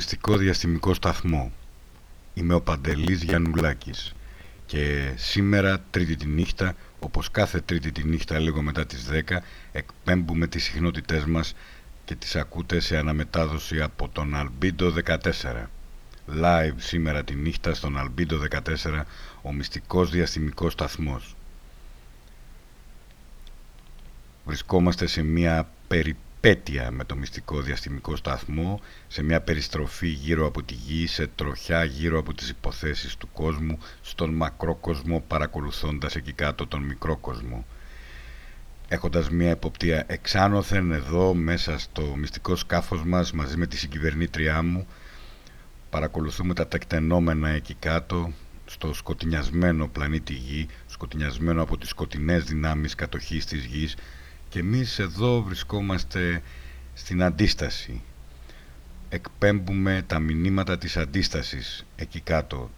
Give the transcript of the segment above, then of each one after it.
Ακούτε το μυστικό διαστημικό σταθμό. Είμαι ο Παντελής Γιαννουλάκης και σήμερα τρίτη τη νύχτα, όπως κάθε τρίτη τη νύχτα λίγο μετά τις 10, εκπέμπουμε τις συχνότητές μας και τις ακούτε σε αναμετάδοση από τον Αλμπίντο 14. Live σήμερα τη νύχτα στον Αλμπίντο 14, ο μυστικός διαστημικός σταθμός. Βρισκόμαστε σε μια περιπέτεια πέτεια με το μυστικό διαστημικό σταθμό σε μια περιστροφή γύρω από τη γη, σε τροχιά γύρω από τις υποθέσεις του κόσμου, στον μακρό κόσμο παρακολουθώντας εκεί κάτω τον μικρό κόσμο. Έχοντας μια εποπτεία εξάνωθεν εδώ μέσα στο μυστικό σκάφος μας μαζί με τη συγκυβερνήτριά μου παρακολουθούμε τα τεκτενόμενα εκεί κάτω στο σκοτεινιασμένο πλανήτη Γη, σκοτεινιασμένο από τις σκοτεινές δυνάμεις κατοχής της Γης και εμείς εδώ βρισκόμαστε στην αντίσταση. Εκπέμπουμε τα μηνύματα της αντίστασης εκεί κάτω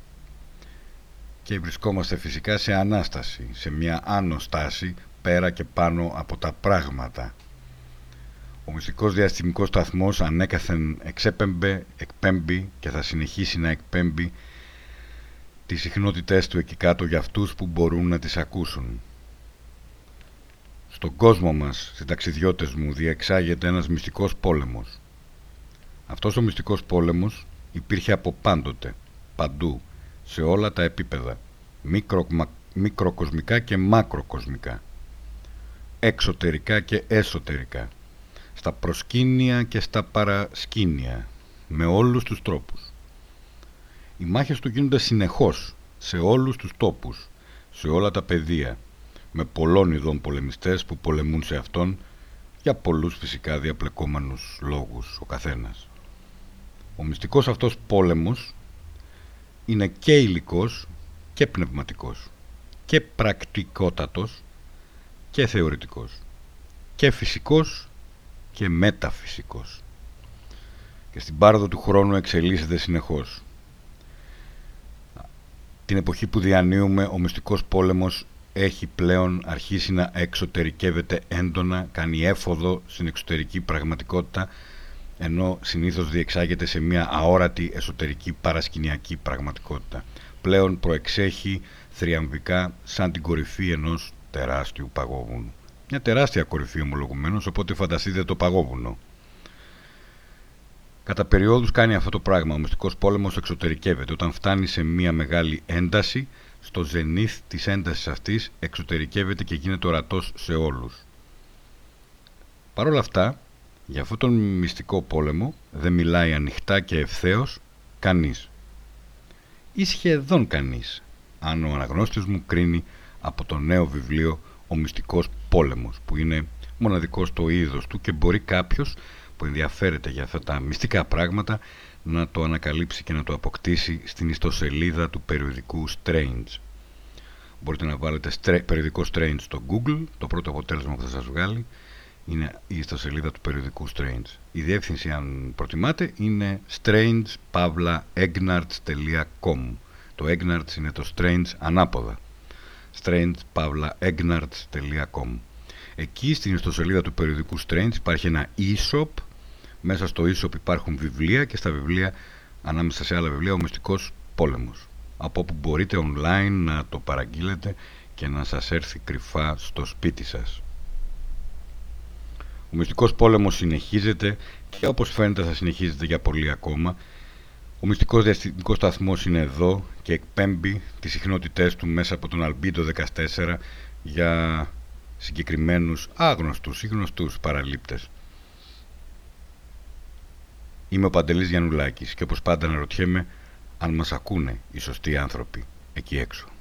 και βρισκόμαστε φυσικά σε ανάσταση, σε μια άνω στάση πέρα και πάνω από τα πράγματα. Ο μυστικός διαστημικός σταθμός ανέκαθεν εξέπεμπε, εκπέμπει και θα συνεχίσει να εκπέμπει τις συχνότητές του εκεί κάτω για αυτούς που μπορούν να τις ακούσουν. Στον κόσμο μας, συνταξιδιώτες μου, διεξάγεται ένας μυστικός πόλεμος. Αυτός ο μυστικός πόλεμος υπήρχε από πάντοτε, παντού, σε όλα τα επίπεδα, μικρο, μικροκοσμικά και μακροκοσμικά, εξωτερικά και εσωτερικά, στα προσκήνια και στα παρασκήνια, με όλους τους τρόπους. Οι μάχες του γίνονται συνεχώς, σε όλους τους τόπους, σε όλα τα πεδία, με πολλών ειδών πολεμιστές που πολεμούν σε αυτόν για πολλούς φυσικά διαπλεκόμενους λόγους ο καθένας. Ο μυστικός αυτός πόλεμος είναι και υλικός και πνευματικός και πρακτικότατος και θεωρητικός και φυσικός και μεταφυσικός και στην πάροδο του χρόνου εξελίσσεται συνεχώς. Την εποχή που διανύουμε ο μυστικός πόλεμος έχει πλέον αρχίσει να εξωτερικεύεται έντονα, κάνει έφοδο στην εξωτερική πραγματικότητα ενώ συνήθως διεξάγεται σε μια αόρατη εσωτερική παρασκηνιακή πραγματικότητα. Πλέον προεξέχει θριαμβικά σαν την κορυφή ενός τεράστιου παγόβουνου. Μια τεράστια κορυφή ομολογουμένως, οπότε φανταστείτε το παγόβουνο. Κατά περιόδους κάνει αυτό το πράγμα. Ο μυστικός πόλεμος εξωτερικεύεται. Όταν φτάνει σε μια μεγάλη ένταση, στο ζενήθ της έντασης αυτής εξωτερικεύεται και γίνεται ορατός σε όλους. Παρ' όλα αυτά, για αυτόν τον μυστικό πόλεμο δεν μιλάει ανοιχτά και ευθέως κανείς. Ή σχεδόν κανείς, αν ο αναγνώστης μου κρίνει από το νέο βιβλίο «Ο μυστικός πόλεμος», που είναι μοναδικός στο είδος του και μπορεί κάποιος που ενδιαφέρεται για αυτά τα μυστικά πράγματα να το ανακαλύψει και να το αποκτήσει στην ιστοσελίδα του περιοδικού Strange. Μπορείτε να βάλετε περιοδικό Strange στο Google, το πρώτο αποτέλεσμα που θα σας βγάλει είναι η ιστοσελίδα του περιοδικού Strange. Η διεύθυνση αν προτιμάτε είναι strange.egnarts.com Το Egnarts είναι το Strange ανάποδα. strange.egnarts.com Εκεί στην ιστοσελίδα του περιοδικού Strange υπάρχει ένα e-shop μέσα στο e-shop υπάρχουν βιβλία και στα βιβλία, ανάμεσα σε άλλα βιβλία, ο μυστικός πόλεμος. Από όπου μπορείτε online να το παραγγείλετε και να σας έρθει κρυφά στο σπίτι σας. Ο μυστικός πόλεμος συνεχίζεται και όπως φαίνεται θα συνεχίζεται για πολύ ακόμα. Ο μυστικός διαστημικός σταθμός είναι εδώ και εκπέμπει τις συχνότητές του μέσα από τον Αλμπίντο 14 για συγκεκριμένους άγνωστους ή γνωστούς παραλήπτες. Είμαι ο Παντελής Γιαννουλάκης και όπως πάντα αναρωτιέμαι αν μας ακούνε οι σωστοί άνθρωποι εκεί έξω.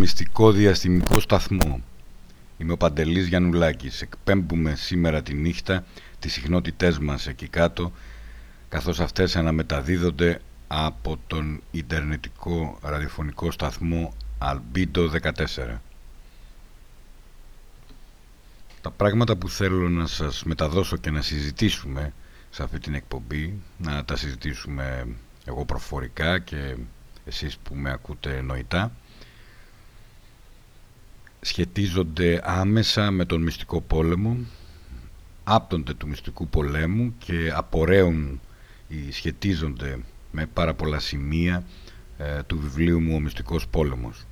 Ακούτε το μυστικό διαστημικό σταθμό. Είμαι ο Παντελής Γιαννουλάκης. Εκπέμπουμε σήμερα τη νύχτα τις συχνότητές μας εκεί κάτω καθώς αυτές αναμεταδίδονται από τον Ιντερνετικό ραδιοφωνικό σταθμό Albedo 14. Τα πράγματα που θέλω να σας μεταδώσω και να συζητήσουμε σε αυτή την εκπομπή, να τα συζητήσουμε εγώ προφορικά και εσείς που με ακούτε νοητά, σχετίζονται άμεσα με τον μυστικό πόλεμο, άπτονται του μυστικού πολέμου και απορρέουν ή σχετίζονται με πάρα πολλά σημεία ε, του βιβλίου μου «Ο Μυστικός Πόλεμος».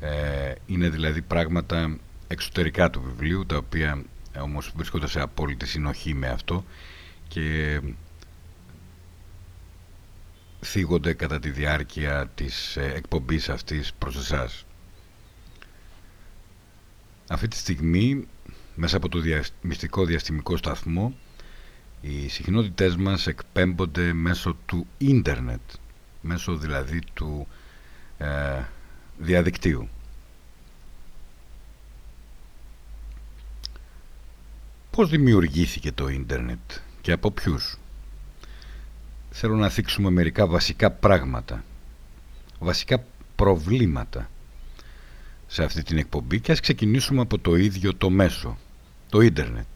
Ε, είναι δηλαδή πράγματα εξωτερικά του βιβλίου, τα οποία ε, όμως βρίσκονται σε απόλυτη συνοχή με αυτό και θίγονται κατά τη διάρκεια της εκπομπής αυτής προς εσάς. Αυτή τη στιγμή, μέσα από το μυστικό διαστημικό σταθμό, οι συχνότητές μας εκπέμπονται μέσω του ίντερνετ, μέσω δηλαδή του ε, διαδικτύου. Πώς δημιουργήθηκε το ίντερνετ και από ποιους; Θέλω να θίξουμε μερικά βασικά πράγματα, βασικά προβλήματα σε αυτή την εκπομπή και ας ξεκινήσουμε από το ίδιο το μέσο, το ίντερνετ.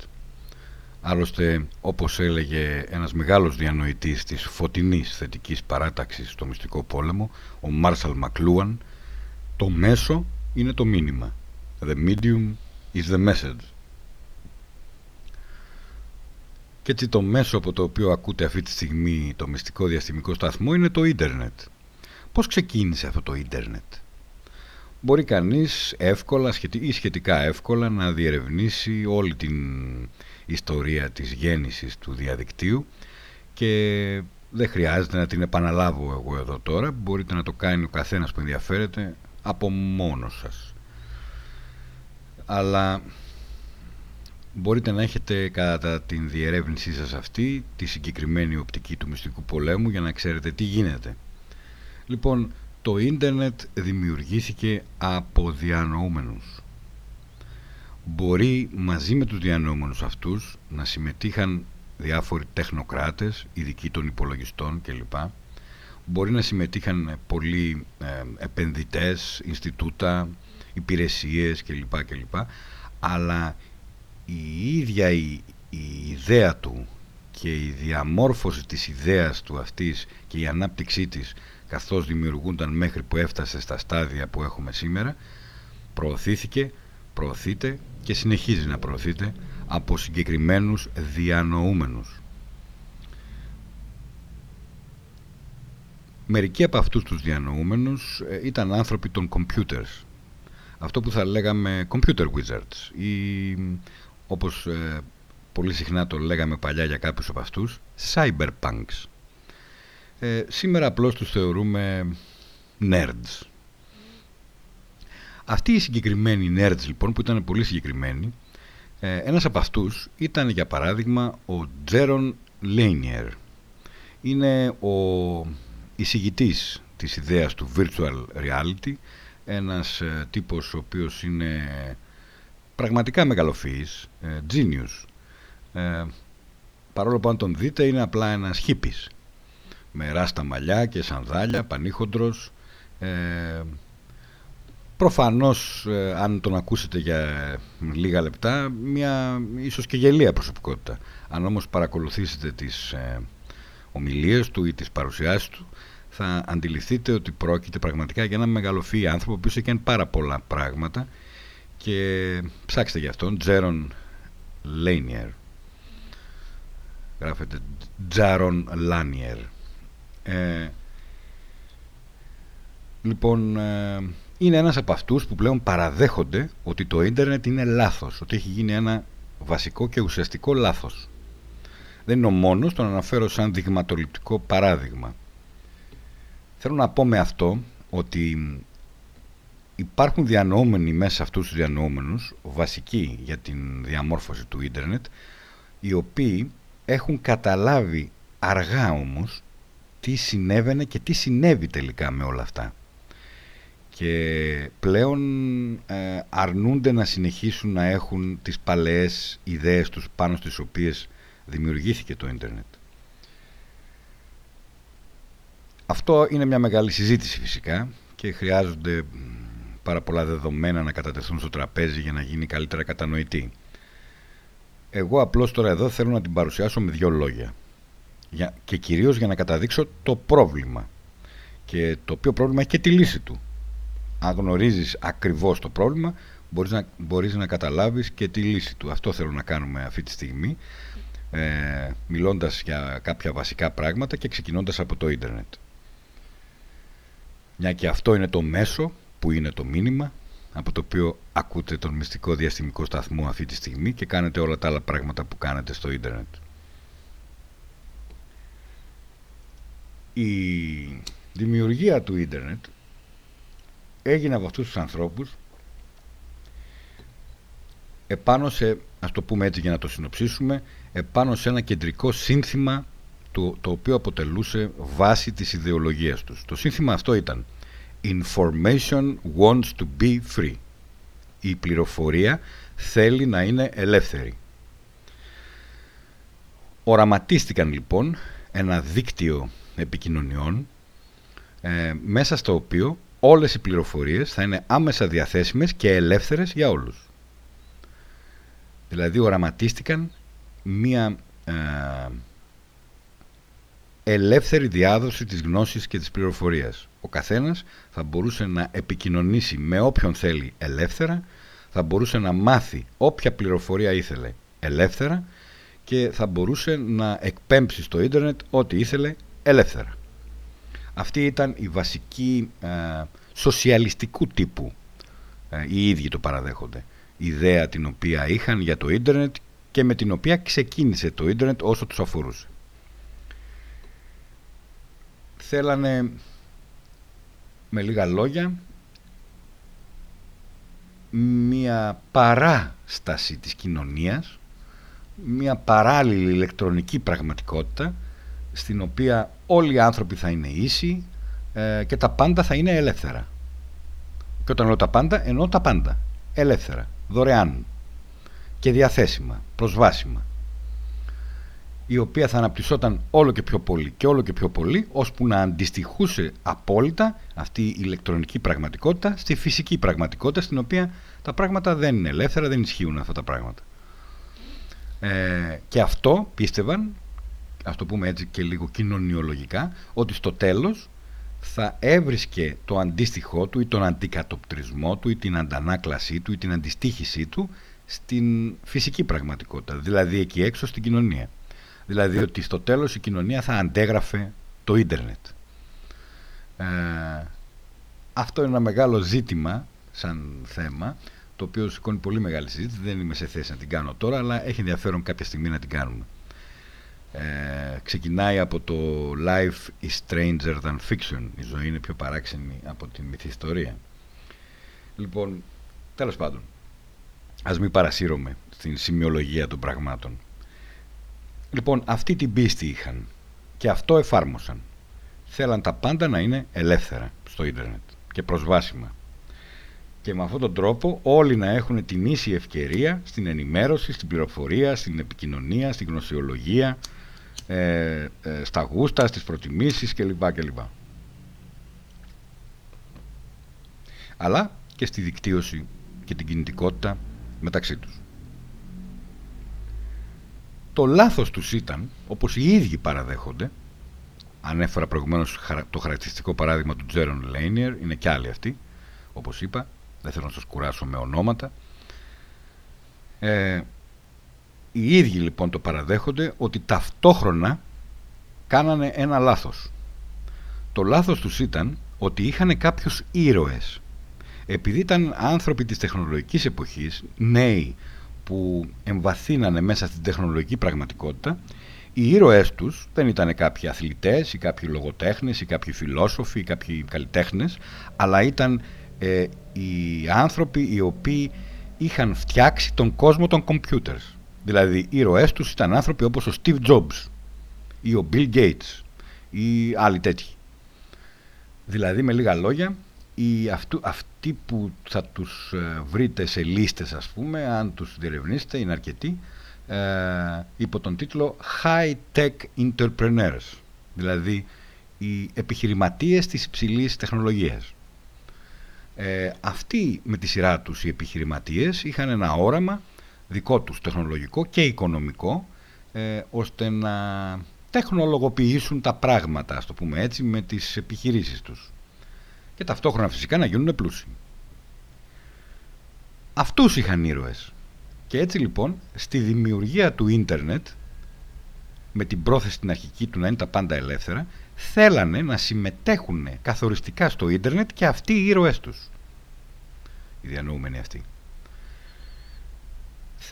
Άλλωστε, όπως έλεγε ένας μεγάλος διανοητής της φωτεινής θετικής παράταξης στο μυστικό πόλεμο, ο Μάρσαλ Μακλούαν, το μέσο είναι το μήνυμα. The medium is the message. Και έτσι το μέσο από το οποίο ακούτε αυτή τη στιγμή το μυστικό διαστημικό σταθμό είναι το ίντερνετ. Πώς ξεκίνησε αυτό το ίντερνετ; Μπορεί κανείς εύκολα ή σχετικά εύκολα να διερευνήσει όλη την ιστορία της γέννησης του διαδικτύου και δεν χρειάζεται να την επαναλάβω εγώ εδώ τώρα. Μπορείτε να το κάνει ο καθένας που ενδιαφέρεται από μόνος σας. Αλλά μπορείτε να έχετε κατά την διερεύνησή σας αυτή τη συγκεκριμένη οπτική του μυστικού πολέμου για να ξέρετε τι γίνεται. Λοιπόν το ίντερνετ δημιουργήθηκε από διανοούμενους. Μπορεί μαζί με τους διανοούμενους αυτούς να συμμετείχαν διάφοροι τεχνοκράτες, ειδικοί των υπολογιστών κλπ. Μπορεί να συμμετείχαν πολλοί ε, επενδυτές, Ινστιτούτα, υπηρεσίες κλπ. κλπ. Αλλά η ίδια η, η ιδέα του και η διαμόρφωση της ιδέας του αυτής και η ανάπτυξή της καθώς δημιουργούνταν μέχρι που έφτασε στα στάδια που έχουμε σήμερα προωθήθηκε, προωθείται και συνεχίζει να προωθείται από συγκεκριμένους διανοούμενους. Μερικοί από αυτούς τους διανοούμενους ε, ήταν άνθρωποι των computers αυτό που θα λέγαμε computer wizards ή όπως ε, πολύ συχνά το λέγαμε παλιά για κάποιους από αυτούς cyberpunks ε, σήμερα απλώς τους θεωρούμε nerds. Αυτοί οι συγκεκριμένοι nerds λοιπόν που ήταν πολύ συγκεκριμένοι ε, ένας από αυτούς ήταν για παράδειγμα ο Τζέρον Λέινιερ. Είναι ο εισηγητής της ιδέας του virtual reality ένας ε, τύπος ο οποίος είναι πραγματικά μεγαλοφυής, ε, genius. Ε, παρόλο που αν τον δείτε είναι απλά ένας χίπης με ράστα μαλλιά και σανδάλια, πανίχοντρος. Ε, προφανώς, ε, αν τον ακούσετε για λίγα λεπτά, μια ίσως και γελοία προσωπικότητα. Αν όμως παρακολουθήσετε τις ε, ομιλίες του ή τις παρουσιάσεις του, θα αντιληφθείτε ότι πρόκειται πραγματικά για ένα μεγαλοφυή άνθρωπο που είχε κάνει πάρα πολλά πράγματα και ψάξτε για αυτόν, Jaron Lanier. Γράφεται Τζάρον Λάνιερ. Ε, λοιπόν, ε, είναι ένας από αυτούς που πλέον παραδέχονται ότι το ίντερνετ είναι λάθος, ότι έχει γίνει ένα βασικό και ουσιαστικό λάθος. Δεν είναι ο μόνος, τον αναφέρω σαν δειγματοληπτικό παράδειγμα. Θέλω να πω με αυτό ότι υπάρχουν διανοούμενοι μέσα σε αυτούς τους διανοούμενους, βασικοί για την διαμόρφωση του ίντερνετ, οι οποίοι έχουν καταλάβει αργά όμως τι συνέβαινε και τι συνέβη τελικά με όλα αυτά. και πλέον ε, αρνούνται να συνεχίσουν να έχουν τις παλαιές ιδέες τους πάνω στις οποίες δημιουργήθηκε το ίντερνετ. Αυτό είναι μια μεγάλη συζήτηση φυσικά και χρειάζονται πάρα πολλά δεδομένα να κατατεθούν στο τραπέζι για να γίνει καλύτερα κατανοητή. Εγώ απλώς τώρα εδώ θέλω να την παρουσιάσω με δύο λόγια για, και κυρίως για να καταδείξω το πρόβλημα και το οποίο πρόβλημα έχει και τη λύση του. Αν γνωρίζεις ακριβώς το πρόβλημα μπορείς να, μπορείς να καταλάβεις και τη λύση του. Αυτό θέλω να κάνουμε αυτή τη στιγμή ε, μιλώντας για κάποια βασικά πράγματα και ξεκινώντας από το ίντερνετ. Μια και αυτό είναι το μέσο που είναι το μήνυμα από το οποίο ακούτε τον μυστικό διαστημικό σταθμό αυτή τη στιγμή και κάνετε όλα τα άλλα πράγματα που κάνετε στο ίντερνετ. Η δημιουργία του ίντερνετ έγινε από αυτούς τους ανθρώπους επάνω σε, ας το πούμε έτσι για να το συνοψίσουμε, επάνω σε ένα κεντρικό σύνθημα το, το οποίο αποτελούσε βάση της ιδεολογίας τους. Το σύνθημα αυτό ήταν Information wants to be free. Η πληροφορία θέλει να είναι ελεύθερη. Οραματίστηκαν λοιπόν ένα δίκτυο επικοινωνιών ε, μέσα στο οποίο όλες οι πληροφορίες θα είναι άμεσα διαθέσιμες και ελεύθερες για όλους. Δηλαδή οραματίστηκαν μία ε, ελεύθερη διάδοση της γνώσης και της πληροφορίας. Ο καθένας θα μπορούσε να επικοινωνήσει με όποιον θέλει ελεύθερα, θα μπορούσε να μάθει όποια πληροφορία ήθελε ελεύθερα και θα μπορούσε να εκπέμψει στο ίντερνετ ό,τι ήθελε ελεύθερα. Αυτή ήταν η βασική ε, σοσιαλιστικού τύπου, ε, οι ίδιοι το παραδέχονται, ιδέα την οποία είχαν για το ίντερνετ και με την οποία ξεκίνησε το ίντερνετ όσο τους αφορούσε. Θέλανε με λίγα λόγια μία παράσταση της κοινωνίας μία παράλληλη ηλεκτρονική πραγματικότητα στην οποία όλοι οι άνθρωποι θα είναι ίσοι ε, και τα πάντα θα είναι ελεύθερα. Και όταν λέω τα πάντα, εννοώ τα πάντα. Ελεύθερα, δωρεάν και διαθέσιμα, προσβάσιμα η οποία θα αναπτυσσόταν όλο και πιο πολύ και όλο και πιο πολύ ώσπου να αντιστοιχούσε απόλυτα αυτή η ηλεκτρονική πραγματικότητα στη φυσική πραγματικότητα στην οποία τα πράγματα δεν είναι ελεύθερα, δεν ισχύουν αυτά τα πράγματα. Ε, και αυτό πίστευαν, ας το πούμε έτσι και λίγο κοινωνιολογικά, ότι στο τέλος θα έβρισκε το αντίστοιχό του ή τον αντικατοπτρισμό του ή την αντανάκλασή του ή την αντιστοίχησή του στην φυσική πραγματικότητα, δηλαδή εκεί έξω στην κοινωνία. Δηλαδή ότι στο τέλος η κοινωνία θα αντέγραφε το ίντερνετ. Ε, αυτό είναι ένα μεγάλο ζήτημα σαν θέμα το οποίο σηκώνει πολύ μεγάλη συζήτηση. Δεν είμαι σε θέση να την κάνω τώρα, αλλά έχει ενδιαφέρον κάποια στιγμή να την κάνουμε. Ε, ξεκινάει από το Life is stranger than fiction. Η ζωή είναι πιο παράξενη από την μυθιστορία. Λοιπόν, τέλος πάντων, ας μην παρασύρωμε στην σημειολογία των πραγμάτων. Λοιπόν, αυτή την πίστη είχαν και αυτό εφάρμοσαν. Θέλαν τα πάντα να είναι ελεύθερα στο ίντερνετ και προσβάσιμα. Και με αυτόν τον τρόπο όλοι να έχουν την ίση ευκαιρία στην ενημέρωση, στην πληροφορία, στην επικοινωνία, στην γνωσιολογία, ε, ε, στα γούστα, στις προτιμήσεις κλπ. κλπ. Αλλά και στη δικτύωση και την κινητικότητα μεταξύ τους. Το λάθος τους ήταν, όπως οι ίδιοι παραδέχονται, ανέφερα προηγουμένως το χαρακτηριστικό παράδειγμα του Τζέρον Λέινιερ, είναι κι άλλοι αυτοί, όπως είπα, δεν θέλω να σας κουράσω με ονόματα. Ε, οι ίδιοι λοιπόν το παραδέχονται ότι ταυτόχρονα κάνανε ένα λάθος. Το λάθος τους ήταν ότι είχαν κάποιους ήρωες. Επειδή ήταν άνθρωποι της τεχνολογικής εποχής, νέοι, που εμβαθύνανε μέσα στην τεχνολογική πραγματικότητα, οι ήρωές τους δεν ήταν κάποιοι αθλητές ή κάποιοι λογοτέχνες ή κάποιοι φιλόσοφοι ή κάποιοι καλλιτέχνες, αλλά ήταν ε, οι άνθρωποι οι οποίοι είχαν φτιάξει τον κόσμο των computers. Δηλαδή οι ήρωές τους ήταν άνθρωποι όπως ο Steve Jobs ή ο Bill Gates ή άλλοι τέτοιοι. Δηλαδή με λίγα λόγια οι, αυτού, αυτοί που θα τους ε, βρείτε σε λίστες ας πούμε, αν τους διερευνήσετε, είναι αρκετοί, ε, υπό τον τίτλο High Tech Entrepreneurs, δηλαδή οι επιχειρηματίες της υψηλής τεχνολογίας. Ε, αυτοί με τη σειρά τους οι επιχειρηματίες είχαν ένα όραμα δικό τους τεχνολογικό και οικονομικό ε, ώστε να τεχνολογοποιήσουν τα πράγματα, ας το πούμε έτσι, με τις επιχειρήσεις τους. Και ταυτόχρονα φυσικά να γίνουν πλούσιοι. Αυτούς είχαν ήρωες. Και έτσι λοιπόν, στη δημιουργία του ίντερνετ, με την πρόθεση την αρχική του να είναι τα πάντα ελεύθερα, θέλανε να συμμετέχουν καθοριστικά στο ίντερνετ και αυτοί οι ήρωές τους. Οι διανοούμενοι αυτοί.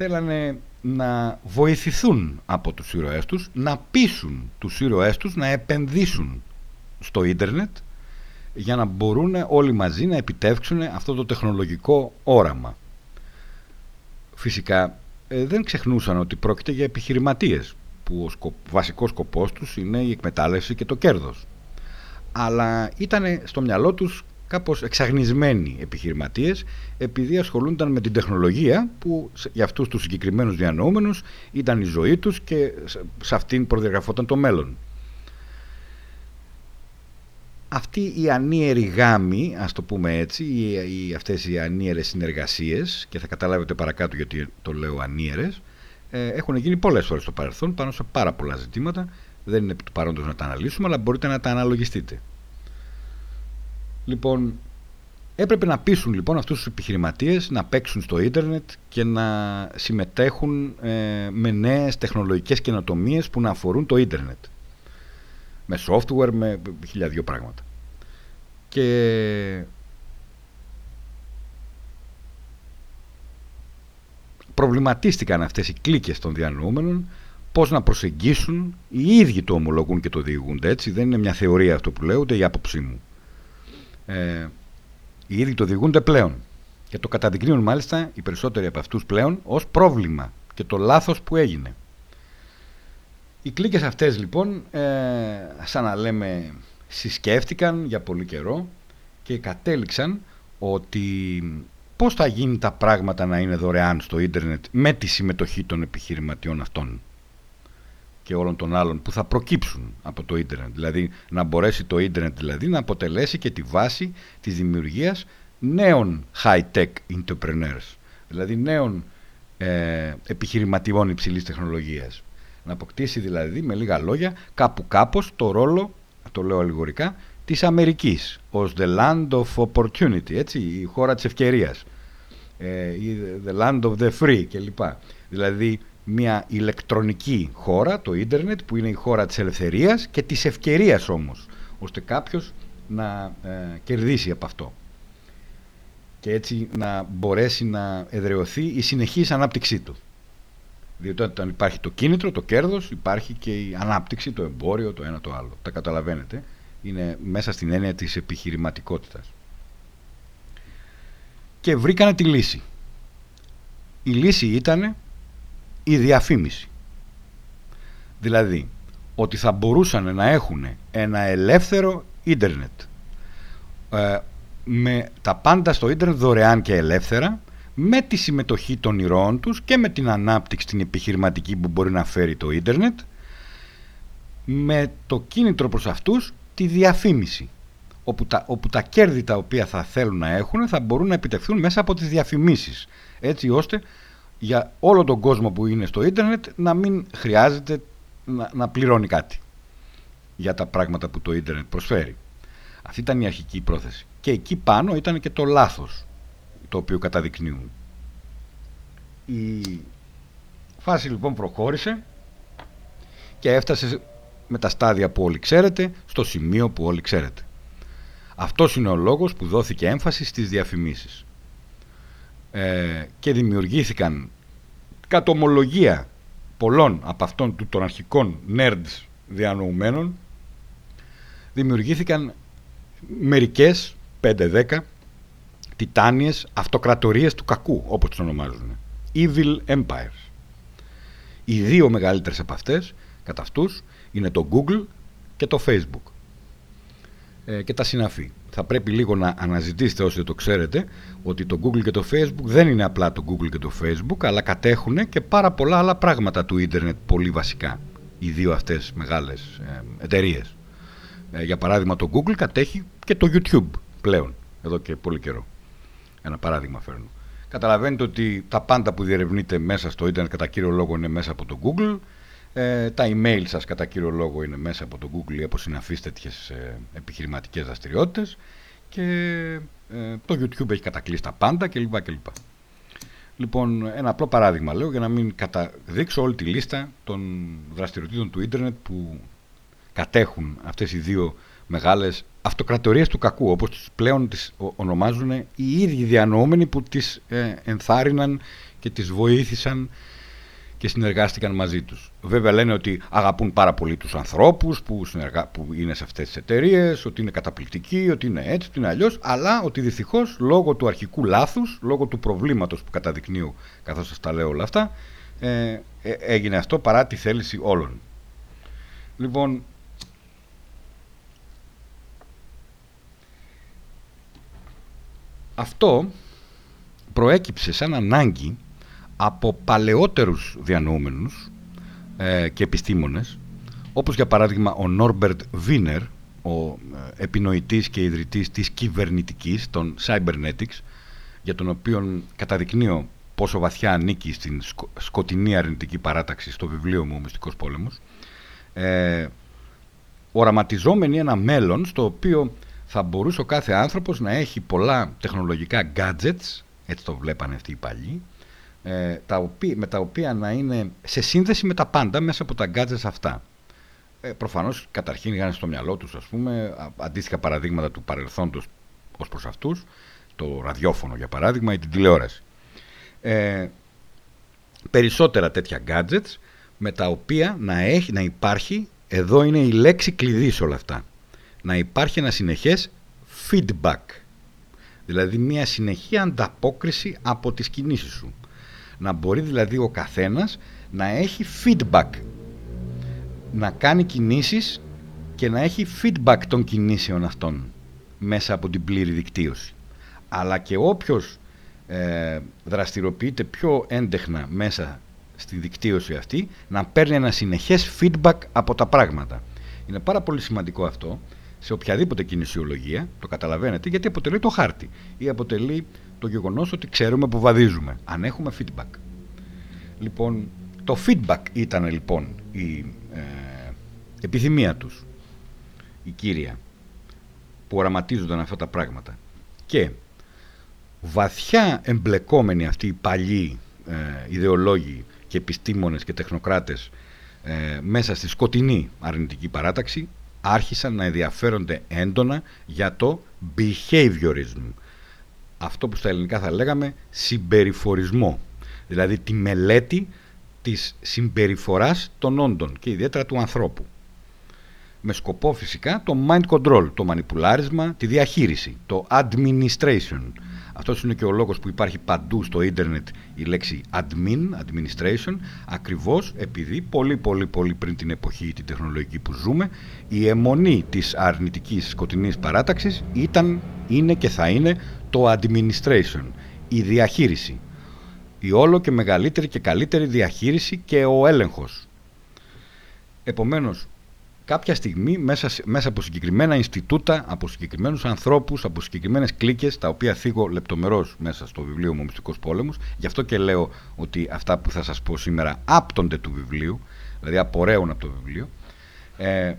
Θέλανε να βοηθηθούν από τους ήρωές τους, να πείσουν τους ήρωές τους να επενδύσουν στο ίντερνετ για να μπορούν όλοι μαζί να επιτεύξουν αυτό το τεχνολογικό όραμα. Φυσικά ε, δεν ξεχνούσαν ότι πρόκειται για επιχειρηματίες που ο βασικός σκοπός τους είναι η εκμετάλλευση και το κέρδος. Αλλά ήταν στο μυαλό τους κάπως εξαγνισμένοι επιχειρηματίες επειδή ασχολούνταν με την τεχνολογία που για αυτούς τους συγκεκριμένους διανοούμενους ήταν η ζωή τους και σε αυτήν προδιαγραφόταν το μέλλον. Αυτή η ανίερη γάμη, ας το πούμε έτσι, οι, οι, αυτές οι ανίερες συνεργασίες και θα καταλάβετε παρακάτω γιατί το λέω ανίερες ε, έχουν γίνει πολλές φορές στο παρελθόν πάνω σε πάρα πολλά ζητήματα δεν είναι του παρόντος να τα αναλύσουμε αλλά μπορείτε να τα αναλογιστείτε Λοιπόν, έπρεπε να πείσουν λοιπόν αυτούς τους επιχειρηματίες να παίξουν στο ίντερνετ και να συμμετέχουν ε, με νέες τεχνολογικές καινοτομίες που να αφορούν το ίντερνετ. Με software, με χιλιάδιο πράγματα. Και προβληματίστηκαν αυτές οι κλίκες των διανοούμενων πώς να προσεγγίσουν, οι ίδιοι το ομολογούν και το διηγούνται έτσι, δεν είναι μια θεωρία αυτό που λέω, ούτε η άποψή μου ε, οι ίδιοι το διηγούνται πλέον. Και το καταδεικνύουν μάλιστα οι περισσότεροι από αυτούς πλέον ως πρόβλημα και το λάθος που έγινε. Οι κλίκες αυτές λοιπόν, ε, σαν να λέμε, συσκέφτηκαν για πολύ καιρό και κατέληξαν ότι πώς θα γίνει τα πράγματα να είναι δωρεάν στο ίντερνετ με τη συμμετοχή των επιχειρηματιών αυτών και όλων των άλλων που θα προκύψουν από το ίντερνετ. Δηλαδή να μπορέσει το ίντερνετ δηλαδή, να αποτελέσει και τη βάση της δημιουργίας νέων high-tech entrepreneurs, δηλαδή νέων ε, επιχειρηματιών υψηλής τεχνολογίας. Να αποκτήσει δηλαδή με λίγα λόγια κάπου κάπως το ρόλο, το λέω αλληγορικά, της Αμερικής ως the land of opportunity, έτσι, η χώρα της ευκαιρίας, ε, the land of the free κλπ. Δηλαδή μια ηλεκτρονική χώρα, το ίντερνετ, που είναι η χώρα της ελευθερίας και της ευκαιρίας όμως, ώστε κάποιος να ε, κερδίσει από αυτό και έτσι να μπορέσει να εδραιωθεί η συνεχής ανάπτυξή του. Διότι όταν υπάρχει το κίνητρο, το κέρδος, υπάρχει και η ανάπτυξη, το εμπόριο, το ένα το άλλο. Τα καταλαβαίνετε. Είναι μέσα στην έννοια της επιχειρηματικότητας. Και βρήκανε τη λύση. Η λύση ήταν η διαφήμιση. Δηλαδή, ότι θα μπορούσαν να έχουν ένα ελεύθερο ίντερνετ. Ε, με τα πάντα στο ίντερνετ δωρεάν και ελεύθερα με τη συμμετοχή των ηρώων τους και με την ανάπτυξη την επιχειρηματική που μπορεί να φέρει το ίντερνετ με το κίνητρο προς αυτούς τη διαφήμιση. Όπου τα, όπου τα κέρδη τα οποία θα θέλουν να έχουν θα μπορούν να επιτευχθούν μέσα από τις διαφημίσεις. Έτσι ώστε για όλο τον κόσμο που είναι στο ίντερνετ να μην χρειάζεται να, να πληρώνει κάτι για τα πράγματα που το ίντερνετ προσφέρει. Αυτή ήταν η αρχική πρόθεση. Και εκεί πάνω ήταν και το λάθος το οποίο καταδεικνύουν. Η φάση λοιπόν προχώρησε και έφτασε με τα στάδια που όλοι ξέρετε στο σημείο που όλοι ξέρετε. Αυτός είναι ο λόγος που δόθηκε έμφαση στις διαφημίσεις. Ε, και δημιουργήθηκαν κατ' ομολογία πολλών από αυτών του των αρχικών nerds διανοουμένων. Δημιουργήθηκαν μερικές 5-10 τιτάνιες αυτοκρατορίες του κακού όπως τις ονομάζουν. Evil Empires. Οι δύο μεγαλύτερες από αυτές κατά αυτούς είναι το Google και το Facebook. Ε, και τα συναφή. Θα πρέπει λίγο να αναζητήσετε όσοι δεν το ξέρετε ότι το Google και το Facebook δεν είναι απλά το Google και το Facebook αλλά κατέχουν και πάρα πολλά άλλα πράγματα του ίντερνετ πολύ βασικά. Οι δύο αυτές μεγάλες ε, εταιρείες. Ε, για παράδειγμα το Google κατέχει και το YouTube πλέον εδώ και πολύ καιρό. Ένα παράδειγμα φέρνω. Καταλαβαίνετε ότι τα πάντα που διερευνείτε μέσα στο ίντερνετ κατά κύριο λόγο είναι μέσα από το Google ε, τα email σας κατά κύριο λόγο είναι μέσα από το Google ή από συναφείς τέτοιες ε, επιχειρηματικές δραστηριότητες και ε, το YouTube έχει κατακλείσει τα πάντα κλπ. κλπ. Λοιπόν, ένα απλό παράδειγμα λέω για να μην καταδείξω όλη τη λίστα των δραστηριοτήτων του ίντερνετ που κατέχουν αυτές οι δύο μεγάλες αυτοκρατορίες του κακού όπως τις πλέον τις ονομάζουν οι ίδιοι διανοούμενοι που τις ε, ενθάρρυναν και τις βοήθησαν και συνεργάστηκαν μαζί τους. Βέβαια λένε ότι αγαπούν πάρα πολύ τους ανθρώπους που, συνεργα... που είναι σε αυτές τις εταιρείες, ότι είναι καταπληκτικοί, ότι είναι έτσι, ότι είναι αλλιώς, αλλά ότι δυστυχώς λόγω του αρχικού λάθους, λόγω του προβλήματος που καταδεικνύω καθώς σας τα λέω όλα αυτά, ε, ε, έγινε αυτό παρά τη θέληση όλων. Λοιπόν, αυτό προέκυψε σαν ανάγκη από παλαιότερους διανοούμενους ε, και επιστήμονες όπως για παράδειγμα ο Νόρμπερτ Βίνερ ο ε, επινοητής και ιδρυτής της κυβερνητικής των Cybernetics για τον οποίο καταδεικνύω πόσο βαθιά ανήκει στην σκοτεινή αρνητική παράταξη στο βιβλίο μου «Ο Μυστικός Πόλεμος» ε, οραματιζόμενοι ένα μέλλον στο οποίο θα μπορούσε ο κάθε άνθρωπος να έχει πολλά τεχνολογικά gadgets έτσι το βλέπανε αυτοί οι παλιοί ε, τα οποία, με τα οποία να είναι σε σύνδεση με τα πάντα μέσα από τα gadgets αυτά. Ε, προφανώς καταρχήν είχαν στο μυαλό τους ας πούμε αντίστοιχα παραδείγματα του παρελθόντος ως προς αυτούς, το ραδιόφωνο για παράδειγμα ή την τηλεόραση. Ε, περισσότερα τέτοια gadgets με τα οποία να, έχει, να υπάρχει, εδώ είναι η λέξη κλειδί σε όλα αυτά, να υπάρχει ένα συνεχές feedback. Δηλαδή μια συνεχή ανταπόκριση από τις κινήσεις σου. Να μπορεί δηλαδή ο καθένας να έχει feedback. Να κάνει κινήσεις και να έχει feedback των κινήσεων αυτών μέσα από την πλήρη δικτύωση. Αλλά και όποιος ε, δραστηριοποιείται πιο έντεχνα μέσα στη δικτύωση αυτή να παίρνει ένα συνεχές feedback από τα πράγματα. Είναι πάρα πολύ σημαντικό αυτό σε οποιαδήποτε κινησιολογία, το καταλαβαίνετε, γιατί αποτελεί το χάρτη ή αποτελεί το γεγονός ότι ξέρουμε που βαδίζουμε, αν έχουμε feedback. Λοιπόν, το feedback ήταν λοιπόν η ε, επιθυμία τους, η κύρια, που οραματίζονταν αυτά τα πράγματα. Και βαθιά εμπλεκόμενοι αυτοί οι παλιοί ε, ιδεολόγοι και επιστήμονες και τεχνοκράτες ε, μέσα στη σκοτεινή αρνητική παράταξη άρχισαν να ενδιαφέρονται έντονα για το behaviorism. Αυτό που στα ελληνικά θα λέγαμε συμπεριφορισμό. Δηλαδή τη μελέτη της συμπεριφοράς των όντων και ιδιαίτερα του ανθρώπου. Με σκοπό φυσικά το mind control, το μανιπουλάρισμα, τη διαχείριση, το administration αυτός είναι και ο λόγος που υπάρχει παντού στο ίντερνετ η λέξη admin, administration, ακριβώς επειδή πολύ πολύ πολύ πριν την εποχή την τεχνολογική που ζούμε, η αιμονή της αρνητικής σκοτεινής παράταξης ήταν, είναι και θα είναι το administration, η διαχείριση. Η όλο και μεγαλύτερη και καλύτερη διαχείριση και ο έλεγχος. Επομένως, κάποια στιγμή μέσα, μέσα από συγκεκριμένα Ινστιτούτα, από συγκεκριμένους ανθρώπους, από συγκεκριμένες κλίκες, τα οποία θίγω λεπτομερώς μέσα στο βιβλίο μου «Μυστικός πόλεμος», γι' αυτό και λέω ότι αυτά που θα σας πω σήμερα άπτονται του βιβλίου, δηλαδή απορρέουν από το βιβλίο, ε,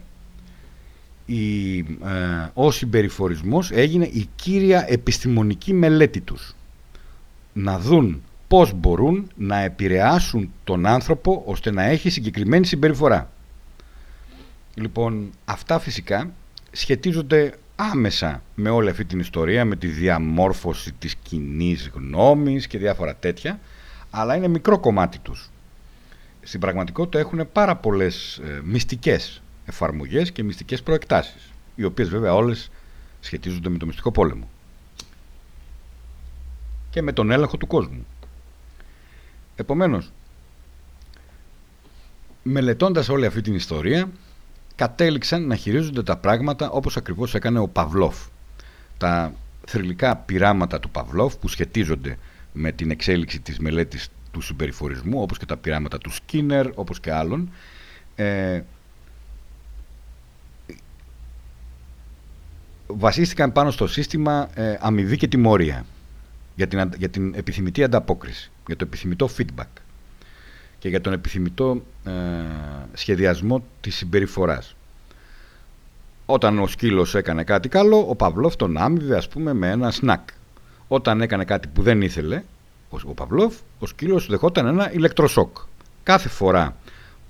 η, ε, ο συμπεριφορισμός έγινε η κύρια επιστημονική μελέτη τους. Να δουν πώς μπορούν να επηρεάσουν τον άνθρωπο ώστε να έχει συγκεκριμένη συμπεριφορά. Λοιπόν, αυτά φυσικά σχετίζονται άμεσα με όλη αυτή την ιστορία, με τη διαμόρφωση της κοινή γνώμης και διάφορα τέτοια, αλλά είναι μικρό κομμάτι τους. Στην πραγματικότητα έχουν πάρα πολλές ε, μυστικές εφαρμογές και μυστικές προεκτάσεις, οι οποίες βέβαια όλες σχετίζονται με το μυστικό πόλεμο και με τον έλεγχο του κόσμου. Επομένως, μελετώντας όλη αυτή την ιστορία, κατέληξαν να χειρίζονται τα πράγματα όπως ακριβώς έκανε ο Παυλόφ. Τα θρηλυκά πειράματα του Παυλόφ που σχετίζονται με την εξέλιξη της μελέτης του συμπεριφορισμού όπως και τα πειράματα του Σκίνερ όπως και άλλων ε, βασίστηκαν πάνω στο σύστημα ε, αμοιβή και τιμωρία για την, για την επιθυμητή ανταπόκριση, για το επιθυμητό feedback και για τον επιθυμητό ε, σχεδιασμό της συμπεριφοράς. Όταν ο σκύλος έκανε κάτι καλό, ο Παυλόφ τον άμοιβε ας πούμε με ένα σνακ. Όταν έκανε κάτι που δεν ήθελε, ο Παυλόφ, ο σκύλος δεχόταν ένα ηλεκτροσόκ. Κάθε φορά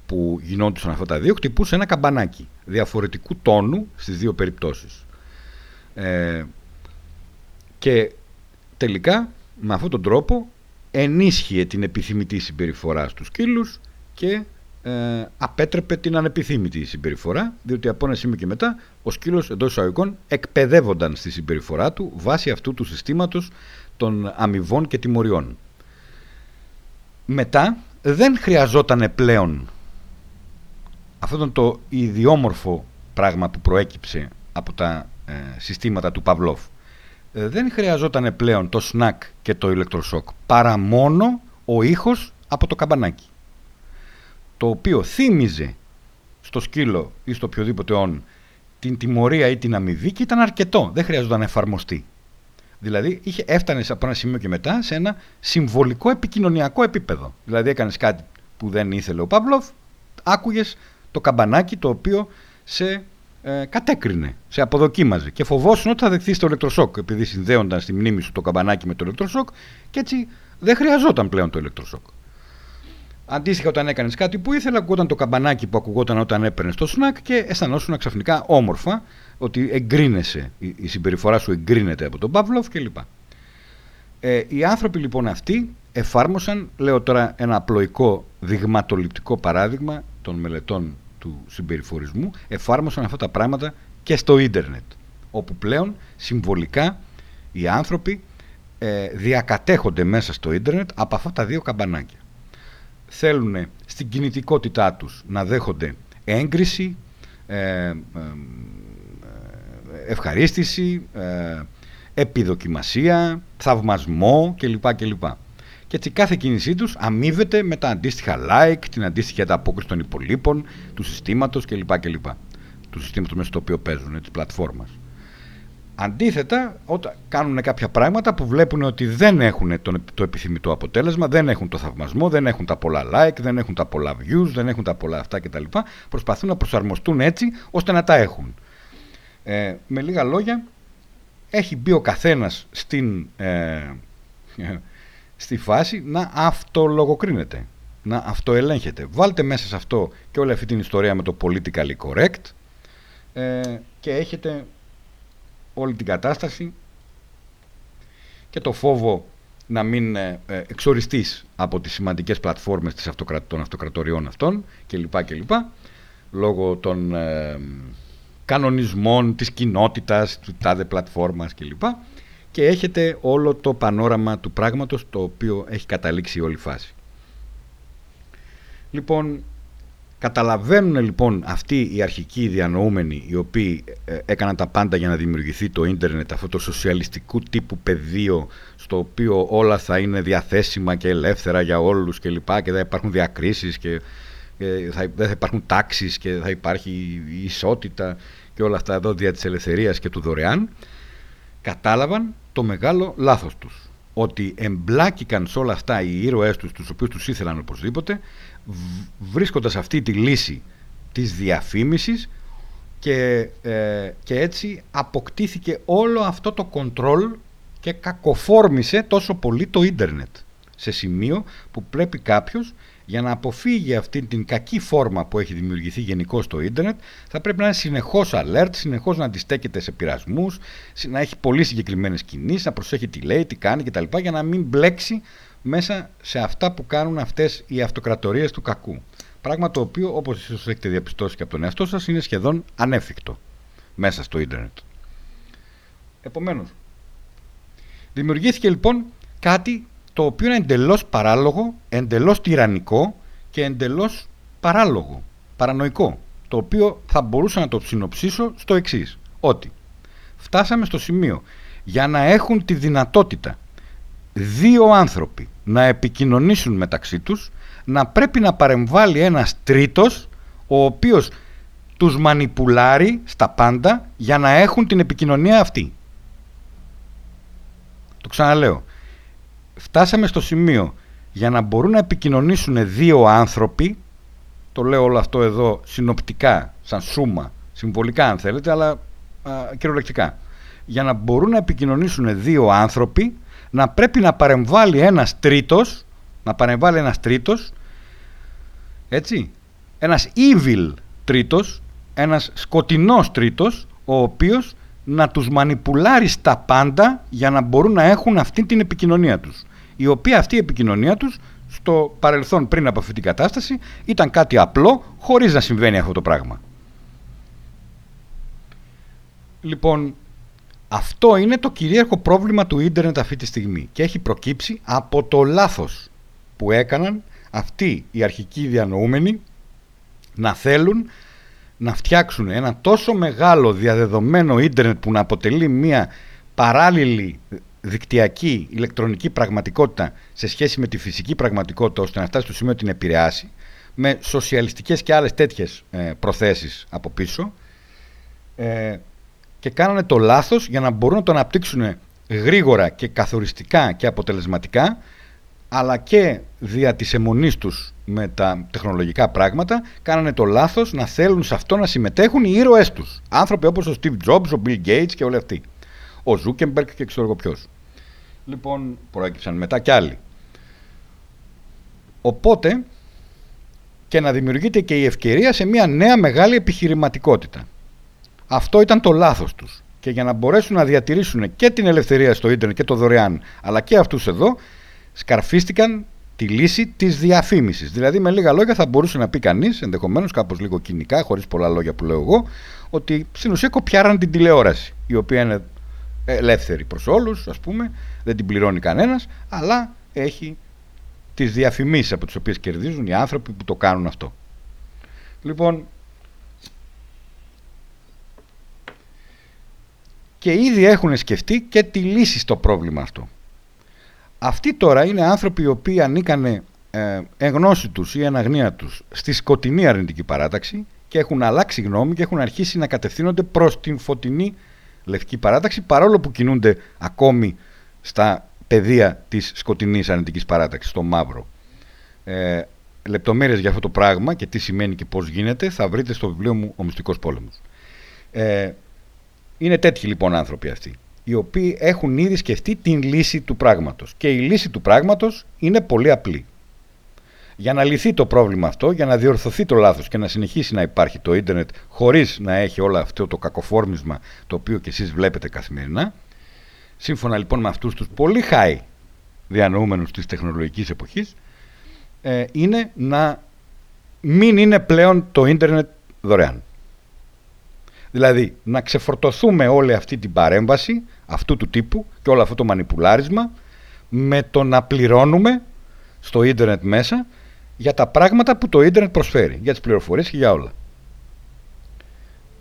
που γινόντουσαν αυτά τα δύο, χτυπούσε ένα καμπανάκι διαφορετικού τόνου στις δύο περιπτώσεις. Ε, και τελικά με αυτόν τον τρόπο ενίσχυε την επιθυμητή συμπεριφορά στους σκύλους και ε, απέτρεπε την ανεπιθύμητη συμπεριφορά διότι από ένα σημείο και μετά ο σκύλος εντός εισαγωγικών εκπαιδεύονταν στη συμπεριφορά του βάσει αυτού του συστήματος των αμοιβών και τιμωριών. Μετά δεν χρειαζόταν πλέον αυτό το ιδιόμορφο πράγμα που προέκυψε από τα ε, συστήματα του Παυλόφ. Ε, δεν χρειαζόταν πλέον το σνακ και το ηλεκτροσόκ, παρά μόνο ο ήχος από το καμπανάκι. Το οποίο θύμιζε στο σκύλο ή στο οποιοδήποτε όν την τιμωρία ή την αμοιβή και ήταν αρκετό, δεν χρειαζόταν να εφαρμοστεί. Δηλαδή είχε, έφτανε από ένα σημείο και μετά σε ένα συμβολικό επικοινωνιακό επίπεδο. Δηλαδή έκανες κάτι που δεν ήθελε ο Παύλοφ, άκουγες το καμπανάκι το οποίο σε ε, κατέκρινε, σε αποδοκίμαζε και φοβόσουν ότι θα δεχθεί το ηλεκτροσόκ επειδή συνδέονταν στη μνήμη σου το καμπανάκι με το ηλεκτροσόκ και έτσι δεν χρειαζόταν πλέον το ηλεκτροσόκ. Αντίστοιχα, όταν έκανες κάτι που ήθελε, ακούγονταν το καμπανάκι που ακουγόταν όταν έπαιρνες το σνακ και αισθανόσουν ξαφνικά όμορφα ότι εγκρίνεσαι, η συμπεριφορά σου εγκρίνεται από τον Παύλοφ κλπ. Ε, οι άνθρωποι λοιπόν αυτοί εφάρμοσαν, λέω τώρα ένα απλοϊκό δειγματοληπτικό παράδειγμα των μελετών του συμπεριφορισμού, εφάρμοσαν αυτά τα πράγματα και στο ίντερνετ, όπου πλέον συμβολικά οι άνθρωποι ε, διακατέχονται μέσα στο ίντερνετ από αυτά τα δύο καμπανάκια. Θέλουν στην κινητικότητά τους να δέχονται έγκριση, ε, ε, ευχαρίστηση, ε, επιδοκιμασία, θαυμασμό κλπ. κλπ. Και έτσι κάθε κίνησή τους αμείβεται με τα αντίστοιχα like, την αντίστοιχη ανταπόκριση των υπολείπων, του συστήματος κλπ. κλπ. Του συστήματος μέσα στο οποίο παίζουν, της πλατφόρμας. Αντίθετα, όταν κάνουν κάποια πράγματα που βλέπουν ότι δεν έχουν το, το επιθυμητό αποτέλεσμα, δεν έχουν το θαυμασμό, δεν έχουν τα πολλά like, δεν έχουν τα πολλά views, δεν έχουν τα πολλά αυτά κτλ. Προσπαθούν να προσαρμοστούν έτσι ώστε να τα έχουν. Ε, με λίγα λόγια, έχει μπει ο καθένας στην, ε, στη φάση να αυτολογοκρίνεται, να αυτοελέγχεται. Βάλτε μέσα σε αυτό και όλη αυτή την ιστορία με το politically correct ε, και έχετε όλη την κατάσταση και το φόβο να μην ε, ε εξοριστείς από τις σημαντικές πλατφόρμες της των αυτοκρατοριών αυτών κλπ. κλπ λόγω των ε, κανονισμών της κοινότητας, του τάδε πλατφόρμας κλπ. Και έχετε όλο το πανόραμα του πράγματος το οποίο έχει καταλήξει όλη η φάση. Λοιπόν, καταλαβαίνουν λοιπόν αυτοί οι αρχικοί διανοούμενοι οι οποίοι ε, έκαναν τα πάντα για να δημιουργηθεί το ίντερνετ, αυτό το σοσιαλιστικού τύπου πεδίο στο οποίο όλα θα είναι διαθέσιμα και ελεύθερα για όλους και λοιπά και δεν υπάρχουν διακρίσεις και θα, δεν θα υπάρχουν τάξεις και θα υπάρχει ισότητα και όλα αυτά εδώ δια της ελευθερίας και του δωρεάν κατάλαβαν το μεγάλο λάθος τους. Ότι εμπλάκηκαν σε όλα αυτά οι ήρωές τους τους οποίους τους ήθελαν οπωσδήποτε βρίσκοντας αυτή τη λύση της διαφήμισης και, ε, και έτσι αποκτήθηκε όλο αυτό το κοντρόλ και κακοφόρμησε τόσο πολύ το ίντερνετ σε σημείο που πρέπει κάποιος για να αποφύγει αυτή την κακή φόρμα που έχει δημιουργηθεί γενικώ στο ίντερνετ, θα πρέπει να είναι συνεχώς alert, συνεχώς να αντιστέκεται σε πειρασμούς, να έχει πολύ συγκεκριμένες κινήσεις, να προσέχει τι λέει, τι κάνει κτλ. για να μην μπλέξει μέσα σε αυτά που κάνουν αυτές οι αυτοκρατορίες του κακού. Πράγμα το οποίο, όπως ίσως έχετε διαπιστώσει και από τον εαυτό σας, είναι σχεδόν ανέφικτο μέσα στο ίντερνετ. Επομένως, δημιουργήθηκε λοιπόν κάτι το οποίο είναι εντελώς παράλογο, εντελώς τυραννικό και εντελώς παράλογο, παρανοϊκό. το οποίο θα μπορούσα να το συνοψίσω στο εξής. Ότι φτάσαμε στο σημείο για να έχουν τη δυνατότητα δύο άνθρωποι να επικοινωνήσουν μεταξύ τους να πρέπει να παρεμβάλλει ένας τρίτος ο οποίος τους μανιπουλάρει στα πάντα για να έχουν την επικοινωνία αυτή. Το ξαναλέω. Φτάσαμε στο σημείο για να μπορούν να επικοινωνήσουν δύο άνθρωποι το λέω όλο αυτό εδώ συνοπτικά, σαν σούμα, συμβολικά αν θέλετε, αλλά α, κυριολεκτικά. Για να μπορούν να επικοινωνήσουν δύο άνθρωποι, να πρέπει να παρεμβάλλει ένας τρίτος, να παρεμβάλλει ένας τρίτος, έτσι, ένας evil τρίτος, ένας σκοτεινός τρίτος, ο οποίος να τους μανιπουλάρει στα πάντα για να μπορούν να έχουν αυτή την επικοινωνία τους. Η οποία αυτή η επικοινωνία τους στο παρελθόν πριν από αυτή την κατάσταση ήταν κάτι απλό χωρίς να συμβαίνει αυτό το πράγμα. Λοιπόν, αυτό είναι το κυρίαρχο πρόβλημα του ίντερνετ αυτή τη στιγμή και έχει προκύψει από το λάθος που έκαναν αυτοί οι αρχικοί διανοούμενοι να θέλουν να φτιάξουν ένα τόσο μεγάλο διαδεδομένο ίντερνετ που να αποτελεί μια παράλληλη δικτυακή ηλεκτρονική πραγματικότητα σε σχέση με τη φυσική πραγματικότητα ώστε να φτάσει στο σημείο την επηρεάσει με σοσιαλιστικές και άλλες τέτοιες ε, προθέσεις από πίσω ε, και κάνανε το λάθος για να μπορούν να το αναπτύξουν γρήγορα και καθοριστικά και αποτελεσματικά αλλά και δια της εμμονής τους με τα τεχνολογικά πράγματα κάνανε το λάθος να θέλουν σε αυτό να συμμετέχουν οι ήρωές τους. Άνθρωποι όπως ο Steve Jobs, ο Bill Gates και όλοι αυτοί ο Zuckerberg και ξέρω εγώ ποιος. Λοιπόν, προέκυψαν μετά κι άλλοι. Οπότε και να δημιουργείται και η ευκαιρία σε μια νέα μεγάλη επιχειρηματικότητα. Αυτό ήταν το λάθος τους. Και για να μπορέσουν να διατηρήσουν και την ελευθερία στο ίντερνετ και το δωρεάν, αλλά και αυτούς εδώ, σκαρφίστηκαν τη λύση της διαφήμισης. Δηλαδή με λίγα λόγια θα μπορούσε να πει κανείς, ενδεχομένως κάπως λίγο κοινικά, χωρίς πολλά λόγια που λέω εγώ, ότι στην ουσία κοπιάραν την τηλεόραση, η οποία είναι ελεύθερη προς όλους ας πούμε, δεν την πληρώνει κανένας, αλλά έχει τις διαφημίσεις από τις οποίες κερδίζουν οι άνθρωποι που το κάνουν αυτό. Λοιπόν, και ήδη έχουν σκεφτεί και τη λύση στο πρόβλημα αυτό. Αυτοί τώρα είναι άνθρωποι οι οποίοι ανήκανε ε, εγνώση τους ή αναγνία τους στη σκοτεινή αρνητική παράταξη και έχουν αλλάξει γνώμη και έχουν αρχίσει να κατευθύνονται προς την φωτεινή λευκή παράταξη παρόλο που κινούνται ακόμη στα πεδία της σκοτεινής αρνητικής παράταξης, στο μαύρο. Ε, λεπτομέρειες για αυτό το πράγμα και τι σημαίνει και πώς γίνεται θα βρείτε στο βιβλίο μου «Ο Μυστικός Πόλεμος». Ε, είναι τέτοιοι λοιπόν άνθρωποι αυτοί, οι οποίοι έχουν ήδη σκεφτεί την λύση του πράγματος. Και η λύση του πράγματος είναι πολύ απλή. Για να λυθεί το πρόβλημα αυτό, για να διορθωθεί το λάθος και να συνεχίσει να υπάρχει το ίντερνετ χωρίς να έχει όλο αυτό το κακοφόρμισμα το οποίο και εσείς βλέπετε καθημερινά, σύμφωνα λοιπόν με αυτούς τους πολύ high διανοούμενους της τεχνολογικής εποχής, ε, είναι να μην είναι πλέον το ίντερνετ δωρεάν. Δηλαδή να ξεφορτωθούμε όλη αυτή την παρέμβαση αυτού του τύπου και όλο αυτό το μανιπουλάρισμα με το να πληρώνουμε στο ίντερνετ μέσα για τα πράγματα που το ίντερνετ προσφέρει, για τις πληροφορίες και για όλα.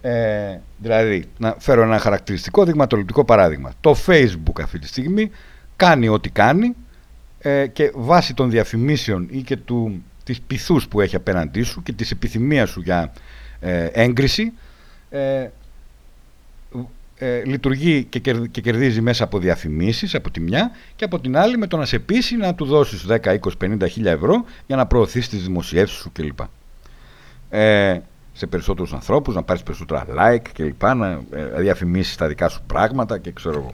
Ε, δηλαδή, να φέρω ένα χαρακτηριστικό δειγματοληπτικό παράδειγμα. Το Facebook αυτή τη στιγμή κάνει ό,τι κάνει ε, και βάσει των διαφημίσεων ή και του, της πυθούς που έχει απέναντί σου και της επιθυμίας σου για ε, έγκριση ε, ε, λειτουργεί και, κερδίζει μέσα από διαφημίσεις από τη μια και από την άλλη με το να σε πείσει να του δώσεις 10, 20, 50 χίλια ευρώ για να προωθείς τις δημοσιεύσεις σου κλπ. Ε, σε περισσότερους ανθρώπους, να πάρεις περισσότερα like κλπ. Να ε, διαφημίσεις τα δικά σου πράγματα και ξέρω εγώ.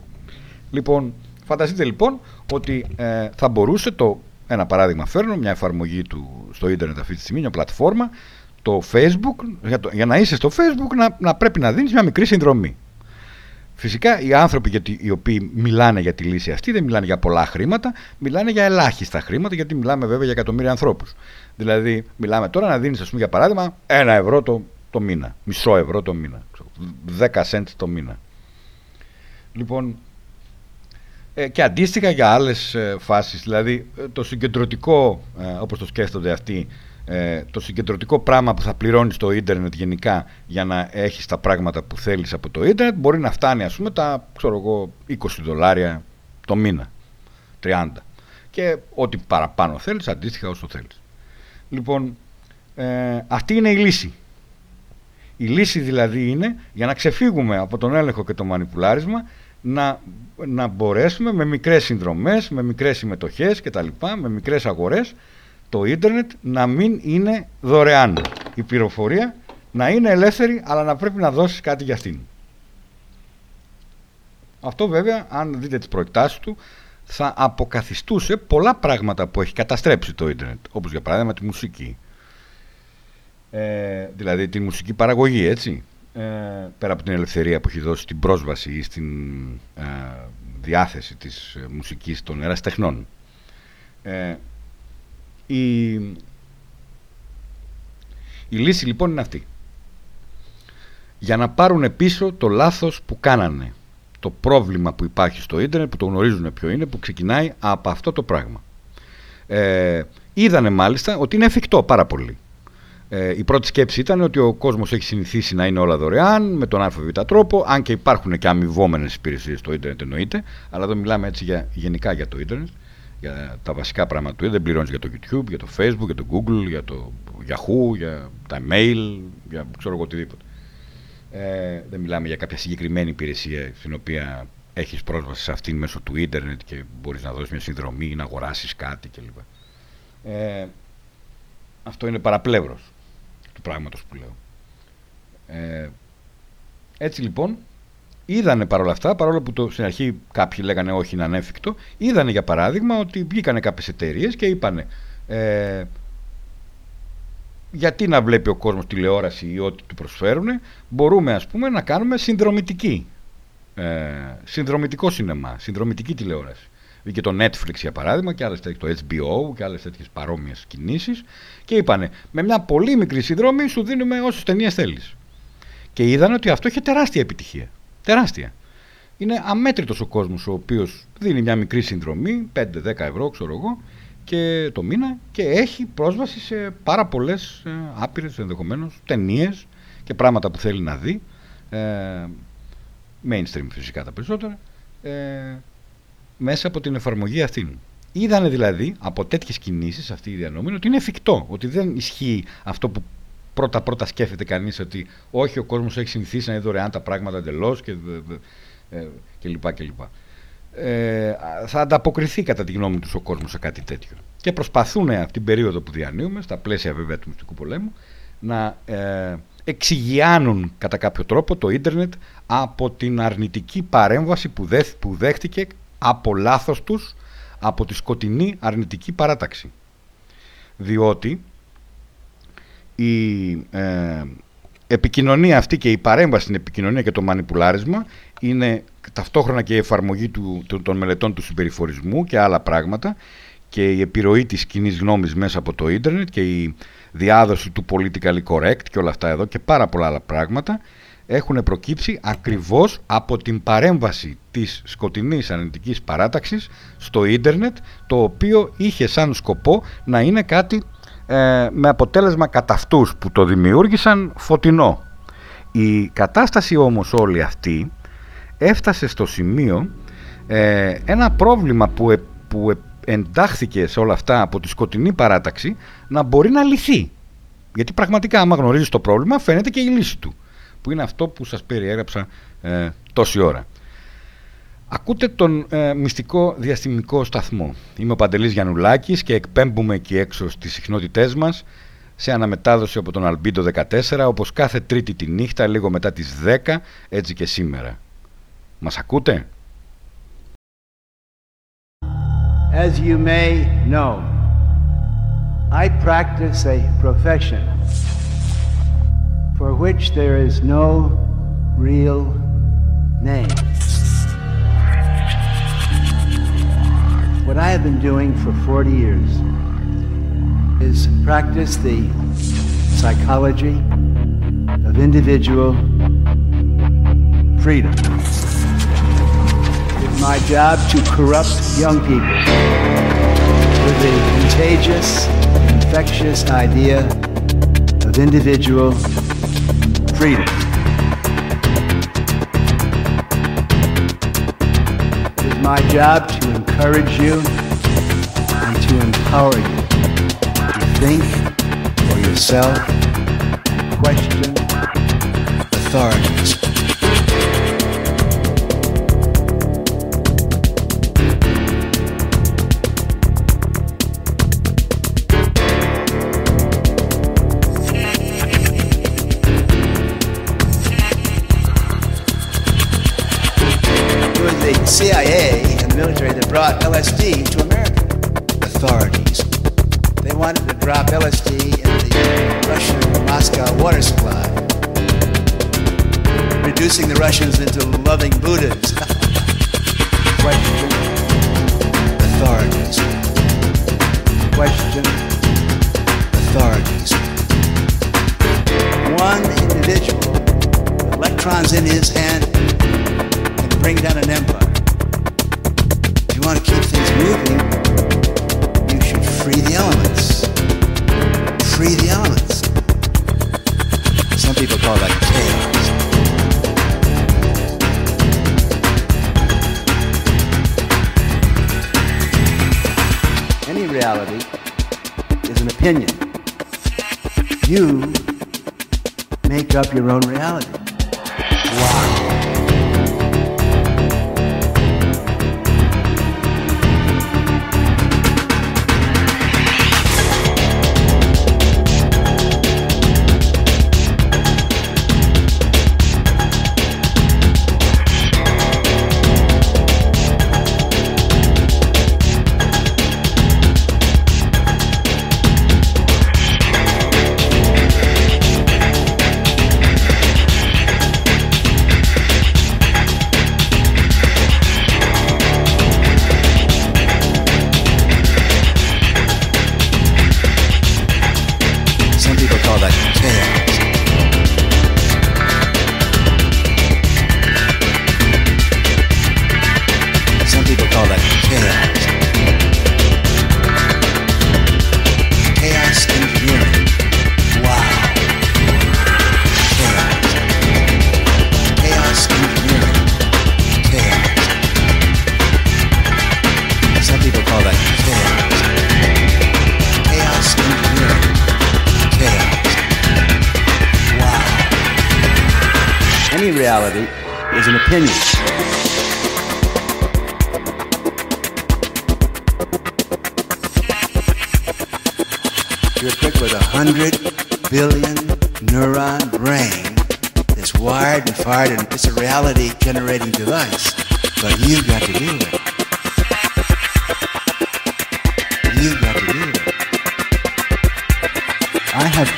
Λοιπόν, φανταστείτε λοιπόν ότι ε, θα μπορούσε το, ένα παράδειγμα φέρνω, μια εφαρμογή του στο ίντερνετ αυτή τη στιγμή, μια πλατφόρμα, το facebook, για, το, για να είσαι στο facebook να, να πρέπει να δίνεις μια μικρή συνδρομή. Φυσικά οι άνθρωποι γιατί, οι οποίοι μιλάνε για τη λύση αυτή δεν μιλάνε για πολλά χρήματα, μιλάνε για ελάχιστα χρήματα γιατί μιλάμε βέβαια για εκατομμύρια ανθρώπους. Δηλαδή μιλάμε τώρα να δίνεις ας πούμε για παράδειγμα ένα ευρώ το, το μήνα, μισό ευρώ το μήνα, δέκα σέντ το μήνα. Λοιπόν, Ε, και αντίστοιχα για άλλες ε, φάσεις, δηλαδή ε, το συγκεντρωτικό, όπως το σκέφτονται αυτοί, το συγκεντρωτικό πράγμα που θα πληρώνεις το ίντερνετ γενικά για να έχεις τα πράγματα που θέλεις από το ίντερνετ μπορεί να φτάνει ας πούμε τα ξέρω εγώ, 20 δολάρια το μήνα, 30 και ό,τι παραπάνω θέλεις αντίστοιχα όσο θέλεις. Λοιπόν, αυτή είναι η λύση. Η λύση δηλαδή είναι για να ξεφύγουμε από τον έλεγχο και το μανιπουλάρισμα να, να μπορέσουμε με μικρές συνδρομές, με μικρές συμμετοχές και τα λοιπά, με μικρές αγορές, το ίντερνετ να μην είναι δωρεάν. Η πληροφορία να είναι ελεύθερη, αλλά να πρέπει να δώσεις κάτι για αυτήν. Αυτό βέβαια, αν δείτε τις προεκτάσεις του, θα αποκαθιστούσε πολλά πράγματα που έχει καταστρέψει το ίντερνετ, όπως για παράδειγμα τη μουσική. Ε, δηλαδή τη μουσική παραγωγή, έτσι ε, πέρα από την ελευθερία που έχει δώσει την πρόσβαση ή στην ε, διάθεση της ε, μουσικής των εραστεχνών. Ε, η, η λύση λοιπόν είναι αυτή. Για να πάρουν πίσω το λάθος που κάνανε. Το πρόβλημα που υπάρχει στο ίντερνετ, που το γνωρίζουν ποιο είναι, που ξεκινάει από αυτό το πράγμα. Ε, είδανε μάλιστα ότι είναι εφικτό πάρα πολύ. Ε, η πρώτη σκέψη ήταν ότι ο κόσμος έχει συνηθίσει να είναι όλα δωρεάν, με τον ΑΒ τρόπο, αν και υπάρχουν και αμοιβόμενες υπηρεσίες στο Ιντερνετ εννοείται, αλλά εδώ μιλάμε έτσι για, γενικά για το Ιντερνετ, για τα βασικά πράγματα του Ιντερνετ. Δεν πληρώνεις για το YouTube, για το Facebook, για το Google, για το Yahoo, για τα email, για ξέρω εγώ οτιδήποτε. Ε, δεν μιλάμε για κάποια συγκεκριμένη υπηρεσία στην οποία έχεις πρόσβαση σε αυτήν μέσω του Ιντερνετ και μπορείς να δώσεις μια συνδρομή ή να αγοράσεις κάτι κλπ. Ε, αυτό είναι παραπλεύρος του πράγματος που λέω. Ε, έτσι λοιπόν, είδανε παρόλα αυτά, παρόλο που το, στην αρχή κάποιοι λέγανε όχι είναι ανέφικτο, είδανε για παράδειγμα ότι βγήκανε κάποιες εταιρείες και είπανε ε, γιατί να βλέπει ο κόσμος τηλεόραση ή ό,τι του προσφέρουν, μπορούμε ας πούμε να κάνουμε συνδρομητική, ε, συνδρομητικό σινεμά, συνδρομητική τηλεόραση. Βγήκε το Netflix για παράδειγμα και άλλες τέτοιες, το HBO και άλλες τέτοιες παρόμοιες κινήσεις και είπανε με μια πολύ μικρή συνδρομή σου δίνουμε όσες ταινίες θέλεις. Και είδαν ότι αυτό είχε τεράστια επιτυχία. Τεράστια. Είναι αμέτρητος ο κόσμος ο οποίος δίνει μια μικρή συνδρομή, 5-10 ευρώ ξέρω εγώ, και το μήνα και έχει πρόσβαση σε πάρα πολλές ε, άπειρες ενδεχομένως ταινίες και πράγματα που θέλει να δει. Ε, mainstream φυσικά τα περισσότερα. Ε, μέσα από την εφαρμογή αυτή. Είδανε δηλαδή από τέτοιες κινήσεις αυτή η διανόμενη ότι είναι εφικτό, ότι δεν ισχύει αυτό που πρώτα-πρώτα σκέφτεται κανείς ότι όχι, ο κόσμος έχει συνηθίσει να είναι δωρεάν τα πράγματα εντελώς και, ε, και λοιπά και λοιπά. Ε, θα ανταποκριθεί κατά τη γνώμη τους ο κόσμος σε κάτι τέτοιο. Και προσπαθούν αυτή την περίοδο που διανύουμε, στα πλαίσια βέβαια του μυστικού πολέμου, να ε, εξηγιάνουν κατά κάποιο τρόπο το ίντερνετ από την αρνητική παρέμβαση που, που δέχτηκε από λάθος τους από τη σκοτεινή αρνητική παράταξη. Διότι η ε, επικοινωνία αυτή και η παρέμβαση στην επικοινωνία και το μανιπουλάρισμα είναι ταυτόχρονα και η εφαρμογή του, των μελετών του συμπεριφορισμού και άλλα πράγματα και η επιρροή της κοινή γνώμης μέσα από το ίντερνετ και η διάδοση του politically correct και όλα αυτά εδώ και πάρα πολλά άλλα πράγματα έχουν προκύψει ακριβώς από την παρέμβαση της σκοτεινής αρνητικής παράταξης στο ίντερνετ το οποίο είχε σαν σκοπό να είναι κάτι ε, με αποτέλεσμα κατά αυτούς που το δημιούργησαν φωτεινό. Η κατάσταση όμως όλη αυτή έφτασε στο σημείο ε, ένα πρόβλημα που, ε, που εντάχθηκε σε όλα αυτά από τη σκοτεινή παράταξη να μπορεί να λυθεί. Γιατί πραγματικά άμα γνωρίζεις το πρόβλημα φαίνεται και η λύση του που είναι αυτό που σας περιέγραψα ε, τόση ώρα. Ακούτε τον ε, μυστικό διαστημικό σταθμό. Είμαι ο Παντελής Γιαννουλάκης και εκπέμπουμε εκεί έξω στις συχνότητές μας σε αναμετάδοση από τον Αλμπίντο 14 όπως κάθε τρίτη τη νύχτα λίγο μετά τις 10 έτσι και σήμερα. Μας ακούτε; As you may know, I practice a profession for which there is no real name. What I have been doing for 40 years is practice the psychology of individual freedom. It's my job to corrupt young people with the contagious, infectious idea of individual freedom. My job to encourage you and to empower you to think for yourself question authorities. Brought LSD to America. Authorities. They wanted to drop LSD in the Russian Moscow water supply, reducing the Russians into loving Buddhas. Question. Authorities. Question. Authorities. One individual, electrons in his hand, can bring down an empire. Want to keep things moving, you should free the elements. Free the elements. Some people call that chaos. Any reality is an opinion. You make up your own reality. Wow.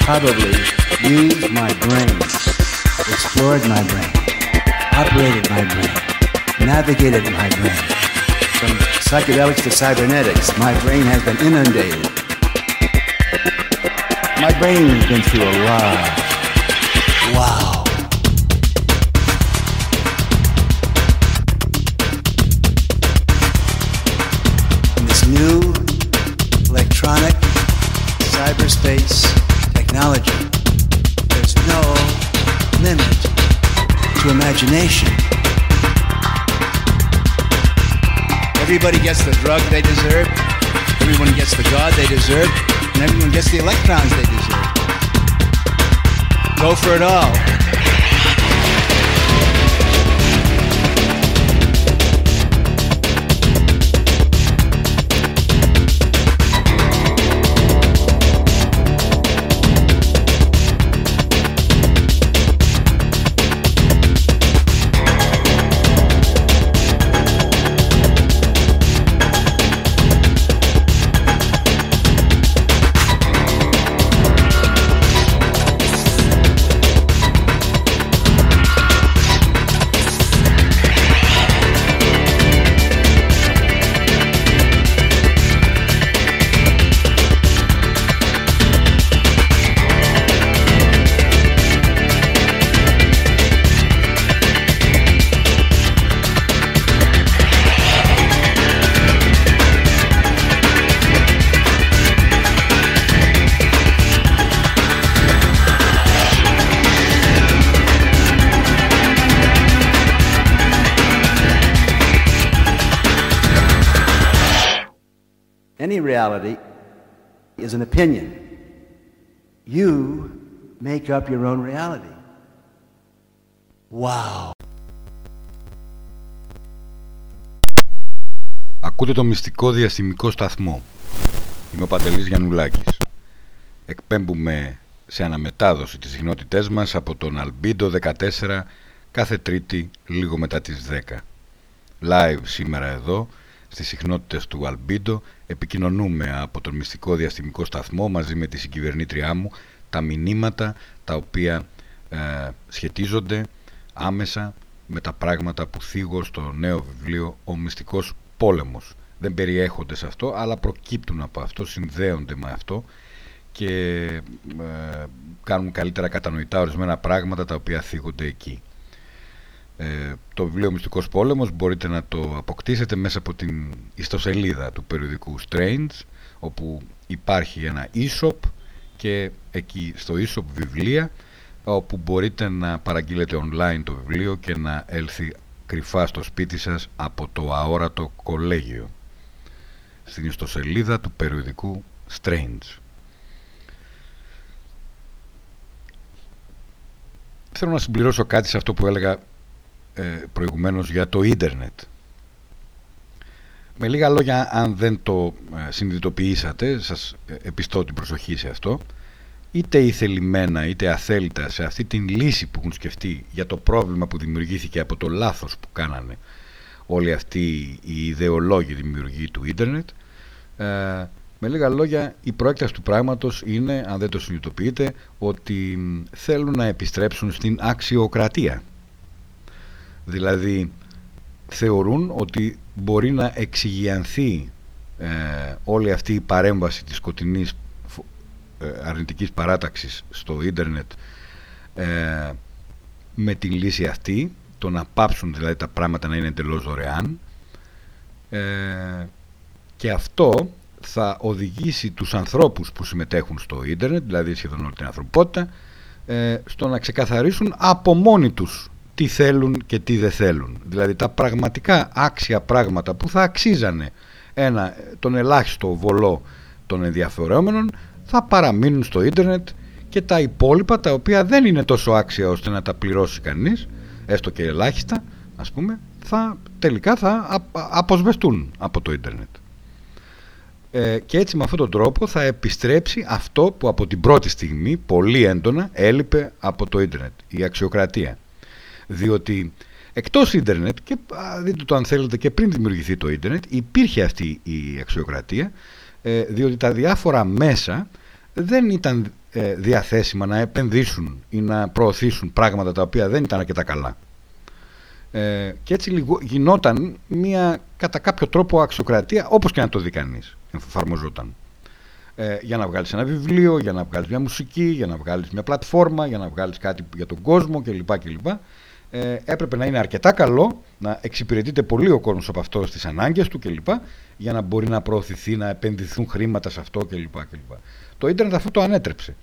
Probably used my brain, explored my brain, operated my brain, navigated my brain. From psychedelics to cybernetics, my brain has been inundated. My brain has been through a lot. Wow. Imagination. Everybody gets the drug they deserve, everyone gets the God they deserve, and everyone gets the electrons they deserve. Go for it all. Opinion. You make up your own reality. Wow. Ακούτε το μυστικό διαστημικό σταθμό. Είμαι ο Παντελής Γιαννουλάκης. Εκπέμπουμε σε αναμετάδοση τις συχνότητές μας από τον Αλμπίντο 14 κάθε Τρίτη λίγο μετά τις 10. Live σήμερα εδώ στις συχνότητες του Αλμπίντο επικοινωνούμε από τον μυστικό διαστημικό σταθμό μαζί με τη συγκυβερνήτριά μου τα μηνύματα τα οποία ε, σχετίζονται άμεσα με τα πράγματα που θίγω στο νέο βιβλίο «Ο Μυστικός Πόλεμος». Δεν περιέχονται σε αυτό, αλλά προκύπτουν από αυτό, συνδέονται με αυτό και ε, κάνουν καλύτερα κατανοητά ορισμένα πράγματα τα οποία θίγονται εκεί. Ε, το βιβλίο Μυστικός Πόλεμος μπορείτε να το αποκτήσετε μέσα από την ιστοσελίδα του περιοδικού Strange όπου υπάρχει ένα e-shop και εκεί στο e-shop βιβλία όπου μπορείτε να παραγγείλετε online το βιβλίο και να έλθει κρυφά στο σπίτι σας από το αόρατο κολέγιο στην ιστοσελίδα του περιοδικού Strange. Θέλω να συμπληρώσω κάτι σε αυτό που έλεγα ε, προηγουμένως για το ίντερνετ. Με λίγα λόγια, αν δεν το ε, συνειδητοποιήσατε, σας ε, επιστώ την προσοχή σε αυτό, είτε ηθελημένα είτε αθέλητα σε αυτή την λύση που έχουν σκεφτεί για το πρόβλημα που δημιουργήθηκε από το λάθος που κάνανε όλοι αυτοί οι ιδεολόγοι δημιουργοί του ίντερνετ, με λίγα λόγια, η προέκταση του πράγματος είναι, αν δεν το συνειδητοποιείτε, ότι θέλουν να επιστρέψουν στην αξιοκρατία. Δηλαδή θεωρούν ότι μπορεί να εξηγιανθεί ε, όλη αυτή η παρέμβαση της σκοτεινής ε, αρνητικής παράταξης στο ίντερνετ ε, με την λύση αυτή, το να πάψουν δηλαδή τα πράγματα να είναι εντελώς δωρεάν ε, και αυτό θα οδηγήσει τους ανθρώπους που συμμετέχουν στο ίντερνετ, δηλαδή σχεδόν όλη την ανθρωπότητα, ε, στο να ξεκαθαρίσουν από μόνοι τους τι θέλουν και τι δεν θέλουν. Δηλαδή τα πραγματικά άξια πράγματα που θα αξίζανε ένα, τον ελάχιστο βολό των ενδιαφερόμενων θα παραμείνουν στο ίντερνετ και τα υπόλοιπα τα οποία δεν είναι τόσο άξια ώστε να τα πληρώσει κανείς, έστω και ελάχιστα ας πούμε, θα, τελικά θα αποσβεστούν από το ίντερνετ. Ε, και έτσι με αυτόν τον τρόπο θα επιστρέψει αυτό που από την πρώτη στιγμή πολύ έντονα έλειπε από το ίντερνετ, η αξιοκρατία διότι εκτός ίντερνετ και δείτε το αν θέλετε και πριν δημιουργηθεί το ίντερνετ υπήρχε αυτή η αξιοκρατία ε, διότι τα διάφορα μέσα δεν ήταν ε, διαθέσιμα να επενδύσουν ή να προωθήσουν πράγματα τα οποία δεν ήταν αρκετά καλά. Ε, και έτσι γινόταν μια κατά κάποιο τρόπο αξιοκρατία όπως και να το δει κανείς εφαρμοζόταν. Ε, για να βγάλεις ένα βιβλίο, για να βγάλεις μια μουσική, για να βγάλεις μια πλατφόρμα, για να βγάλεις κάτι για τον κόσμο κλπ. κλπ ε, έπρεπε να είναι αρκετά καλό, να εξυπηρετείται πολύ ο κόσμος από αυτό στις ανάγκες του κλπ. για να μπορεί να προωθηθεί, να επενδυθούν χρήματα σε αυτό κλπ. κλπ. Το ίντερνετ αυτό το ανέτρεψε.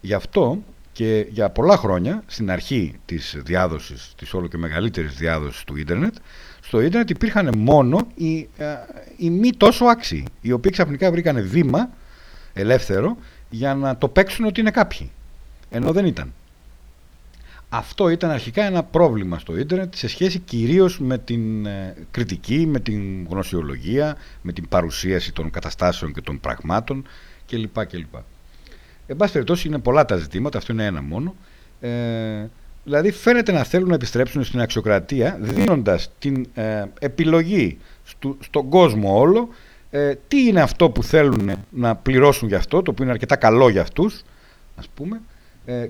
Γι' αυτό και για πολλά χρόνια, στην αρχή της διάδοσης, της όλο και μεγαλύτερης διάδοσης του ίντερνετ, στο ίντερνετ υπήρχαν μόνο οι, ε, οι μη τόσο άξιοι, οι οποίοι ξαφνικά βρήκαν βήμα ελεύθερο για να το παίξουν ότι είναι κάποιοι. Ενώ δεν ήταν. Αυτό ήταν αρχικά ένα πρόβλημα στο ίντερνετ σε σχέση κυρίως με την ε, κριτική, με την γνωσιολογία, με την παρουσίαση των καταστάσεων και των πραγμάτων κλπ. κλπ. Εν πάση περιπτώσει είναι πολλά τα ζητήματα, αυτό είναι ένα μόνο. Ε, δηλαδή φαίνεται να θέλουν να επιστρέψουν στην αξιοκρατία δίνοντας την ε, επιλογή στον κόσμο όλο ε, τι είναι αυτό που θέλουν να πληρώσουν γι' αυτό, το οποίο είναι αρκετά καλό για αυτούς, ας πούμε, ε,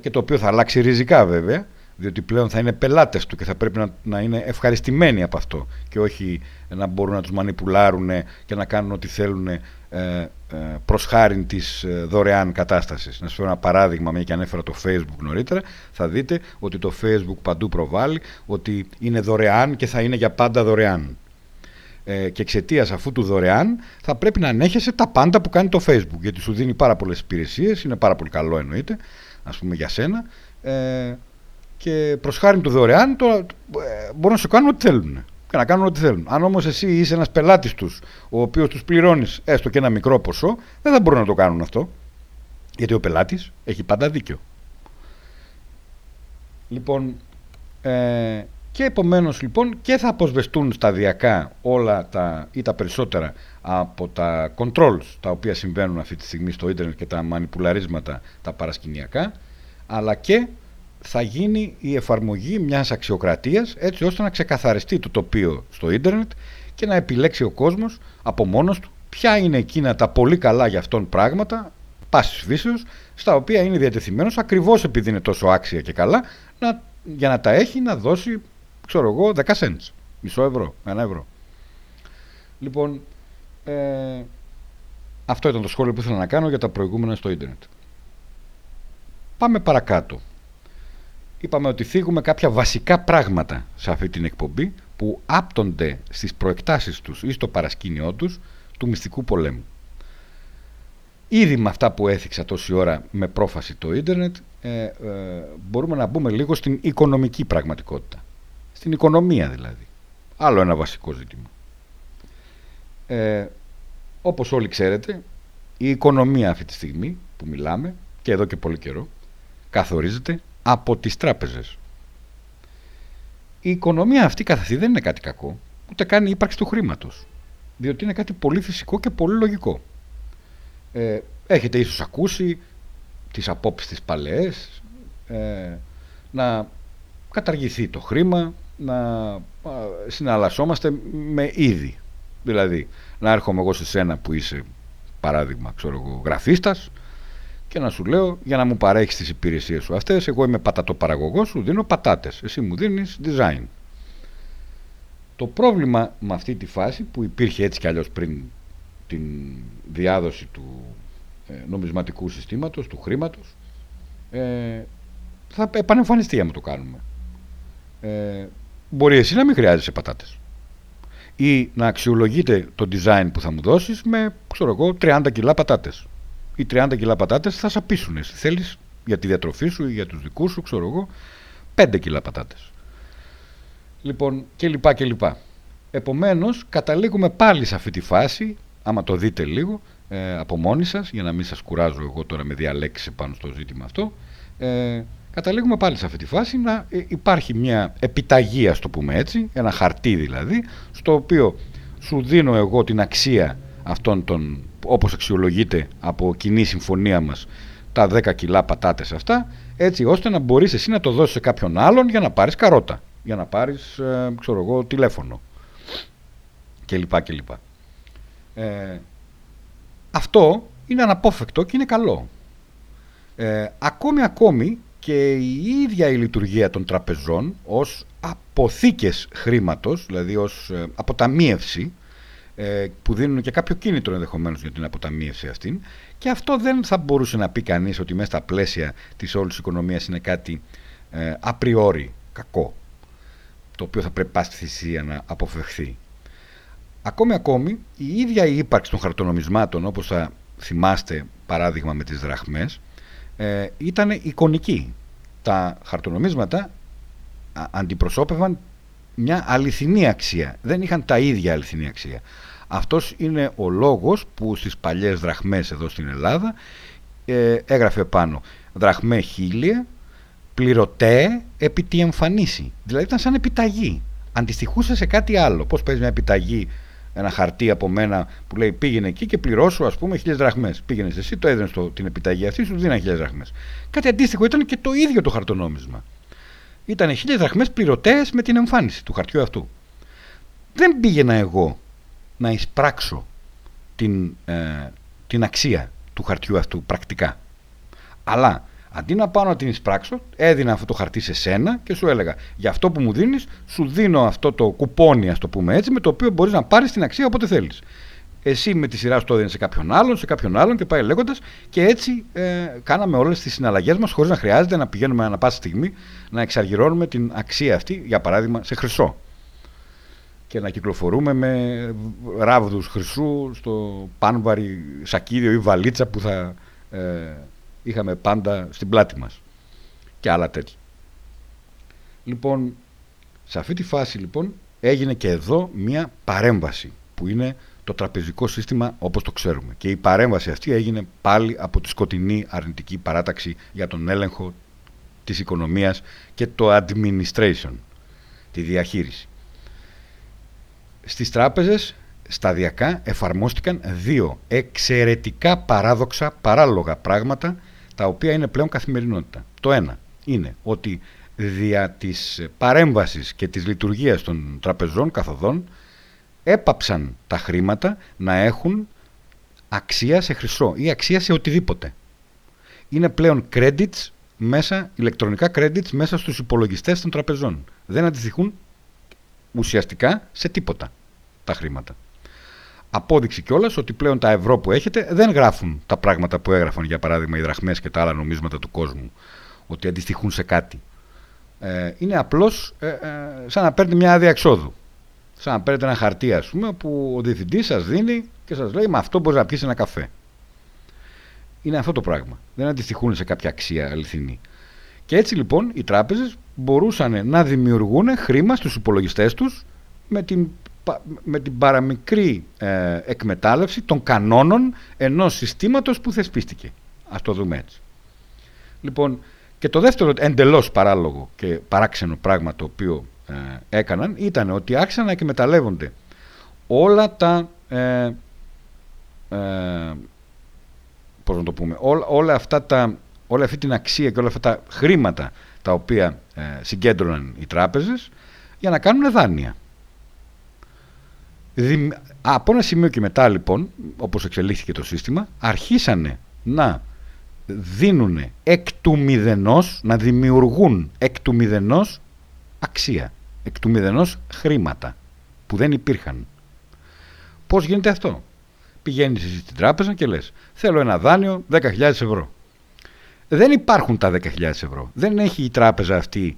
και το οποίο θα αλλάξει ριζικά βέβαια, διότι πλέον θα είναι πελάτες του και θα πρέπει να, να είναι ευχαριστημένοι από αυτό και όχι να μπορούν να τους μανιπουλάρουν και να κάνουν ό,τι θέλουν ε, ε, προς χάρη της ε, δωρεάν κατάστασης. Να σας φέρω ένα παράδειγμα, μια και ανέφερα το Facebook νωρίτερα, θα δείτε ότι το Facebook παντού προβάλλει ότι είναι δωρεάν και θα είναι για πάντα δωρεάν. Ε, και εξαιτίας αφού του δωρεάν θα πρέπει να ανέχεσαι τα πάντα που κάνει το Facebook γιατί σου δίνει πάρα πολλές υπηρεσίες, είναι πάρα πολύ καλό εννοείται, ας πούμε για σένα, ε, και προ χάρη του δωρεάν το, ε, μπορούν να σου κάνουν ό,τι θέλουν. και να κάνουν ό,τι θέλουν. Αν όμως εσύ είσαι ένας πελάτης τους, ο οποίος τους πληρώνεις έστω και ένα μικρό ποσό, δεν θα μπορούν να το κάνουν αυτό. Γιατί ο πελάτης έχει πάντα δίκιο. Λοιπόν, ε, και επομένως λοιπόν και θα αποσβεστούν σταδιακά όλα τα ή τα περισσότερα από τα controls τα οποία συμβαίνουν αυτή τη στιγμή στο ίντερνετ και τα μανιπουλαρίσματα τα παρασκηνιακά αλλά και θα γίνει η εφαρμογή μιας αξιοκρατίας έτσι ώστε να ξεκαθαριστεί το τοπίο στο ίντερνετ και να επιλέξει ο κόσμος από μόνος του ποια είναι εκείνα τα πολύ καλά για αυτόν πράγματα πάσης φύσεως στα οποία είναι διατεθειμένος ακριβώς επειδή είναι τόσο άξια και καλά να, για να τα έχει να δώσει ξέρω εγώ 10 cents μισό ευρώ, ένα ευρώ λοιπόν ε, αυτό ήταν το σχόλιο που ήθελα να κάνω για τα προηγούμενα στο ίντερνετ πάμε παρακάτω είπαμε ότι θίγουμε κάποια βασικά πράγματα σε αυτή την εκπομπή που άπτονται στις προεκτάσεις τους ή στο παρασκήνιό τους του μυστικού πολέμου. Ήδη με αυτά που έθιξα τόση ώρα με πρόφαση το ίντερνετ ε, ε, μπορούμε να μπούμε λίγο στην οικονομική πραγματικότητα. Στην οικονομία δηλαδή. Άλλο ένα βασικό ζήτημα. Ε, όπως όλοι ξέρετε, η οικονομία αυτή τη στιγμή που μιλάμε και εδώ και πολύ καιρό καθορίζεται από τις τράπεζες. Η οικονομία αυτή καθ' αυτή δεν είναι κάτι κακό, ούτε κάνει ύπαρξη του χρήματος, διότι είναι κάτι πολύ φυσικό και πολύ λογικό. Ε, έχετε ίσως ακούσει τις απόψεις της παλαιές, ε, να καταργηθεί το χρήμα, να συναλλασσόμαστε με είδη. Δηλαδή, να έρχομαι εγώ σε σένα που είσαι, παράδειγμα, ξέρω εγώ, γραφίστας, και να σου λέω για να μου παρέχεις τις υπηρεσίες σου αυτές. Εγώ είμαι πατατοπαραγωγός, σου δίνω πατάτες. Εσύ μου δίνεις design. Το πρόβλημα με αυτή τη φάση που υπήρχε έτσι κι αλλιώς πριν την διάδοση του ε, νομισματικού συστήματος, του χρήματος, ε, θα επανεμφανιστεί αν το κάνουμε. Ε, μπορεί εσύ να μην χρειάζεσαι πατάτες. Ή να αξιολογείτε το design που θα μου δώσεις με, ξέρω εγώ, 30 κιλά πατάτες οι 30 κιλά πατάτες θα σαπίσουν. Εσύ θέλεις για τη διατροφή σου ή για τους δικούς σου, ξέρω εγώ, 5 κιλά πατάτες. Λοιπόν, και λοιπά και λοιπά. Επομένως, καταλήγουμε πάλι σε αυτή τη φάση, άμα το δείτε λίγο, ε, από μόνοι σας, για να μην σας κουράζω εγώ τώρα με διαλέξεις πάνω στο ζήτημα αυτό, ε, καταλήγουμε πάλι σε αυτή τη φάση να ε, υπάρχει μια επιταγή, ας το πούμε έτσι, ένα χαρτί δηλαδή, στο οποίο σου δίνω εγώ την αξία αυτών των όπως αξιολογείται από κοινή συμφωνία μας τα 10 κιλά πατάτες αυτά έτσι ώστε να μπορείς εσύ να το δώσεις σε κάποιον άλλον για να πάρεις καρότα για να πάρεις ε, ξέρω εγώ, τηλέφωνο και λοιπά και λοιπά. Ε, αυτό είναι αναπόφευκτο και είναι καλό. Ε, ακόμη ακόμη και η ίδια η λειτουργία των τραπεζών ως αποθήκες χρήματος, δηλαδή ως ε, αποταμίευση ε, που δίνουν και κάποιο κίνητρο ενδεχομένως για την αποταμίευση αυτήν. Και αυτό δεν θα μπορούσε να πει κανείς ότι μέσα στα πλαίσια της όλης οικονομίας είναι κάτι ε, απριόρι κακό, το οποίο θα πρέπει πάση θυσία να αποφευχθεί. Ακόμη ακόμη, η ίδια η ύπαρξη των χαρτονομισμάτων, όπως θα θυμάστε παράδειγμα με τις δραχμές, ε, ήταν εικονική. Τα χαρτονομίσματα αντιπροσώπευαν μια αληθινή αξία. Δεν είχαν τα ίδια αληθινή αξία. Αυτός είναι ο λόγος που στις παλιές δραχμές εδώ στην Ελλάδα ε, έγραφε πάνω δραχμέ χίλια πληρωτέ επί τη εμφανίση. Δηλαδή ήταν σαν επιταγή. Αντιστοιχούσε σε κάτι άλλο. Πώς παίζει μια επιταγή ένα χαρτί από μένα που λέει πήγαινε εκεί και πληρώσου ας πούμε χίλιες δραχμές. Πήγαινες εσύ, το έδινες την επιταγή αυτή, σου δίνανε χίλιες δραχμές. Κάτι αντίστοιχο ήταν και το ίδιο το χαρτονόμισμα. Ήταν χίλιες δραχμές πληρωτές με την εμφάνιση του χαρτιού αυτού. Δεν πήγαινα εγώ να εισπράξω την, ε, την αξία του χαρτιού αυτού πρακτικά. Αλλά αντί να πάω να την εισπράξω, έδινα αυτό το χαρτί σε σένα και σου έλεγα για αυτό που μου δίνεις, σου δίνω αυτό το κουπόνι, ας το πούμε έτσι, με το οποίο μπορείς να πάρεις την αξία όποτε θέλεις. Εσύ με τη σειρά σου το έδινες σε κάποιον άλλον, σε κάποιον άλλον και πάει λέγοντας. Και έτσι ε, κάναμε όλες τις συναλλαγές μας χωρίς να χρειάζεται να πηγαίνουμε ανά πάσα στιγμή να εξαργυρώνουμε την αξία αυτή, για παράδειγμα, σε χρυσό και να κυκλοφορούμε με ράβδους χρυσού στο πάνβαρι σακίδιο ή βαλίτσα που θα ε, είχαμε πάντα στην πλάτη μας και άλλα τέτοια. Λοιπόν, σε αυτή τη φάση λοιπόν έγινε και εδώ μια παρέμβαση που είναι το τραπεζικό σύστημα όπως το ξέρουμε. Και η παρέμβαση αυτή έγινε πάλι από τη σκοτεινή αρνητική παράταξη για τον έλεγχο της οικονομίας και το administration, τη διαχείριση. Στις τράπεζες σταδιακά εφαρμόστηκαν δύο εξαιρετικά παράδοξα, παράλογα πράγματα τα οποία είναι πλέον καθημερινότητα. Το ένα είναι ότι δια της παρέμβασης και της λειτουργίας των τραπεζών καθοδόν έπαψαν τα χρήματα να έχουν αξία σε χρυσό ή αξία σε οτιδήποτε. Είναι πλέον credits μέσα, ηλεκτρονικά credits μέσα στους υπολογιστές των τραπεζών. Δεν αντιστοιχούν ουσιαστικά σε τίποτα τα χρήματα. Απόδειξη κιόλας ότι πλέον τα ευρώ που έχετε δεν γράφουν τα πράγματα που έγραφαν για παράδειγμα οι δραχμές και τα άλλα νομίσματα του κόσμου ότι αντιστοιχούν σε κάτι. Ε, είναι απλώς ε, ε, σαν να παίρνει μια άδεια εξόδου. Σαν να παίρνετε ένα χαρτί, ας πούμε, που ο διευθυντής σας δίνει και σας λέει: Με αυτό μπορείς να πιεις ένα καφέ. Είναι αυτό το πράγμα. Δεν αντιστοιχούν σε κάποια αξία αληθινή. Και έτσι λοιπόν οι τράπεζες μπορούσαν να δημιουργούν χρήμα στους υπολογιστές τους με την, με την παραμικρή ε, εκμετάλλευση των κανόνων ενός συστήματος που θεσπίστηκε. Ας το δούμε έτσι. Λοιπόν, και το δεύτερο εντελώς παράλογο και παράξενο πράγμα το οποίο ε, έκαναν ήταν ότι άρχισαν να εκμεταλλεύονται όλα τα ε, ε, πώς να το πούμε όλα, όλα αυτά τα όλη αυτή την αξία και όλα αυτά τα χρήματα τα οποία ε, συγκέντρωναν οι τράπεζες για να κάνουν δάνεια. Από ένα σημείο και μετά λοιπόν, όπως εξελίχθηκε το σύστημα, αρχίσανε να δίνουν εκ του μηδενός, να δημιουργούν εκ του μηδενός αξία εκ του μηδενός χρήματα που δεν υπήρχαν. Πώς γίνεται αυτό; Πηγαίνεις εσύ στην τράπεζα και λες θέλω ένα δάνειο 10.000 ευρώ. Δεν υπάρχουν τα 10.000 ευρώ. Δεν έχει η τράπεζα αυτή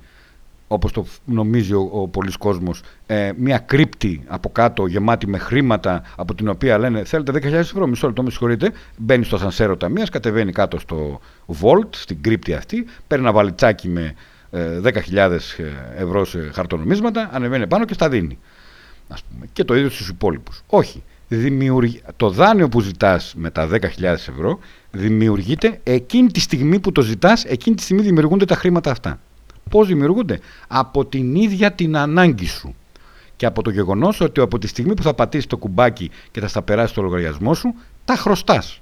όπως το νομίζει ο, ο πολλής κόσμος, ε, μια κρύπτη από κάτω γεμάτη με χρήματα από την οποία λένε θέλετε 10.000 ευρώ, μισό λεπτό με συγχωρείτε, μπαίνει στο σανσέρο ταμείας, κατεβαίνει κάτω στο Vault, στην κρύπτη αυτή, παίρνει ένα βαλιτσάκι με 10.000 ε, ευρώ σε χαρτονομίσματα, ανεβαίνει πάνω και στα δίνει. Ας πούμε. Και το ίδιο στους υπόλοιπους. Όχι. Δημιουργεί, το δάνειο που ζητάς με τα 10.000 ευρώ δημιουργείται εκείνη τη στιγμή που το ζητάς, εκείνη τη στιγμή δημιουργούνται τα χρήματα αυτά. Πώς δημιουργούνται; Από την ίδια την ανάγκη σου. Και από το γεγονός ότι από τη στιγμή που θα πατήσεις το κουμπάκι και θα στα περάσει το λογαριασμό σου, τα χρωστάς.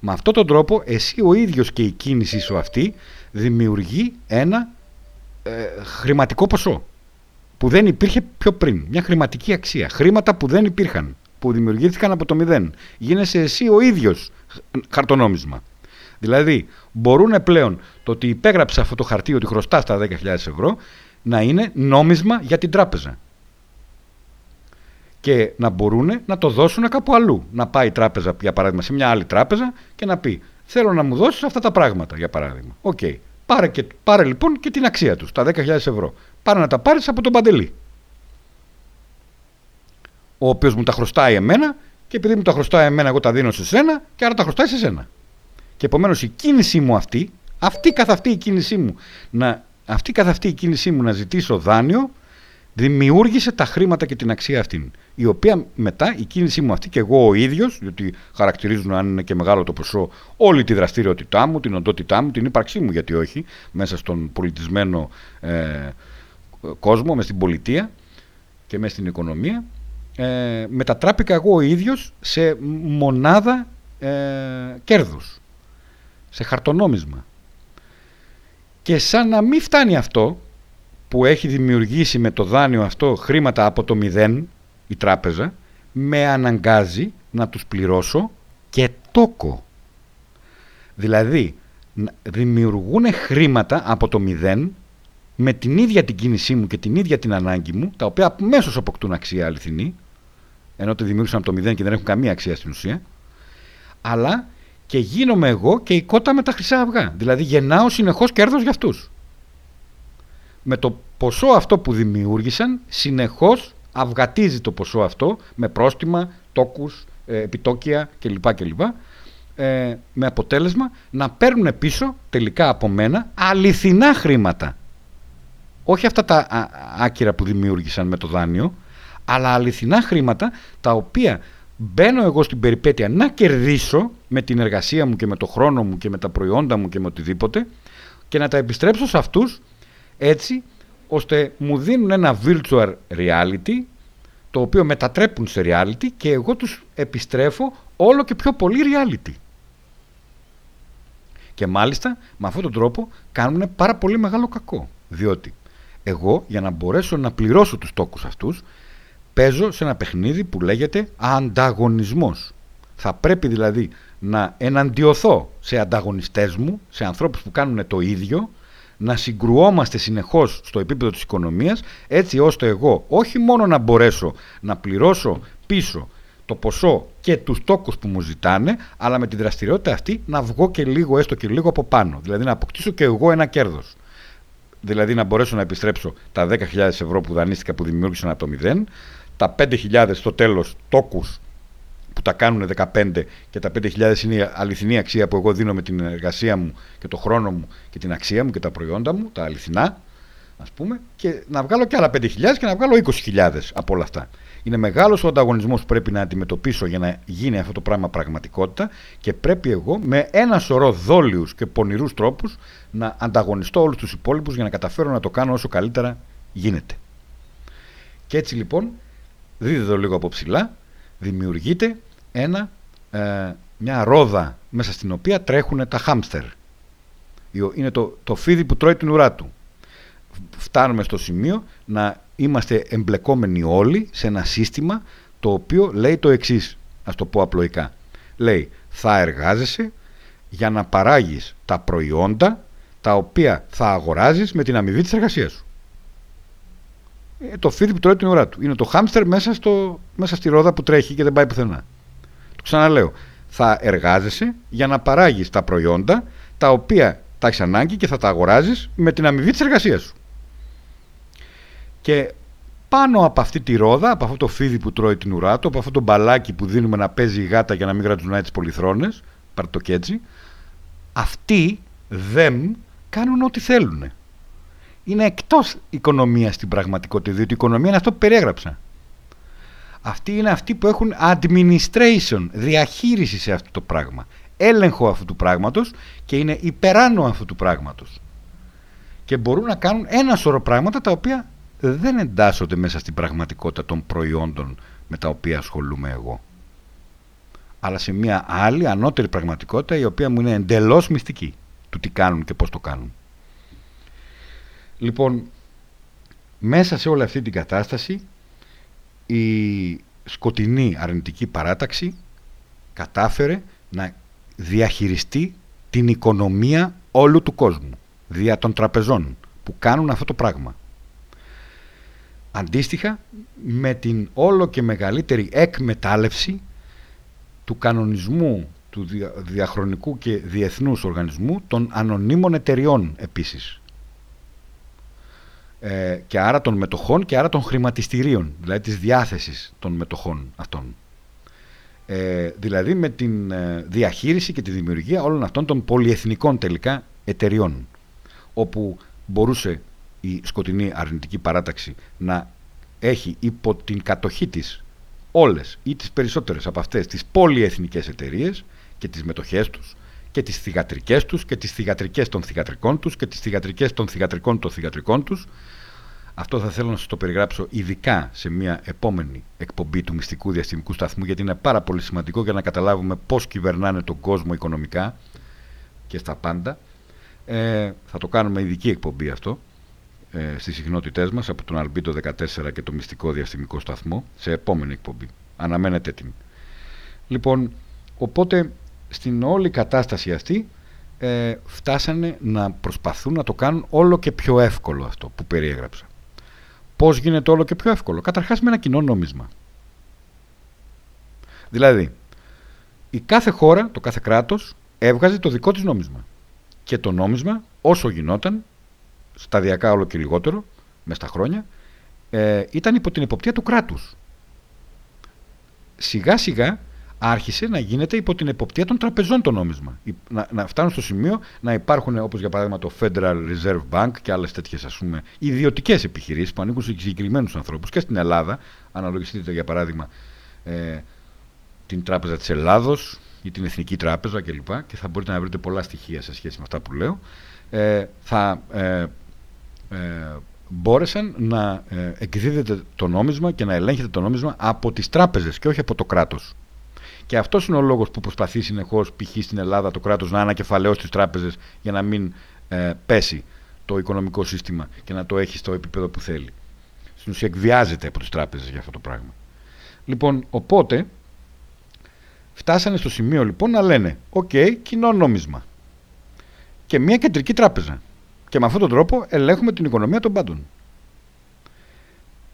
Με αυτόν τον τρόπο εσύ ο ίδιος και η κίνηση σου αυτή δημιουργεί ένα ε, χρηματικό ποσό που δεν υπήρχε πιο πριν. Μια χρηματική αξία. Χρήματα που δεν υπήρχαν, που δημιουργήθηκαν από το μηδέν. Γίνεσαι εσύ ο ίδιος χαρτονόμισμα. Δηλαδή, μπορούν πλέον το ότι υπέγραψε αυτό το χαρτί ότι χρωστά τα 10.000 ευρώ να είναι νόμισμα για την τράπεζα. Και να μπορούν να το δώσουν κάπου αλλού. Να πάει η τράπεζα, για παράδειγμα, σε μια άλλη τράπεζα και να πει Θέλω να μου δώσεις αυτά τα πράγματα, για παράδειγμα. Οκ. Okay. Πάρε, και, πάρε λοιπόν και την αξία τους, τα 10.000 ευρώ. Πάρε να τα πάρεις από τον Παντελή. Ο οποίος μου τα χρωστάει εμένα και επειδή μου τα χρωστάει εμένα, εγώ τα δίνω σε σένα και άρα τα χρωστάει σε σένα. Και επομένως η κίνησή μου αυτή, αυτή καθ' αυτή η κίνησή μου, να, αυτή καθ' αυτή η κίνησή μου να ζητήσω δάνειο, δημιούργησε τα χρήματα και την αξία αυτήν. Η οποία μετά η κίνησή μου αυτή και εγώ ο ίδιος, διότι χαρακτηρίζουν αν είναι και μεγάλο το ποσό όλη τη δραστηριότητά μου, την οντότητά μου, την ύπαρξή μου, γιατί όχι, μέσα στον πολιτισμένο ε, κόσμο, μες στην πολιτεία και μέσα στην οικονομία, ε, μετατράπηκα εγώ ο ίδιος σε μονάδα ε, κέρδους, σε χαρτονόμισμα. Και σαν να μην φτάνει αυτό, που έχει δημιουργήσει με το δάνειο αυτό χρήματα από το μηδέν η τράπεζα με αναγκάζει να τους πληρώσω και τόκο. Δηλαδή δημιουργούν χρήματα από το μηδέν με την ίδια την κίνησή μου και την ίδια την ανάγκη μου, τα οποία αμέσως αποκτούν αξία αληθινή, ενώ τη δημιούργησαν από το μηδέν και δεν έχουν καμία αξία στην ουσία, αλλά και γίνομαι εγώ και η κότα με τα χρυσά αυγά. Δηλαδή γεννάω συνεχώς κέρδος για αυτούς με το ποσό αυτό που δημιούργησαν συνεχώς αυγατίζει το ποσό αυτό με πρόστιμα, τόκους, ε, επιτόκια κλπ. κλπ ε, με αποτέλεσμα να παίρνουν πίσω τελικά από μένα αληθινά χρήματα. όχι αυτά τα άκυρα που δημιούργησαν με το δάνειο, αλλά αληθινά χρήματα τα οποία μπαίνω εγώ στην περιπέτεια να κερδίσω με την εργασία μου και με το χρόνο μου και με τα προϊόντα μου και με οτιδήποτε και να τα επιστρέψω σε αυτούς έτσι ώστε μου δίνουν ένα virtual reality το οποίο μετατρέπουν σε reality και εγώ τους επιστρέφω όλο και πιο πολύ reality. Και μάλιστα με αυτόν τον τρόπο κάνουν πάρα πολύ μεγάλο κακό. Διότι εγώ για να μπορέσω να πληρώσω τους τόκους αυτούς παίζω σε ένα παιχνίδι που λέγεται ανταγωνισμός. Θα πρέπει δηλαδή να εναντιωθώ σε ανταγωνιστές μου, σε ανθρώπους που κάνουν το ίδιο, να συγκρουόμαστε συνεχώς στο επίπεδο της οικονομίας, έτσι ώστε εγώ όχι μόνο να μπορέσω να πληρώσω πίσω το ποσό και τους τόκους που μου ζητάνε, αλλά με τη δραστηριότητα αυτή να βγω και λίγο έστω και λίγο από πάνω. Δηλαδή να αποκτήσω και εγώ ένα κέρδος. Δηλαδή να μπορέσω να επιστρέψω τα 10.000 ευρώ που δανείστηκα που δημιούργησαν από το 0, τα 5.000 στο τέλος τόκους που τα κάνουν 15 και τα 5.000 είναι η αληθινή αξία που εγώ δίνω με την εργασία μου και το χρόνο μου και την αξία μου και τα προϊόντα μου, τα αληθινά, ας πούμε, και να βγάλω και άλλα 5.000 και να βγάλω 20.000 από όλα αυτά. Είναι μεγάλος ο ανταγωνισμός που πρέπει να αντιμετωπίσω για να γίνει αυτό το πράγμα πραγματικότητα και πρέπει εγώ με ένα σωρό δόλιους και πονηρούς τρόπους να ανταγωνιστώ όλους τους υπόλοιπους για να καταφέρω να το κάνω όσο καλύτερα γίνεται. Και έτσι λοιπόν δείτε το λίγο από ψηλά, δημιουργείται ένα, ε, μια ρόδα μέσα στην οποία τρέχουν τα χάμστερ. Είναι το, το φίδι που τρώει την ουρά του. Φτάνουμε στο σημείο να είμαστε εμπλεκόμενοι όλοι σε ένα σύστημα το οποίο λέει το εξής, ας το πω απλοϊκά. Λέει, θα εργάζεσαι για να παράγεις τα προϊόντα τα οποία θα αγοράζεις με την αμοιβή της εργασίας σου. Ε, το φίδι που τρώει την ουρά του. Είναι το χάμστερ μέσα, στο, μέσα στη ρόδα που τρέχει και δεν πάει πουθενά. Το ξαναλέω. Θα εργάζεσαι για να παράγεις τα προϊόντα τα οποία τα έχεις ανάγκη και θα τα αγοράζεις με την αμοιβή της εργασίας σου. Και πάνω από αυτή τη ρόδα, από αυτό το φίδι που τρώει την ουρά του, από αυτό το μπαλάκι που δίνουμε να παίζει η γάτα για να μην γρατζουνάει τις πολυθρόνες, πάρτε το και έτσι, αυτοί δεν κάνουν ό,τι θέλουν είναι εκτός οικονομίας στην πραγματικότητα, διότι η οικονομία είναι αυτό που περιέγραψα. Αυτοί είναι αυτοί που έχουν administration, διαχείριση σε αυτό το πράγμα, έλεγχο αυτού του πράγματος και είναι υπεράνω αυτού του πράγματος. Και μπορούν να κάνουν ένα σωρό πράγματα τα οποία δεν εντάσσονται μέσα στην πραγματικότητα των προϊόντων με τα οποία ασχολούμαι εγώ. Αλλά σε μια άλλη, ανώτερη πραγματικότητα η οποία μου είναι εντελώς μυστική του τι κάνουν και πώς το κάνουν. Λοιπόν, μέσα σε όλη αυτή την κατάσταση η σκοτεινή αρνητική παράταξη κατάφερε να διαχειριστεί την οικονομία όλου του κόσμου δια των τραπεζών που κάνουν αυτό το πράγμα. Αντίστοιχα με την όλο και μεγαλύτερη εκμετάλλευση του κανονισμού του διαχρονικού και διεθνούς οργανισμού των ανωνύμων εταιριών επίσης ε, και άρα των μετοχών και άρα των χρηματιστηρίων, δηλαδή της διάθεσης των μετοχών αυτών. Ε, δηλαδή με την ε, διαχείριση και τη δημιουργία όλων αυτών των πολυεθνικών τελικά εταιριών, όπου μπορούσε η σκοτεινή αρνητική παράταξη να έχει υπό την κατοχή της όλες ή τις περισσότερες από αυτές τις πολυεθνικές εταιρείες και τις μετοχές τους και τις θυγατρικές τους και τις θυγατρικές των θυγατρικών τους και τις θυγατρικές των θυγατρικών των θυγατρικών τους. Αυτό θα θέλω να σας το περιγράψω ειδικά σε μια επόμενη εκπομπή του Μυστικού Διαστημικού Σταθμού γιατί είναι πάρα πολύ σημαντικό για να καταλάβουμε πώς κυβερνάνε τον κόσμο οικονομικά και στα πάντα. Ε, θα το κάνουμε ειδική εκπομπή αυτό ε, στις συχνότητές μας από τον Αλμπίτο 14 και το Μυστικό Διαστημικό Σταθμό σε επόμενη εκπομπή. Αναμένετε την. Λοιπόν, οπότε στην όλη κατάσταση αυτή ε, φτάσανε να προσπαθούν να το κάνουν όλο και πιο εύκολο αυτό που περιέγραψα. Πώς γίνεται όλο και πιο εύκολο; Καταρχάς με ένα κοινό νόμισμα. Δηλαδή, η κάθε χώρα, το κάθε κράτος έβγαζε το δικό της νόμισμα. Και το νόμισμα όσο γινόταν, σταδιακά όλο και λιγότερο, μες στα χρόνια, ε, ήταν υπό την υποπτία του κράτους. Σιγά σιγά άρχισε να γίνεται υπό την εποπτεία των τραπεζών το νόμισμα. Να, να φτάνουν στο σημείο να υπάρχουν, όπως για παράδειγμα το Federal Reserve Bank και άλλες τέτοιες ιδιωτικές επιχειρήσεις που ανήκουν σε συγκεκριμένους ανθρώπους και στην Ελλάδα. Αναλογιστείτε για παράδειγμα ε, την Τράπεζα της Ελλάδος ή την Εθνική Τράπεζα κλπ. Και, και θα μπορείτε να βρείτε πολλά στοιχεία σε σχέση με αυτά που λέω. Ε, θα ε, ε, μπόρεσαν να ε, εκδίδεται το νόμισμα και να ελέγχεται το νόμισμα από τις τράπεζες και όχι από το κράτος. Και αυτός είναι ο λόγος που προσπαθεί συνεχώς, π.χ. στην Ελλάδα, το κράτος να ανακεφαλαιώσει τι τράπεζες για να μην ε, πέσει το οικονομικό σύστημα και να το έχει στο επίπεδο που θέλει. Στην ουσία εκβιάζεται από τις τράπεζες για αυτό το πράγμα. Λοιπόν, οπότε φτάσανε στο σημείο λοιπόν να λένε: Οκ, κοινό νόμισμα. Και μια κεντρική τράπεζα. Και με αυτόν τον τρόπο ελέγχουμε την οικονομία των πάντων.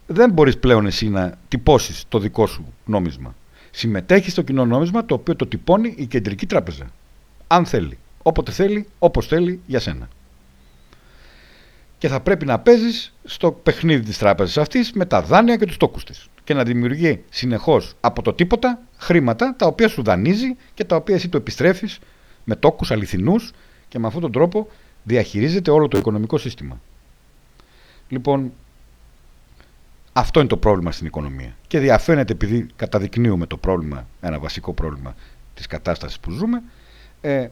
Δεν μπορείς πλέον εσύ να τυπώσεις το δικό σου νόμισμα συμμετέχεις στο κοινό νόμισμα το οποίο το τυπώνει η κεντρική τράπεζα. Αν θέλει. Όποτε θέλει, όπως θέλει για σένα. Και θα πρέπει να παίζεις στο παιχνίδι της τράπεζας αυτής με τα δάνεια και τους τόκους της. Και να δημιουργεί συνεχώς από το τίποτα χρήματα τα οποία σου δανείζει και τα οποία εσύ το επιστρέφεις με τόκους αληθινούς και με αυτόν τον τρόπο διαχειρίζεται όλο το οικονομικό σύστημα. Λοιπόν, αυτό είναι το πρόβλημα στην οικονομία. Και διαφαίνεται επειδή καταδεικνύουμε το πρόβλημα, ένα βασικό πρόβλημα της κατάστασης που ζούμε, ε,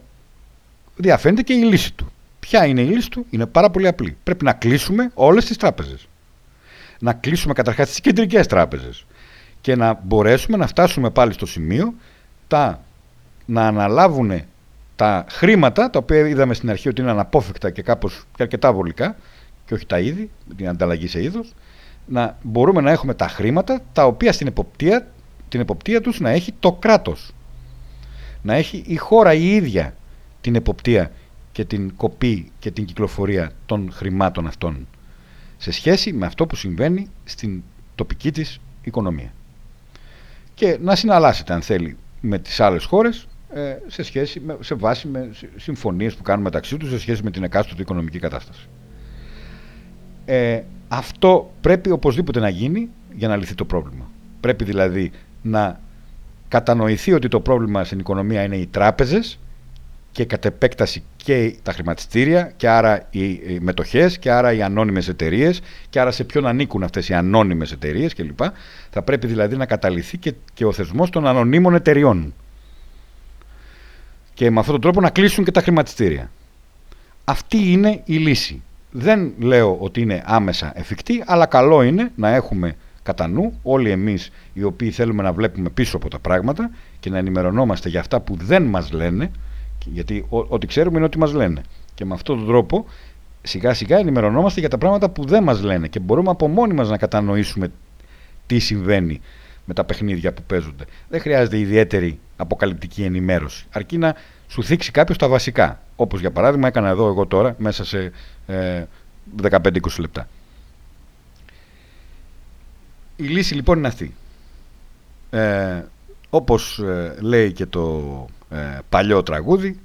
διαφαίνεται και η λύση του. Ποια είναι η λύση του, είναι πάρα πολύ απλή. Πρέπει να κλείσουμε όλες τις τράπεζες. Να κλείσουμε καταρχάς τις κεντρικές τράπεζες και να μπορέσουμε να φτάσουμε πάλι στο σημείο τα, να αναλάβουν τα χρήματα, τα οποία είδαμε στην αρχή ότι είναι αναπόφευκτα και κάπως και αρκετά βολικά, και όχι τα είδη, την ανταλλαγή σε είδος, να μπορούμε να έχουμε τα χρήματα τα οποία στην εποπτεία, την εποπτεία τους να έχει το κράτος. Να έχει η χώρα η ίδια την εποπτεία και την κοπή και την κυκλοφορία των χρημάτων αυτών σε σχέση με αυτό που συμβαίνει στην τοπική της οικονομία. Και να συναλλάσσεται αν θέλει με τις άλλες χώρες ε, σε, σχέση με, σε βάση με συμφωνίες που κάνουν μεταξύ τους σε σχέση με την εκάστοτε οικονομική κατάσταση. Ε, αυτό πρέπει οπωσδήποτε να γίνει για να λυθεί το πρόβλημα. Πρέπει δηλαδή να κατανοηθεί ότι το πρόβλημα στην οικονομία είναι οι τράπεζες και κατ' επέκταση και τα χρηματιστήρια και άρα οι μετοχές και άρα οι ανώνυμες εταιρείες και άρα σε ποιον ανήκουν αυτές οι ανώνυμες εταιρείες κλπ. Θα πρέπει δηλαδή να καταληθεί και, και ο θεσμός των ανωνύμων εταιριών. Και με αυτόν τον τρόπο να κλείσουν και τα χρηματιστήρια. Αυτή είναι η λύση. Δεν λέω ότι είναι άμεσα εφικτή, αλλά καλό είναι να έχουμε κατά νου όλοι εμείς οι οποίοι θέλουμε να βλέπουμε πίσω από τα πράγματα και να ενημερωνόμαστε για αυτά που δεν μας λένε, γιατί ό,τι ξέρουμε είναι ότι μας λένε. Και με αυτόν τον τρόπο σιγά σιγά ενημερωνόμαστε για τα πράγματα που δεν μας λένε και μπορούμε από μόνοι μας να κατανοήσουμε τι συμβαίνει με τα παιχνίδια που παίζονται. Δεν χρειάζεται ιδιαίτερη αποκαλυπτική ενημέρωση. Αρκεί να σου θίξει κάποιος τα βασικά. Όπως για παράδειγμα έκανα εδώ εγώ τώρα μέσα σε ε, 15-20 λεπτά. Η λύση λοιπόν είναι αυτή. Ε, όπως ε, λέει και το ε, παλιό τραγούδι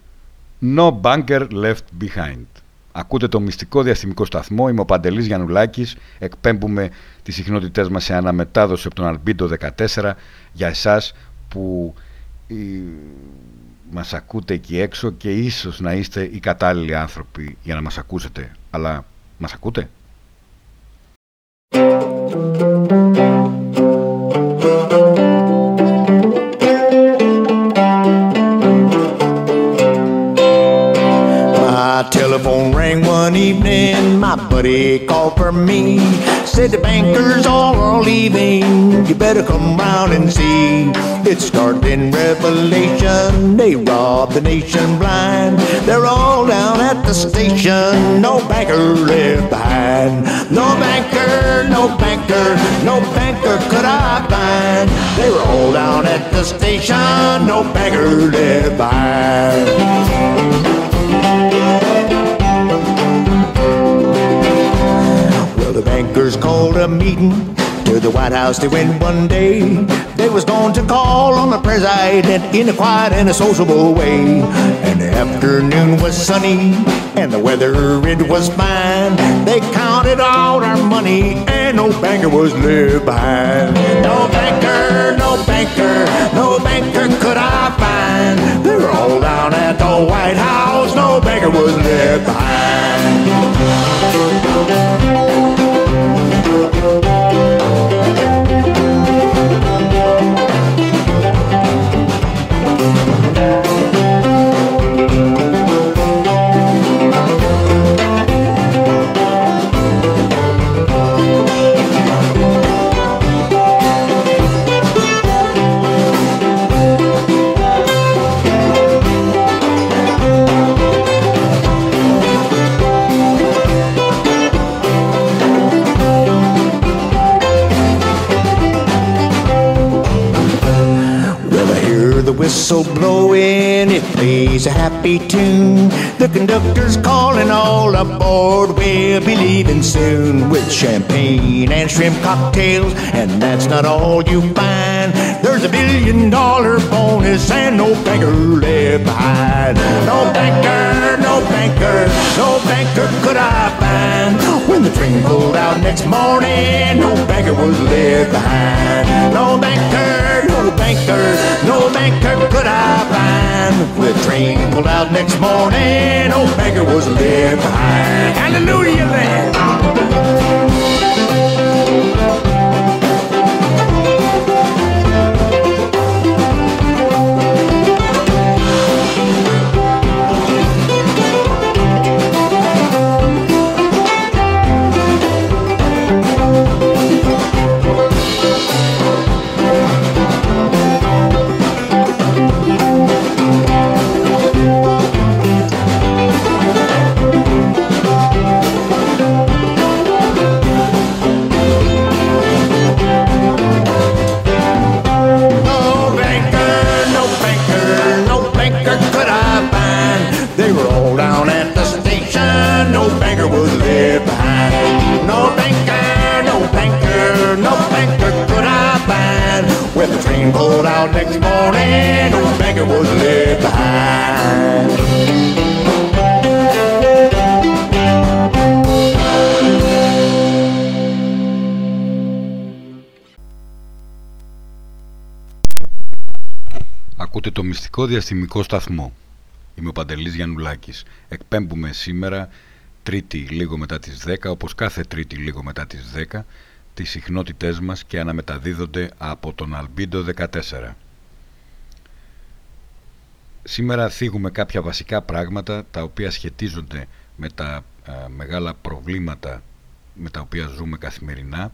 No bunker left behind. Ακούτε το μυστικό διαστημικό σταθμό, είμαι ο Παντελής Γιαννουλάκης, εκπέμπουμε τις συχνότητές μας σε αναμετάδοση από τον Αλμπίντο 14 για εσάς που μας ακούτε εκεί έξω και ίσως να είστε οι κατάλληλοι άνθρωποι για να μας ακούσετε. Αλλά μας ακούτε; telephone rang one evening. My buddy called for me. Said the bankers all are leaving. You better come round and see. It's started in Revelation. They robbed the nation blind. They're all down at the station. No banker left behind. No banker, no banker, no banker could I find. They were all down at the station. No banker left behind. The bankers called a meeting to the White House. They went one day. They was going to call on the president in a quiet and a sociable way. And the afternoon was sunny and the weather it was fine. They counted all our money and no banker was left behind. No banker, no banker, no banker could I find. They were all down at the White House. No banker was left behind. Whistle blowing, it plays a happy tune. The conductor's calling all aboard, we'll be leaving soon with champagne and shrimp cocktails, and that's not all you find. There's a billion dollar bonus and no banker left behind. No banker, no banker, no banker could I find. When the train pulled out next morning, no banker was left behind. No banker, no banker, no banker could I find. When the train pulled out next morning, no banker was left behind. Hallelujah, land. Pulled out next morning, no banker was left behind. Ακούτε το μυστικό διαστημικό σταθμό. Είμαι ο Παντελής Γιαννουλάκης. Εκπέμπουμε σήμερα Τρίτη λίγο μετά τις 10, όπως κάθε Τρίτη λίγο μετά τις 10, τις συχνότητές μας και αναμεταδίδονται από τον Αλμπίντο 14. Σήμερα θίγουμε κάποια βασικά πράγματα τα οποία σχετίζονται με τα μεγάλα προβλήματα με τα οποία ζούμε καθημερινά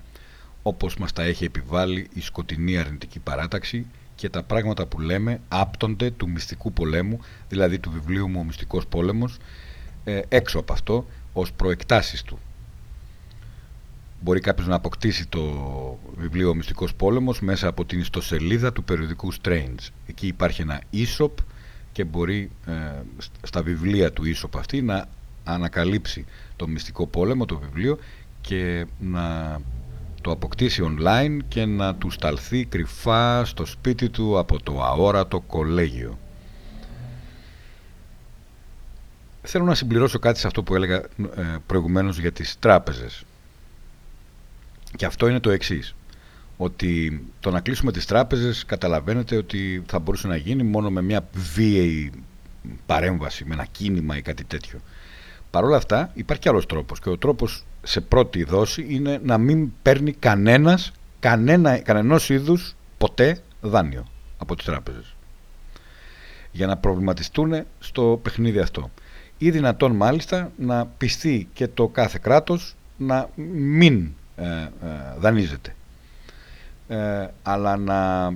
όπως μας τα έχει επιβάλει η σκοτεινή αρνητική παράταξη και τα πράγματα που λέμε άπτονται του μυστικού πολέμου, δηλαδή του βιβλίου μου «Ο Μυστικός Πόλεμος», ε, έξω από αυτό ως προεκτάσεις του μπορεί κάποιος να αποκτήσει το βιβλίο «Ο Μυστικός Πόλεμος» μέσα από την ιστοσελίδα του περιοδικού Strange. Εκεί υπάρχει ένα e-shop και μπορεί ε, στα βιβλία του e-shop αυτή να ανακαλύψει το Μυστικό Πόλεμο, το βιβλίο και να το αποκτήσει online και να του σταλθεί κρυφά στο σπίτι του από το αόρατο κολέγιο. Θέλω να συμπληρώσω κάτι σε αυτό που έλεγα ε, προηγουμένως για τις τράπεζες. Και αυτό είναι το εξής. Ότι το να κλείσουμε τις τράπεζες καταλαβαίνετε ότι θα μπορούσε να γίνει μόνο με μια βίαιη παρέμβαση, με ένα κίνημα ή κάτι τέτοιο. Παρ' όλα αυτά υπάρχει και άλλος τρόπος και ο τρόπος σε πρώτη δόση είναι να μην παίρνει κανένας, κανένα, κανενός είδους ποτέ δάνειο από τις τράπεζες για να προβληματιστούν στο παιχνίδι αυτό. Ή δυνατόν μάλιστα να πιστεί και το κάθε κράτος να μην ε, ε, δανείζεται. Ε, αλλά να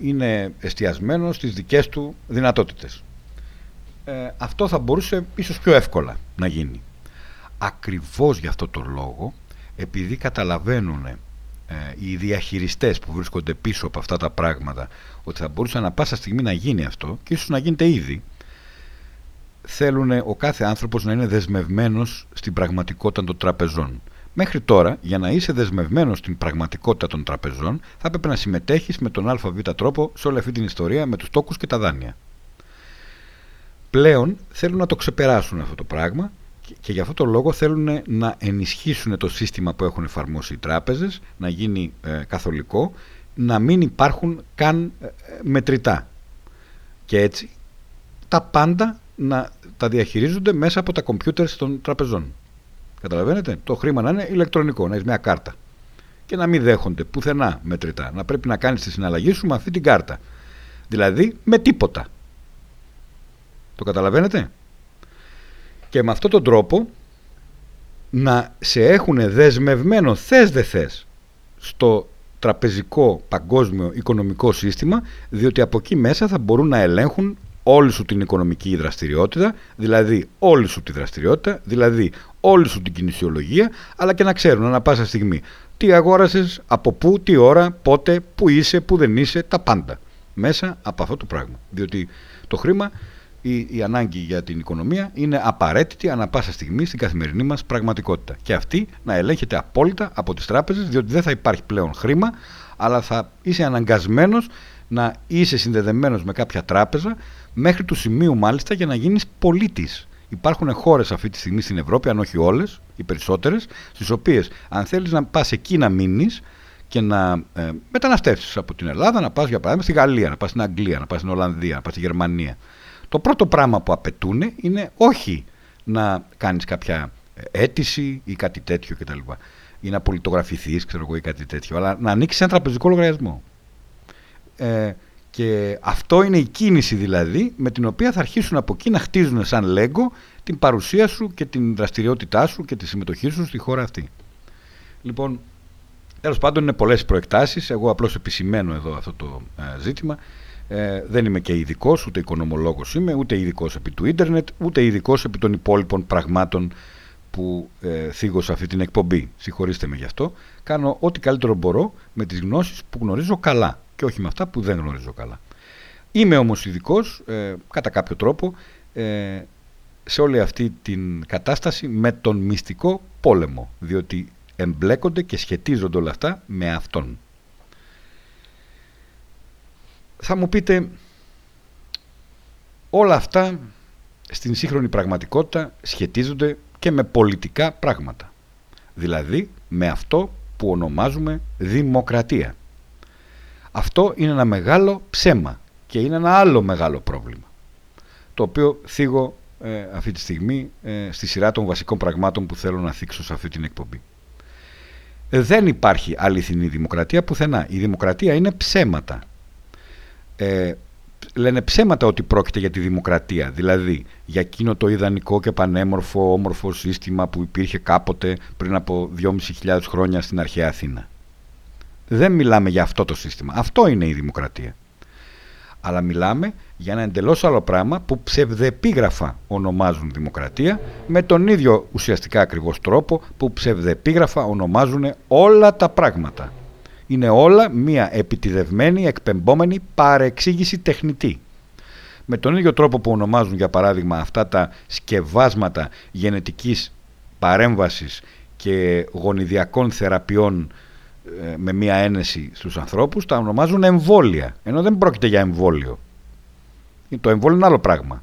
είναι εστιασμένο στις δικές του δυνατότητες. αυτό θα μπορούσε ίσως πιο εύκολα να γίνει. Ακριβώς για αυτό το λόγο, επειδή καταλαβαίνουν οι διαχειριστές που βρίσκονται πίσω από αυτά τα πράγματα ότι θα μπορούσε να πάσα στιγμή να γίνει αυτό και ίσως να γίνεται ήδη θέλουν ο κάθε άνθρωπος να είναι δεσμευμένος στην πραγματικότητα των τραπεζών. Μέχρι τώρα, για να είσαι δεσμευμένος στην πραγματικότητα των τραπεζών, θα έπρεπε να συμμετέχεις με τον ΑΒ τρόπο σε όλη αυτή την ιστορία με τους τόκους και τα δάνεια. πλέον θέλουν να το ξεπεράσουν αυτό το πράγμα και γι' αυτό το λόγο θέλουν να ενισχύσουν το σύστημα που έχουν εφαρμόσει οι τράπεζες, να γίνει ε, καθολικό, να μην υπάρχουν καν ε, μετρητά. Και έτσι τα πάντα να τα διαχειρίζονται μέσα από τα κομπιούτερ των τραπεζών. Καταλαβαίνετε, το χρήμα να είναι ηλεκτρονικό, να έχεις μια κάρτα. Και να μην δέχονται πουθενά μετρητά. Να πρέπει να κάνεις τη συναλλαγή σου με αυτή την κάρτα. Δηλαδή με τίποτα. Το καταλαβαίνετε; Και με αυτόν τον τρόπο να σε έχουν δεσμευμένο θες δε θες στο τραπεζικό παγκόσμιο οικονομικό σύστημα διότι από εκεί μέσα θα μπορούν να ελέγχουν όλη σου την οικονομική δραστηριότητα, δηλαδή όλη σου τη δραστηριότητα, δηλαδή όλη σου την κινησιολογία, αλλά και να ξέρουν ανά πάσα στιγμή τι αγόρασες, από πού, τι ώρα, πότε, πού είσαι, πού δεν είσαι, τα πάντα μέσα από αυτό το πράγμα. Διότι το χρήμα, η, η ανάγκη για την οικονομία είναι απαραίτητη ανά πάσα στιγμή στην καθημερινή μας πραγματικότητα. Και αυτή να ελέγχεται απόλυτα από τις τράπεζες, διότι δεν θα υπάρχει πλέον χρήμα, αλλά θα είσαι αναγκασμένος να είσαι συνδεδεμένος με κάποια τράπεζα μέχρι του σημείου μάλιστα για να γίνεις πολίτης. Υπάρχουν χώρες αυτή τη στιγμή στην Ευρώπη, αν όχι όλες, οι περισσότερες, στις οποίες αν θέλεις να πας εκεί να μείνεις και να ε, μεταναστεύσεις από την Ελλάδα, να πας για παράδειγμα στη Γαλλία, να πας στην Αγγλία, να πας στην Ολλανδία, να πας στη Γερμανία. Το πρώτο πράγμα που απαιτούν είναι όχι να κάνεις κάποια αίτηση ή κάτι τέτοιο κτλ. Ή να πολιτογραφηθείς, ξέρω εγώ, ή κάτι τέτοιο, αλλά να ανοίξεις ένα τραπεζικό λογαριασμό. Ε, και αυτό είναι η κίνηση δηλαδή με την οποία θα αρχίσουν από εκεί να χτίζουν σαν λέγκο την παρουσία σου και την δραστηριότητά σου και τη συμμετοχή σου στη χώρα αυτή. Λοιπόν, τέλος πάντων είναι πολλές προεκτάσεις, εγώ απλώς επισημαίνω εδώ αυτό το ε, ζήτημα. Ε, δεν είμαι και ειδικός, ούτε οικονομολόγος είμαι, ούτε ειδικός επί του ίντερνετ, ούτε ειδικός επί των υπόλοιπων πραγμάτων που ε, θίγω σε αυτή την εκπομπή. Συγχωρήστε με γι' αυτό. Κάνω ό,τι καλύτερο μπορώ με τις γνώσεις που γνωρίζω καλά και όχι με αυτά που δεν γνωρίζω καλά. Είμαι όμως ειδικός ε, κατά κάποιο τρόπο ε, σε όλη αυτή την κατάσταση με τον μυστικό πόλεμο διότι εμπλέκονται και σχετίζονται όλα αυτά με αυτόν. Θα μου πείτε όλα αυτά στην σύγχρονη πραγματικότητα σχετίζονται και με πολιτικά πράγματα. Δηλαδή με αυτό που ονομάζουμε δημοκρατία. Αυτό είναι ένα μεγάλο ψέμα και είναι ένα άλλο μεγάλο πρόβλημα το οποίο θίγω ε, αυτή τη στιγμή ε, στη σειρά των βασικών πραγμάτων που θέλω να θίξω σε αυτή την εκπομπή. Ε, δεν υπάρχει αληθινή δημοκρατία πουθενά. Η δημοκρατία είναι ψέματα. Ε, λένε ψέματα ότι πρόκειται για τη δημοκρατία. Δηλαδή για εκείνο το ιδανικό και πανέμορφο όμορφο σύστημα που υπήρχε κάποτε πριν από 2.500 χρόνια στην αρχαία Αθήνα. Δεν μιλάμε για αυτό το σύστημα. Αυτό είναι η δημοκρατία. Αλλά μιλάμε για ένα εντελώς άλλο πράγμα που ψευδεπίγραφα ονομάζουν δημοκρατία με τον ίδιο ουσιαστικά ακριβώς τρόπο που ψευδεπίγραφα ονομάζουν όλα τα πράγματα. Είναι όλα μία επιτιδευμένη, εκπεμπόμενη παρεξήγηση τεχνητή. Με τον ίδιο τρόπο που ονομάζουν για παράδειγμα αυτά τα σκευάσματα γενετικής παρέμβασης και γονιδιακών θεραπείων ε, με μία ένεση στους ανθρώπους τα ονομάζουν εμβόλια ενώ δεν πρόκειται για εμβόλιο. Το εμβόλιο είναι άλλο πράγμα.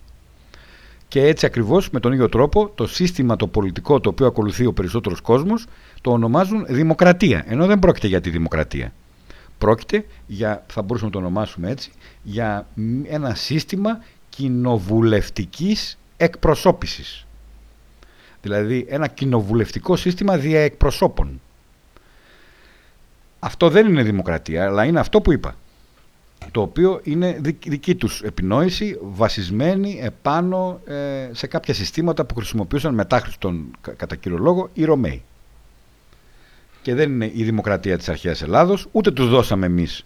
Και έτσι ακριβώς με τον ίδιο τρόπο το σύστημα το πολιτικό το οποίο ακολουθεί ο περισσότερος κόσμος το ονομάζουν δημοκρατία ενώ δεν πρόκειται για τη δημοκρατία. Πρόκειται για, θα μπορούσαμε να το ονομάσουμε έτσι για ένα σύστημα κοινοβουλευτικής εκπροσώπησης. Δηλαδή ένα κοινοβουλευτικό σύστημα δια εκπροσώπων αυτό δεν είναι δημοκρατία, αλλά είναι αυτό που είπα. Το οποίο είναι δική τους επινόηση βασισμένη επάνω ε, σε κάποια συστήματα που χρησιμοποιούσαν μετά τον κατά κύριο λόγο οι Ρωμαίοι. Και δεν είναι η δημοκρατία της αρχαίας Ελλάδος, ούτε τους δώσαμε εμείς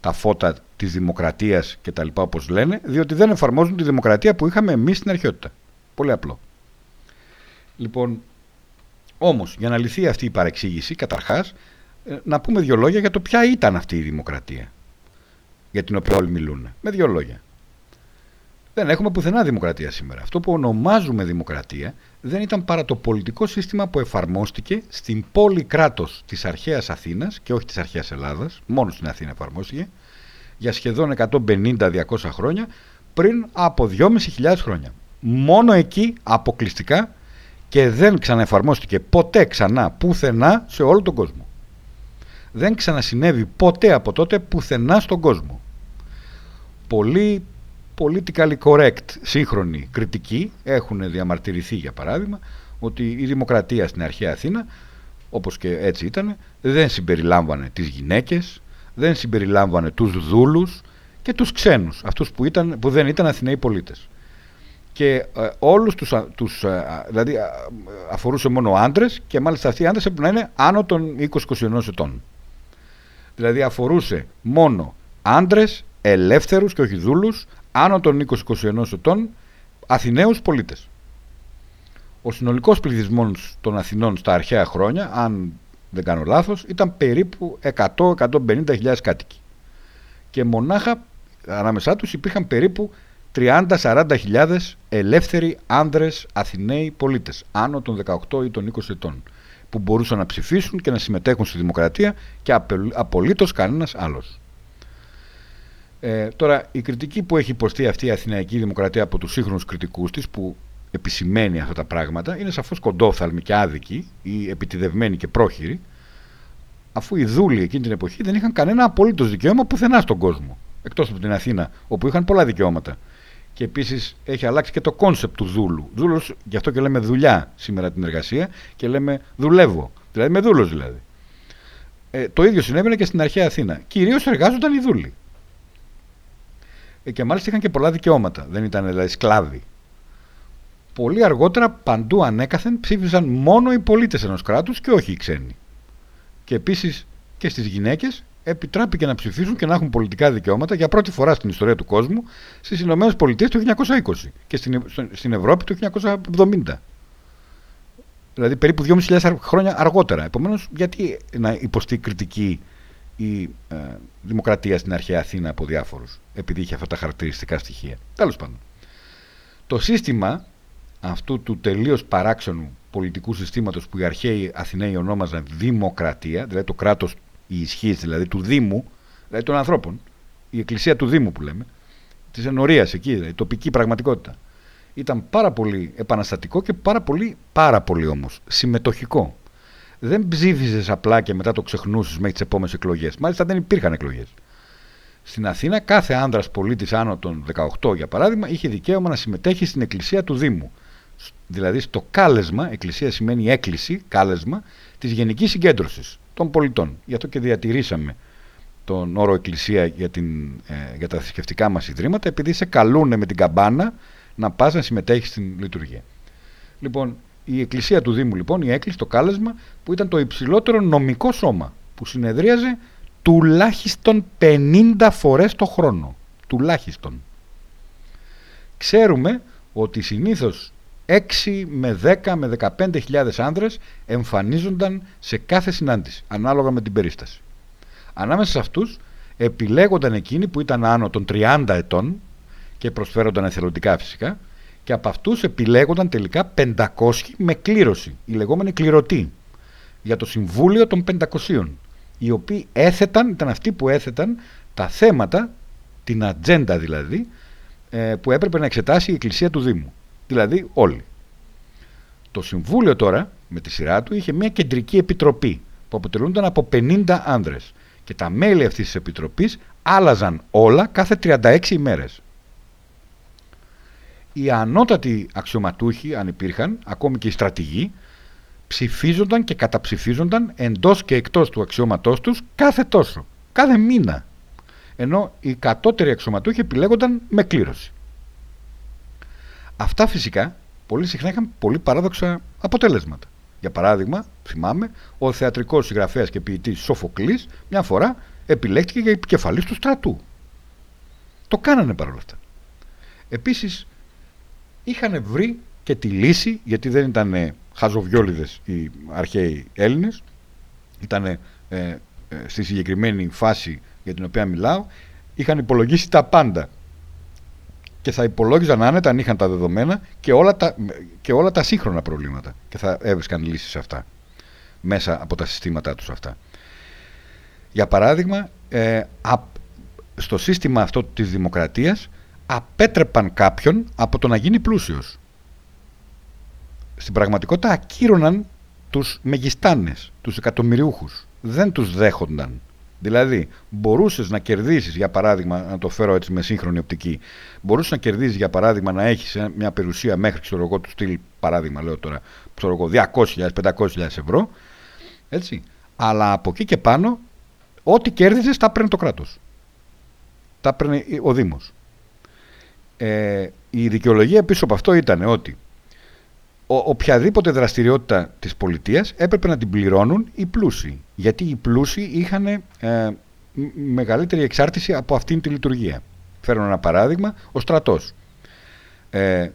τα φώτα της δημοκρατίας και τα λοιπά όπως λένε, διότι δεν εφαρμόζουν τη δημοκρατία που είχαμε εμείς στην αρχαιότητα. Πολύ απλό. Λοιπόν, όμως, για να λυθεί αυτή η παρεξήγηση, καταρχάς, ε, να πούμε δύο λόγια για το ποια ήταν αυτή η δημοκρατία για την οποία όλοι μιλούν. Με δύο λόγια. Δεν έχουμε πουθενά δημοκρατία σήμερα. Αυτό που ονομάζουμε δημοκρατία δεν ήταν παρά το πολιτικό σύστημα που εφαρμόστηκε στην πόλη κράτος της αρχαίας Αθήνας και όχι της αρχαίας Ελλάδας, μόνος στην Αθήνα εφαρμόστηκε, για σχεδόν 150-200 χρόνια, πριν από 2.500 χρόνια. Μόνο εκεί αποκλειστικά και δεν ξαναεφαρμόστηκε ποτέ ξανά πουθενά σε όλο τον κόσμο. Δεν ξανασυνέβη ποτέ από τότε πουθενά στον κόσμο. Πολύ politically correct σύγχρονοι κριτικοί έχουν διαμαρτυρηθεί για παράδειγμα ότι η δημοκρατία στην αρχαία Αθήνα όπως και έτσι ήταν δεν συμπεριλάμβανε τις γυναίκες δεν συμπεριλάμβανε τους δούλους και τους ξένους αυτούς που, ήταν, που δεν ήταν Αθηναίοι πολίτες και ε, όλους τους, τους ε, δηλαδή αφορούσε μόνο άντρες και μάλιστα αυτοί οι άντρες έπρεπε να είναι άνω των 20-21 ετών δηλαδή αφορούσε μόνο άντρες ελεύθερους και όχι δούλους άνω των 20-21 ετών Αθηναίους πολίτες. Ο συνολικός πληθυσμός των Αθηνών στα αρχαία χρόνια, αν δεν κάνω λάθος, ήταν περίπου 100-150 κάτοικοι. Και μονάχα ανάμεσά τους υπήρχαν περίπου 30-40 χιλιάδες ελεύθεροι άνδρες Αθηναίοι πολίτες, άνω των 18 ή των 20 ετών, που μπορούσαν να ψηφίσουν και να συμμετέχουν στη δημοκρατία και απολύτως κανένας άλλος. Ε, τώρα, η κριτική που έχει υποστεί αυτή η Αθηναϊκή Δημοκρατία από τους σύγχρονους κριτικούς της, που επισημαίνει αυτά τα πράγματα, είναι σαφώς κοντόφθαλμη και άδικη ή επιτηδευμένη και πρόχειρη, αφού οι δούλοι εκείνη την εποχή δεν είχαν κανένα απολύτως δικαίωμα πουθενά στον κόσμο. Εκτός από την Αθήνα, όπου είχαν πολλά δικαιώματα. Και επίσης έχει αλλάξει και το concept του δούλου. Δούλο, γι' αυτό και λέμε δουλειά σήμερα την εργασία και λέμε δουλεύω. Δηλαδή με δούλο δηλαδή. Ε, το ίδιο συνέβαινε και στην αρχαία Αθήνα. Κυρίως εργάζονταν οι δούλοι. Ε, και μάλιστα είχαν και πολλά δικαιώματα. Δεν ήταν δηλαδή σκλάβοι. Πολύ αργότερα παντού ανέκαθεν ψήφισαν μόνο οι πολίτες ενός κράτους και όχι οι ξένοι. Και επίσης και στις γυναίκες επιτράπηκε να ψηφίσουν και να έχουν πολιτικά δικαιώματα για πρώτη φορά στην ιστορία του κόσμου στις Ηνωμένες Πολιτείες το 1920 και στην, στην Ευρώπη το 1970. Δηλαδή περίπου 2.500 χρόνια αργότερα. Επομένως, γιατί να υποστεί κριτική η ε, δημοκρατία στην αρχαία Αθήνα από διάφορους, επειδή είχε αυτά τα χαρακτηριστικά στοιχεία. Τέλος πάντων. Το σύστημα αυτού του τελείως παράξενου πολιτικού συστήματος που οι αρχαίοι Αθηναίοι ονόμαζαν δημοκρατία, δηλαδή το κράτος, η ισχύς δηλαδή του Δήμου, δηλαδή των ανθρώπων, η εκκλησία του Δήμου που λέμε, της ενορίας εκεί, δηλαδή, η τοπική πραγματικότητα. Ήταν πάρα πολύ επαναστατικό και πάρα πολύ, πάρα πολύ όμως συμμετοχικό δεν ψήφιζες απλά και μετά το ξεχνούσες μέχρι τις επόμενες εκλογές. Μάλιστα δεν υπήρχαν εκλογές. Στην Αθήνα, κάθε άνδρας πολίτης άνω των 18, για παράδειγμα, είχε δικαίωμα να συμμετέχει στην εκκλησία του Δήμου. Δηλαδή στο κάλεσμα, εκκλησία σημαίνει έκκληση, κάλεσμα, της γενικής συγκέντρωσης των πολιτών. Γι' αυτό και διατηρήσαμε τον όρο εκκλησία για, την, ε, για τα θρησκευτικά μας ιδρύματα, επειδή σε καλούνε με την καμπάνα να πας να συμμετέχεις στην λειτουργία. Λοιπόν, η εκκλησία του Δήμου λοιπόν, η έκκληση, το κάλεσμα, που ήταν το υψηλότερο νομικό σώμα, που συνεδρίαζε τουλάχιστον 50 φορές το χρόνο. Τουλάχιστον. Ξέρουμε ότι συνήθως 6 με 10 με 15 χιλιάδες άνδρες εμφανίζονταν σε κάθε συνάντηση, ανάλογα με την περίσταση. Ανάμεσα σε αυτούς επιλέγονταν εκείνοι που ήταν άνω των 30 ετών και προσφέρονταν εθελοντικά φυσικά και από αυτούς επιλέγονταν τελικά 500 με κλήρωση, η λεγόμενη κληρωτή, για το Συμβούλιο των 500, οι οποίοι έθεταν, ήταν αυτοί που έθεταν τα θέματα, την ατζέντα δηλαδή, ε, που έπρεπε να εξετάσει η Εκκλησία του Δήμου, δηλαδή όλοι. Το Συμβούλιο τώρα, με τη σειρά του, είχε μια κεντρική επιτροπή που αποτελούνταν από 50 άνδρες και τα μέλη αυτής της επιτροπής άλλαζαν όλα κάθε 36 ημέρες οι ανώτατοι αξιωματούχοι, αν υπήρχαν, ακόμη και οι στρατηγοί, ψηφίζονταν και καταψηφίζονταν εντός και εκτός του αξιώματός τους κάθε τόσο, κάθε μήνα. Ενώ οι κατώτεροι αξιωματούχοι επιλέγονταν με κλήρωση. Αυτά φυσικά πολύ συχνά είχαν πολύ παράδοξα αποτελέσματα. Για παράδειγμα, θυμάμαι, ο θεατρικός συγγραφέας και ποιητής Σοφοκλής μια φορά επιλέχθηκε για επικεφαλής του στρατού. Το κάνανε παρόλα αυτά. Επίσης, είχαν βρει και τη λύση, γιατί δεν ήταν χαζοβιόλιδες οι αρχαίοι Έλληνες, ήταν ε, ε, στη συγκεκριμένη φάση για την οποία μιλάω, είχαν υπολογίσει τα πάντα και θα υπολόγιζαν άνετα αν είχαν τα δεδομένα και όλα τα, και όλα τα σύγχρονα προβλήματα και θα έβρισκαν λύσεις σε αυτά μέσα από τα συστήματά τους αυτά. Για παράδειγμα, ε, στο σύστημα αυτό της δημοκρατίας απέτρεπαν κάποιον από το να γίνει πλούσιος. Στην πραγματικότητα ακύρωναν τους μεγιστάνες, τους εκατομμυριούχους. Δεν τους δέχονταν. Δηλαδή, μπορούσες να κερδίσεις, για παράδειγμα, να το φέρω έτσι με σύγχρονη οπτική, μπορούσες να κερδίσεις, για παράδειγμα, να έχεις μια περιουσία μέχρι, ξέρω εγώ, του στυλ, παράδειγμα, λέω τώρα, ξέρω εγώ, 200.000-500.000 ευρώ, έτσι. Αλλά από εκεί και πάνω, ό,τι κέρδιζες, τα έπαιρνε το κράτος. Τα έπαιρνε ο Δήμος. Ε, η δικαιολογία πίσω από αυτό ήταν ότι ο, οποιαδήποτε δραστηριότητα της πολιτείας έπρεπε να την πληρώνουν οι πλούσιοι. Γιατί οι πλούσιοι είχαν ε, μεγαλύτερη εξάρτηση από αυτήν τη λειτουργία. Φέρνω ένα παράδειγμα, ο στρατός. Ε,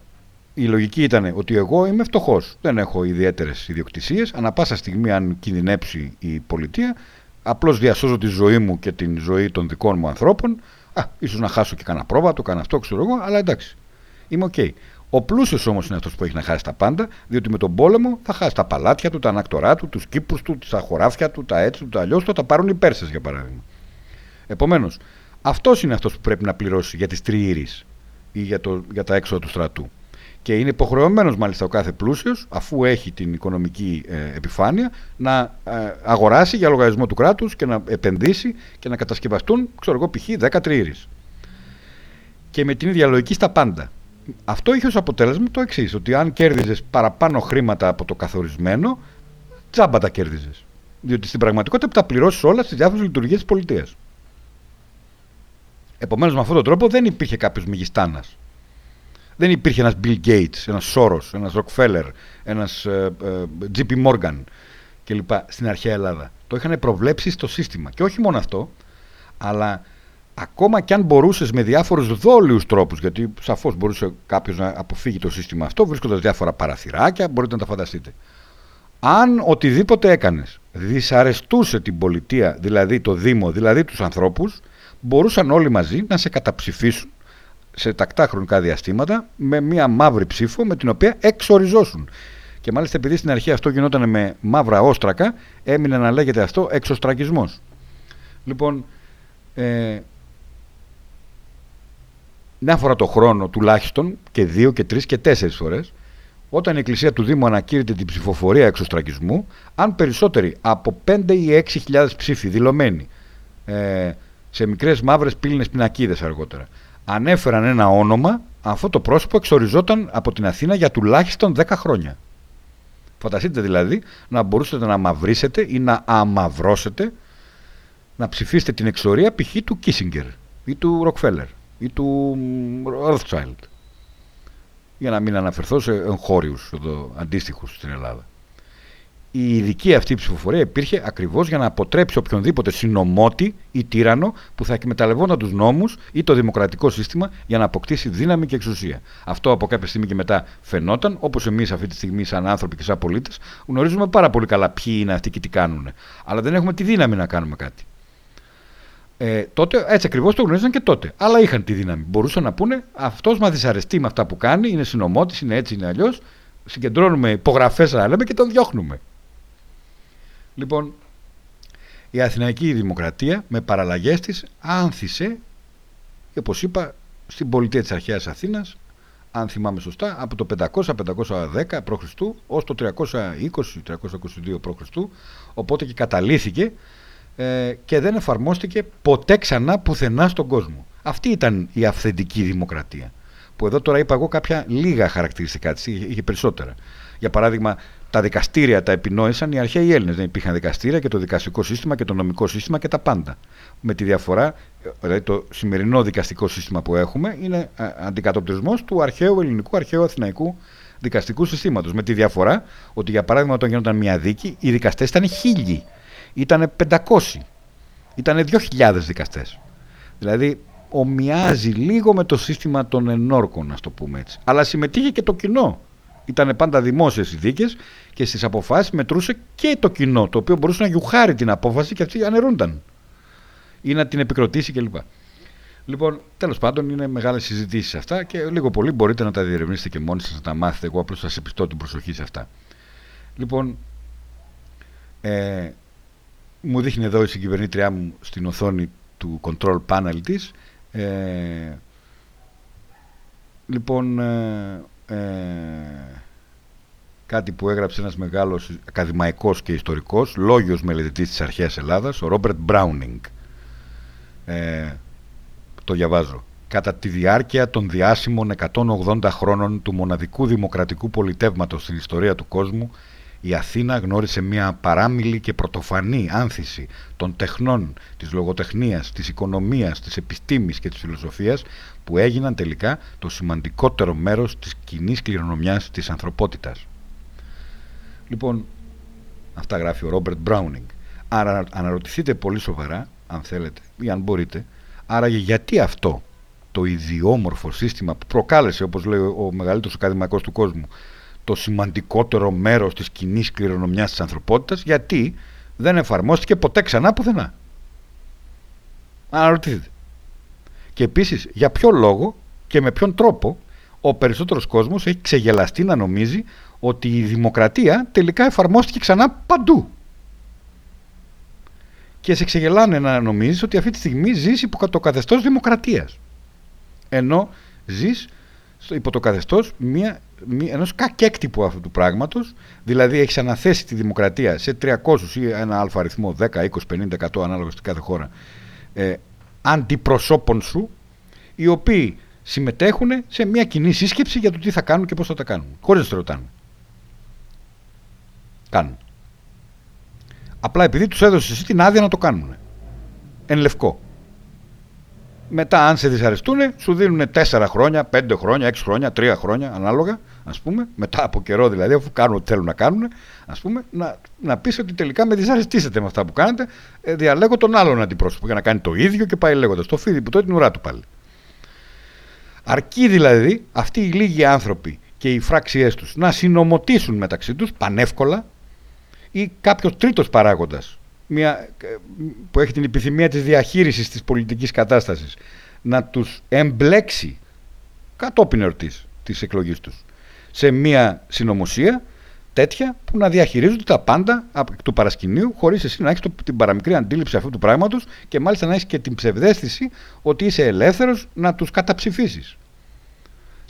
η λογική ήταν ότι εγώ είμαι φτωχός. Δεν έχω ιδιαίτερες ιδιοκτησίες. Ανά πάσα στιγμή, αν κινδυνέψει η πολιτεία, απλώς διασώζω τη ζωή μου και την ζωή των δικών μου ανθρώπων. Α, ίσως να χάσω και κανένα πρόβατο, κανένα αυτό, ξέρω εγώ, αλλά εντάξει. Είμαι οκ. Okay. Ο πλούσιος όμως είναι αυτός που έχει να χάσει τα πάντα, διότι με τον πόλεμο θα χάσει τα παλάτια του, τα ανάκτορά του, τους κήπους του, τα χωράφια του, τα έτσι του, τα αλλιώς του, τα πάρουν οι Πέρσες για παράδειγμα. Επομένως, αυτός είναι αυτός που πρέπει να πληρώσει για τις τριήρεις ή για, το, για τα έξοδα του στρατού. Και είναι υποχρεωμένος μάλιστα ο κάθε πλούσιος, αφού έχει την οικονομική ε, επιφάνεια, να ε, αγοράσει για λογαριασμό του κράτους και να επενδύσει και να κατασκευαστούν, ξέρω εγώ, π.χ. 10 τριήρε. Και με την ίδια λογική στα πάντα αυτό είχε ως αποτέλεσμα το εξής, ότι αν κέρδιζες παραπάνω χρήματα από το καθορισμένο, τσάμπα τα κέρδιζες. Διότι στην πραγματικότητα τα πληρώσεις όλα στις διάφορες λειτουργίες της πολιτείας. Επομένως, με αυτόν τον τρόπο δεν υπήρχε κάποιος μεγιστάνα. Δεν υπήρχε ένας Bill Gates, ένας Soros, ένας Rockefeller, ένας ε, ε, JP Morgan κλπ. στην αρχαία Ελλάδα. Το είχαν προβλέψει στο σύστημα. Και όχι μόνο αυτό, αλλά ακόμα και αν μπορούσες με διάφορους δόλιους τρόπους, γιατί σαφώς μπορούσε κάποιος να αποφύγει το σύστημα αυτό, βρίσκοντας διάφορα παραθυράκια, μπορείτε να τα φανταστείτε. Αν οτιδήποτε έκανες δυσαρεστούσε την πολιτεία, δηλαδή το Δήμο, δηλαδή τους ανθρώπους, μπορούσαν όλοι μαζί να σε καταψηφίσουν σε τακτά χρονικά διαστήματα με μία μαύρη ψήφο με την οποία εξοριζώσουν. Και μάλιστα επειδή στην αρχή αυτό γινόταν με μαύρα όστρακα, έμεινε να λέγεται αυτό εξωστρακισμός. Λοιπόν, ε, μια φορά το χρόνο τουλάχιστον και δύο και τρεις και τέσσερις φορές, όταν η Εκκλησία του Δήμου ανακήρυτε την ψηφοφορία εξωστρακισμού, αν περισσότεροι από 5 ή 6.000 ψήφοι δηλωμένοι ε, σε μικρές μαύρες πύληνες πινακίδες αργότερα, ανέφεραν ένα όνομα, αυτό το πρόσωπο εξοριζόταν από την Αθήνα για τουλάχιστον 10 χρόνια. Φανταστείτε δηλαδή να μπορούσατε να μαυρίσετε ή να αμαυρώσετε να ψηφίσετε την εξορία π.χ. του Κίσιγκερ ή του Ροκφέλερ ή του Rothschild. Για να μην αναφερθώ σε εγχώριους αντίστοιχους στην Ελλάδα. Η ειδική αυτή ψηφοφορία υπήρχε ακριβώς για να αποτρέψει οποιονδήποτε συνομότη ή τύρανο που θα εκμεταλλευόταν τους νόμους ή το δημοκρατικό σύστημα για να αποκτήσει δύναμη και εξουσία. Αυτό από κάποια στιγμή και μετά φαινόταν, όπως εμείς αυτή τη στιγμή, σαν άνθρωποι και σαν πολίτες, γνωρίζουμε πάρα πολύ καλά ποιοι είναι αυτοί και τι κάνουν. Αλλά δεν έχουμε τη δύναμη να κάνουμε κάτι. Ε, τότε έτσι ακριβώς το γνωρίζαν και τότε. Αλλά είχαν τη δύναμη. Μπορούσαν να πούνε αυτός μας δυσαρεστεί με αυτά που κάνει, είναι συνωμότης, είναι έτσι, είναι αλλιώς. Συγκεντρώνουμε υπογραφές, να λέμε, και τον διώχνουμε. Λοιπόν, η Αθηναϊκή Δημοκρατία με παραλλαγές της άνθησε, όπως είπα, στην πολιτεία της αρχαίας Αθήνας, αν θυμάμαι σωστά, από το 500-510 π.Χ. ως το 320-322 π.Χ. Οπότε και καταλήθηκε ε, και δεν εφαρμόστηκε ποτέ ξανά πουθενά στον κόσμο. Αυτή ήταν η αυθεντική δημοκρατία. Που εδώ τώρα είπα εγώ κάποια λίγα χαρακτηριστικά της, είχε περισσότερα. Για παράδειγμα, τα δικαστήρια τα επινόησαν οι αρχαίοι Έλληνες. Δεν υπήρχαν δικαστήρια και το δικαστικό σύστημα και το νομικό σύστημα και τα πάντα. Με τη διαφορά, δηλαδή το σημερινό δικαστικό σύστημα που έχουμε είναι ε, αντικατοπτρισμός του αρχαίου ελληνικού, αρχαίου αθηναϊκού δικαστικού συστήματος. Με τη διαφορά ότι, για παράδειγμα, όταν γινόταν μια δίκη, οι δικαστές ήταν χίλιοι ήταν 500. Ήταν 2.000 δικαστές. Δηλαδή ομοιάζει λίγο με το σύστημα των ενόρκων, να το πούμε έτσι. Αλλά συμμετείχε και το κοινό. Ήταν πάντα δημόσιες οι δίκες και στις αποφάσεις μετρούσε και το κοινό, το οποίο μπορούσε να γιουχάρει την απόφαση και αυτή αναιρούνταν. Ή να την επικροτήσει κλπ. Λοιπόν, τέλος πάντων, είναι μεγάλες συζητήσεις αυτά και λίγο πολύ μπορείτε να τα διερευνήσετε και μόνοι σας να τα μάθετε. Εγώ απλώς σας επιστώ την προσοχή σε αυτά. Λοιπόν, ε, μου δείχνει εδώ η συγκυβερνήτριά μου στην οθόνη του control panel της ε, Λοιπόν, ε, ε, κάτι που έγραψε ένας μεγάλος ακαδημαϊκός και ιστορικός, λόγιος μελετητής της αρχαίας Ελλάδας, ο Ρόμπερτ Μπράουνινγκ. Ε, το διαβάζω. Κατά τη διάρκεια των διάσημων 180 χρόνων του μοναδικού δημοκρατικού πολιτεύματος στην ιστορία του κόσμου, η Αθήνα γνώρισε μια παράμιλη και πρωτοφανή άνθηση των τεχνών, της λογοτεχνίας, της οικονομίας, της επιστήμης και της φιλοσοφίας που έγιναν τελικά το σημαντικότερο μέρος της κοινή κληρονομιάς της ανθρωπότητας. Λοιπόν, αυτά γράφει ο Ρόμπερτ Μπράουνινγκ. Άρα αναρωτηθείτε πολύ σοβαρά, αν θέλετε ή αν μπορείτε, άραγε γιατί αυτό το ιδιόμορφο σύστημα που προκάλεσε, όπως λέει ο μεγαλύτερος ακαδημαϊκός του κόσμου, το σημαντικότερο μέρος της κοινή κληρονομιάς της ανθρωπότητας, γιατί δεν εφαρμόστηκε ποτέ ξανά πουθενά. Αναρωτηθείτε. Και επίσης, για ποιο λόγο και με ποιον τρόπο ο περισσότερος κόσμος έχει ξεγελαστεί να νομίζει ότι η δημοκρατία τελικά εφαρμόστηκε ξανά παντού. Και σε ξεγελάνε να νομίζεις ότι αυτή τη στιγμή ζεις υπό το καθεστώς δημοκρατίας. Ενώ ζεις υπό το καθεστώς μια, μια, ενός κακέκτυπου αυτού του πράγματος, δηλαδή έχεις αναθέσει τη δημοκρατία σε 300 ή ένα αλφα αριθμό, 10, 20, 50, 100 ανάλογα στην κάθε χώρα, ε, αντιπροσώπων σου, οι οποίοι συμμετέχουν σε μια κοινή σύσκεψη για το τι θα κάνουν και πώς θα τα κάνουν, χωρίς να σε ρωτάνε. Κάνουν. Απλά επειδή τους έδωσες εσύ την άδεια να το κάνουν. Εν λευκό. Μετά, αν σε δυσαρεστούν, σου δίνουν 4 χρόνια, 5 χρόνια, 6 χρόνια, 3 χρόνια, ανάλογα, ας πούμε, μετά από καιρό δηλαδή, αφού κάνουν ό,τι θέλουν να κάνουν, ας πούμε, να, να πεις ότι τελικά με δυσαρεστήσετε με αυτά που κάνετε, ε, διαλέγω τον άλλον αντιπρόσωπο για να κάνει το ίδιο και πάει λέγοντας. Το φίδι που τότε την ουρά του πάλι. Αρκεί δηλαδή αυτοί οι λίγοι άνθρωποι και οι φράξιές τους να συνομωτήσουν μεταξύ τους πανεύκολα ή κάποιος τρίτος παράγοντας μια, που έχει την επιθυμία της διαχείρισης της πολιτικής κατάστασης να τους εμπλέξει κατόπιν εορτής της εκλογής τους σε μια συνωμοσία τέτοια που να διαχειρίζονται τα πάντα του παρασκηνίου χωρίς εσύ να έχεις την παραμικρή αντίληψη αυτού του πράγματος και μάλιστα να έχεις και την ψευδέστηση ότι είσαι ελεύθερος να τους καταψηφίσεις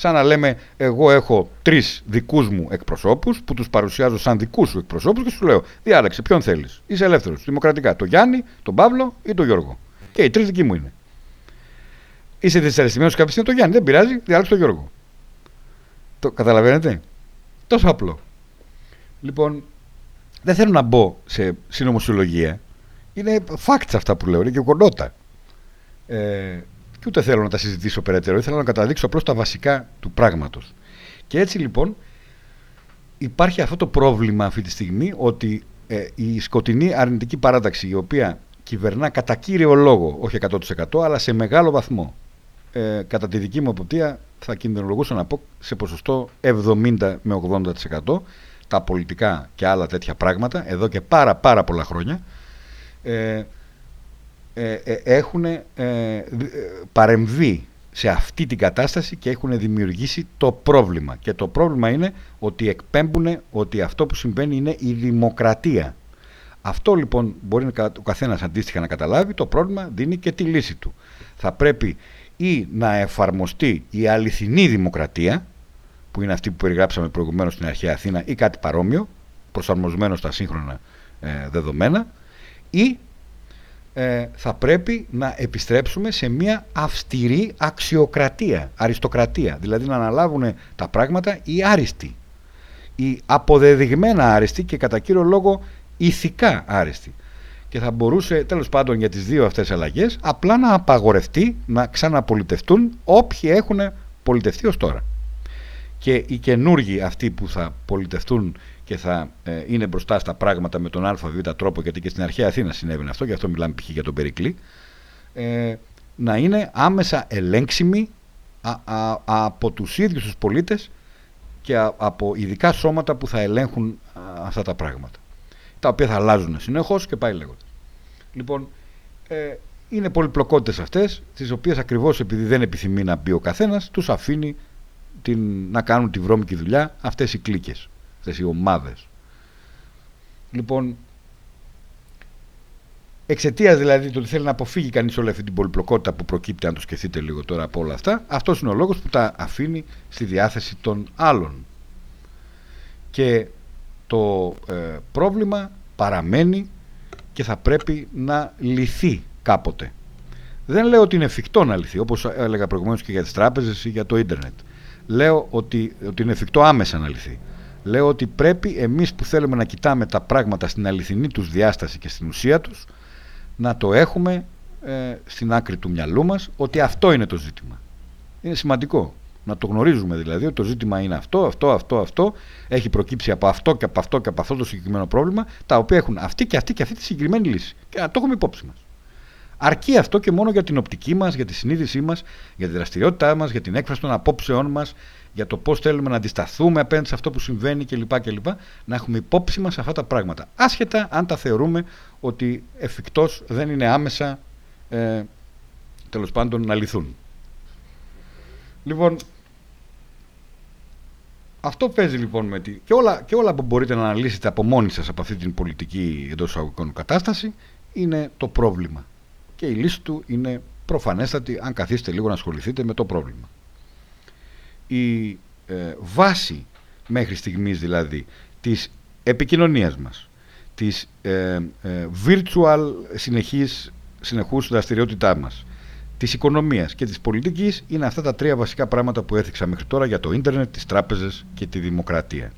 σαν να λέμε εγώ έχω τρεις δικούς μου εκπροσώπους που τους παρουσιάζω σαν δικούς σου εκπροσώπους και σου λέω διάλεξε ποιον θέλεις; Είσαι ελεύθερος. Δημοκρατικά. Το Γιάννη, τον Παύλο ή τον Γιώργο. Και οι τρεις δικοί μου είναι. Είσαι δυσαρεστημένος κάποια στιγμή το Γιάννη. Δεν πειράζει, διάλεξε τον Γιώργο. Το καταλαβαίνετε; Τόσο απλό. Λοιπόν, δεν θέλω να μπω σε συνωμοσιολογία. Είναι facts αυτά που λέω, είναι και κοντότα. Ε, και ούτε θέλω να τα συζητήσω περαιτέρω. Ήθελα να καταδείξω απλώς τα βασικά του πράγματος. Και έτσι λοιπόν υπάρχει αυτό το πρόβλημα αυτή τη στιγμή ότι ε, η σκοτεινή αρνητική παράταξη η οποία κυβερνά κατά κύριο λόγο, όχι 100% αλλά σε μεγάλο βαθμό ε, κατά τη δική μου αποτία θα κινδυνολογούσα να πω σε ποσοστό 70 με 80% τα πολιτικά και άλλα τέτοια πράγματα εδώ και πάρα πάρα πολλά χρόνια ε, ε, ε, έχουν ε, παρεμβεί σε αυτή την κατάσταση και έχουν δημιουργήσει το πρόβλημα. Και το πρόβλημα είναι ότι εκπέμπουν ότι αυτό που συμβαίνει είναι η δημοκρατία. Αυτό λοιπόν μπορεί ο καθένας αντίστοιχα να καταλάβει, το πρόβλημα δίνει και τη λύση του. Θα πρέπει ή να εφαρμοστεί η αληθινή δημοκρατία, που είναι αυτή που περιγράψαμε προηγουμένως στην αρχαία Αθήνα, ή κάτι παρόμοιο, προσαρμοσμένο στα σύγχρονα δεδομένα, ή ε, θα πρέπει να επιστρέψουμε σε μια αυστηρή αξιοκρατία, αριστοκρατία. Δηλαδή να αναλάβουν τα πράγματα οι άριστοι. Οι αποδεδειγμένα άριστοι και κατά κύριο λόγο ηθικά άριστοι. Και θα μπορούσε τέλος πάντων για τις δύο αυτές αλλαγές απλά να απαγορευτεί να ξαναπολιτευτούν όποιοι έχουν πολιτευτεί ως τώρα. Και οι καινούργοι αυτοί που θα πολιτευτούν και θα ε, είναι μπροστά στα πράγματα με τον ΑΒ τρόπο, γιατί και στην αρχαία Αθήνα συνέβαινε αυτό, γι' αυτό μιλάμε π.χ. για τον Περικλή, ε, να είναι άμεσα ελέγξιμοι από τους ίδιους τους πολίτες και από ειδικά σώματα που θα ελέγχουν αυτά τα πράγματα. Τα οποία θα αλλάζουν συνεχώς και πάει λέγοντας. Λοιπόν, ε, είναι πολυπλοκότητες αυτές, τις οποίες ακριβώς επειδή δεν επιθυμεί να μπει ο καθένας, τους αφήνει την, να κάνουν τη βρώμικη δουλειά αυτές οι κλίκες αυτές οι ομάδες. Λοιπόν, Εξαιτίας δηλαδή του ότι θέλει να αποφύγει κανείς όλη αυτή την πολυπλοκότητα που προκύπτει, αν το σκεφτείτε λίγο τώρα από όλα αυτά, αυτός είναι ο λόγος που τα αφήνει στη διάθεση των άλλων. Και το ε, πρόβλημα παραμένει και θα πρέπει να λυθεί κάποτε. Δεν λέω ότι είναι εφικτό να λυθεί, όπως έλεγα προηγουμένως και για τις τράπεζες ή για το ίντερνετ. Λέω ότι, ότι είναι εφικτό άμεσα να λυθεί. Λέω ότι πρέπει εμείς που θέλουμε να κοιτάμε τα πράγματα στην αληθινή τους διάσταση και στην ουσία τους, να το έχουμε ε, στην άκρη του μυαλού μας ότι αυτό είναι το ζήτημα. Είναι σημαντικό. Να το γνωρίζουμε δηλαδή ότι το ζήτημα είναι αυτό, αυτό, αυτό, αυτό. Έχει προκύψει από αυτό και από αυτό και από αυτό το συγκεκριμένο πρόβλημα, τα οποία έχουν αυτή και αυτή και αυτή τη συγκεκριμένη λύση. Και να το έχουμε υπόψη μας. Αρκεί αυτό και μόνο για την οπτική μας, για τη συνείδησή μας, για τη δραστηριότητά μας, για την έκφραση των απόψεών μας, για το πώς θέλουμε να αντισταθούμε απέναντι σε αυτό που συμβαίνει κλπ. κλπ να έχουμε υπόψη μας αυτά τα πράγματα. Άσχετα αν τα θεωρούμε ότι εφικτός δεν είναι άμεσα ε, τέλος πάντων να λυθούν. Λοιπόν, αυτό παίζει λοιπόν με τη. Και όλα, και όλα που μπορείτε να αναλύσετε από μόνοι σας από αυτή την πολιτική εντός εισαγωγικών κατάσταση είναι το πρόβλημα. Και η λύση του είναι προφανέστατη αν καθίσετε λίγο να ασχοληθείτε με το πρόβλημα. Η ε, βάση μέχρι στιγμής δηλαδή της επικοινωνίας μας, της ε, ε, virtual συνεχής, συνεχούς δραστηριότητά μας, Της οικονομίας και της πολιτικής είναι αυτά τα τρία βασικά πράγματα που έθιξα μέχρι τώρα για το ίντερνετ, τις τράπεζες και τη δημοκρατία.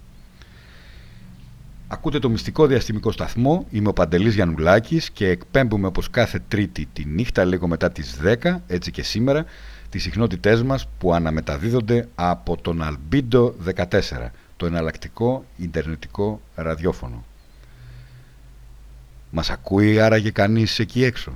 Ακούτε το μυστικό διαστημικό σταθμό, είμαι ο Παντελής Γιαννουλάκης και εκπέμπουμε όπως κάθε τρίτη τη νύχτα λίγο μετά τις 10, έτσι και σήμερα, τις συχνότητές μας που αναμεταδίδονται από τον Albedo 14, το εναλλακτικό ιντερνετικό ραδιόφωνο. Μας ακούει άραγε κανείς εκεί έξω;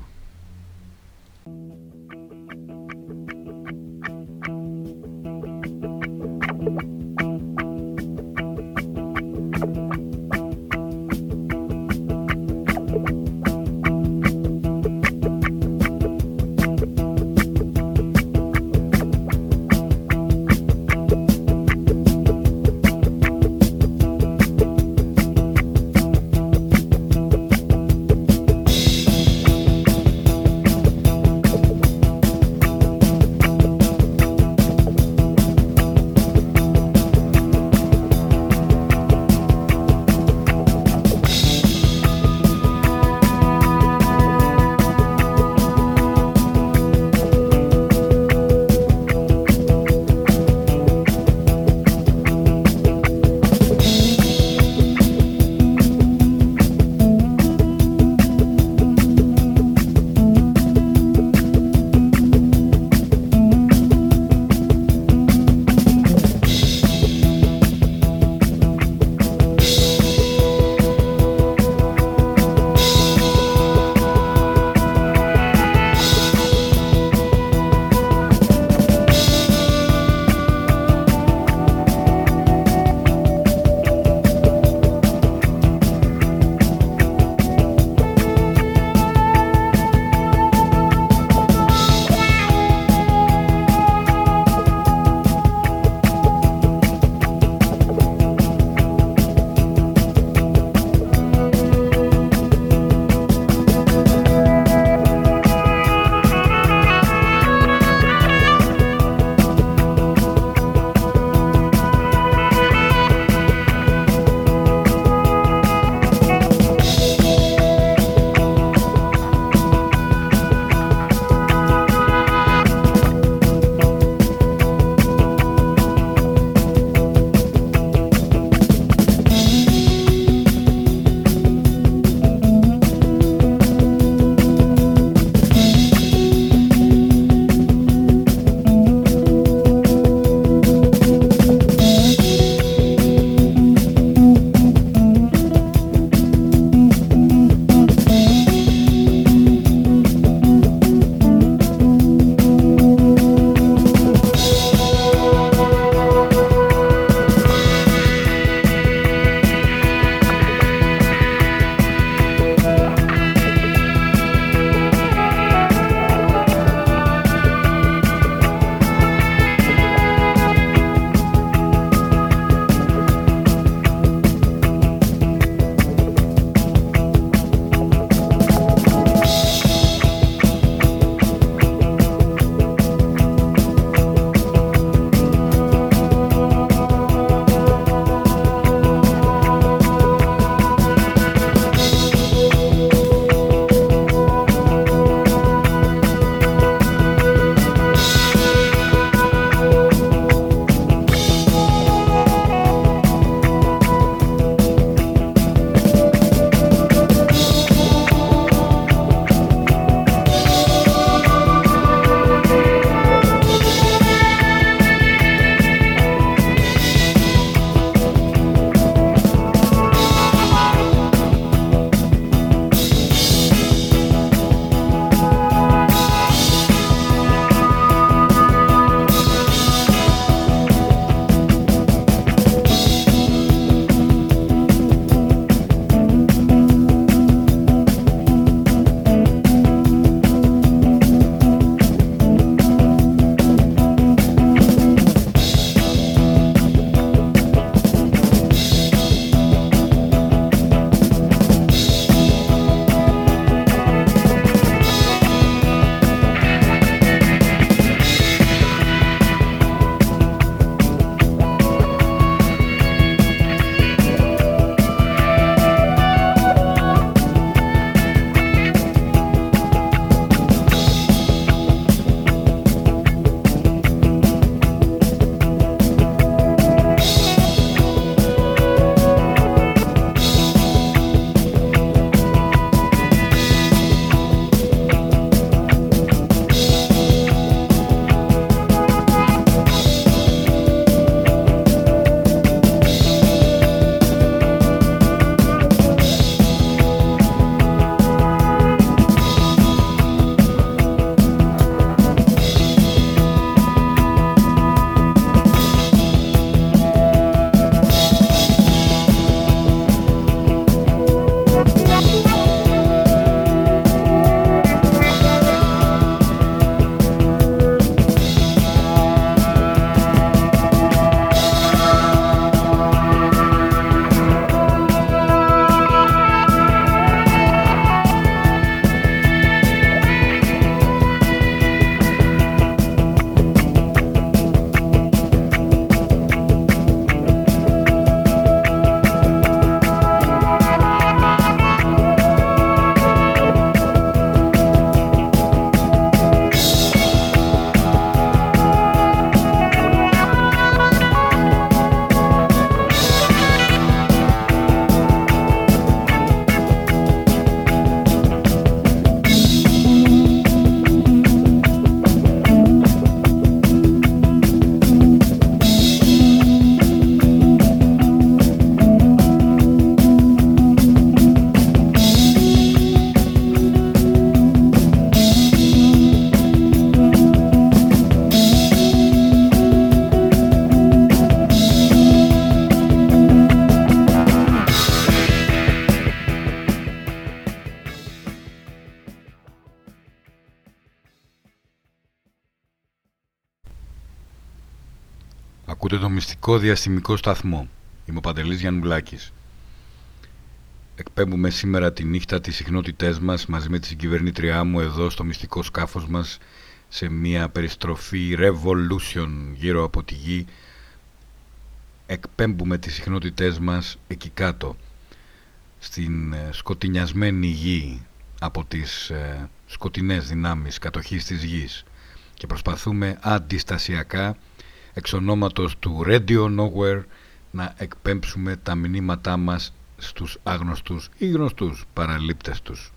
Το μυστικό διαστημικό σταθμό. Είμαι ο Παντελής Γιαννουλάκης. Εκπέμπουμε σήμερα τη νύχτα τις συχνότητές μας μαζί με τη συγκυβερνήτριά μου εδώ στο μυστικό σκάφος μας σε μια περιστροφή revolution γύρω από τη γη. Εκπέμπουμε τις συχνότητές μας εκεί κάτω στην ε, σκοτεινιασμένη γη από τις ε, σκοτεινές δυνάμεις κατοχής της γης και προσπαθούμε αντιστασιακά εξ ονόματος του Radio Nowhere να εκπέμψουμε τα μηνύματά μας στους άγνωστους ή γνωστούς παραλήπτες τους.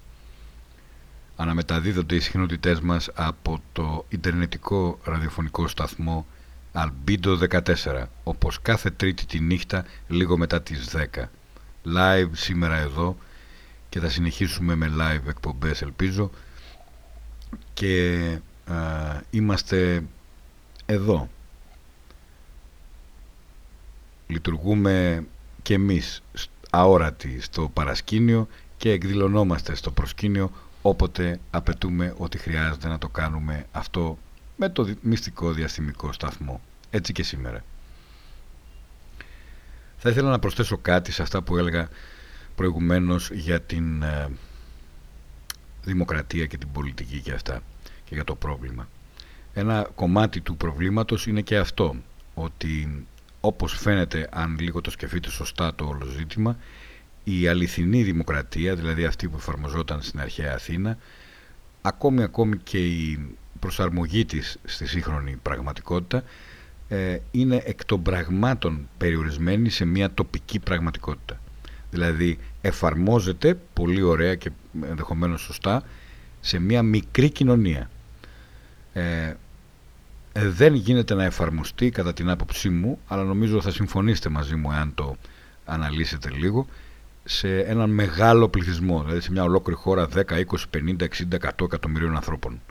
Αναμεταδίδονται οι συχνότητές μας από το Ιντερνετικό ραδιοφωνικό σταθμό Albedo 14 όπως κάθε τρίτη τη νύχτα λίγο μετά τις 10. Live σήμερα εδώ και θα συνεχίσουμε με live εκπομπές ελπίζω και είμαστε εδώ λειτουργούμε και εμείς αόρατοι στο παρασκήνιο και εκδηλωνόμαστε στο προσκήνιο όποτε απαιτούμε ότι χρειάζεται να το κάνουμε αυτό με το μυστικό διαστημικό σταθμό. Έτσι και σήμερα. Θα ήθελα να προσθέσω κάτι σε αυτά που έλεγα προηγουμένως για την ε, δημοκρατία και την πολιτική και αυτά και για το πρόβλημα. Ένα κομμάτι του προβλήματος είναι και αυτό, ότι όπως φαίνεται αν λίγο το σκεφτείτε σωστά το όλο ζήτημα η αληθινή δημοκρατία, δηλαδή αυτή που εφαρμοζόταν στην αρχαία Αθήνα ακόμη ακόμη και η προσαρμογή της στη σύγχρονη πραγματικότητα ε, είναι εκ των πραγμάτων περιορισμένη σε μια τοπική πραγματικότητα. Δηλαδή εφαρμόζεται πολύ ωραία και ενδεχομένως σωστά σε μια μικρή κοινωνία. Ε, ε, δεν γίνεται να εφαρμοστεί κατά την άποψή μου, αλλά νομίζω θα συμφωνήσετε μαζί μου εάν το αναλύσετε λίγο, σε έναν μεγάλο πληθυσμό, δηλαδή σε μια ολόκληρη χώρα 10, 20, 50, 60, 100 εκατομμυρίων ανθρώπων.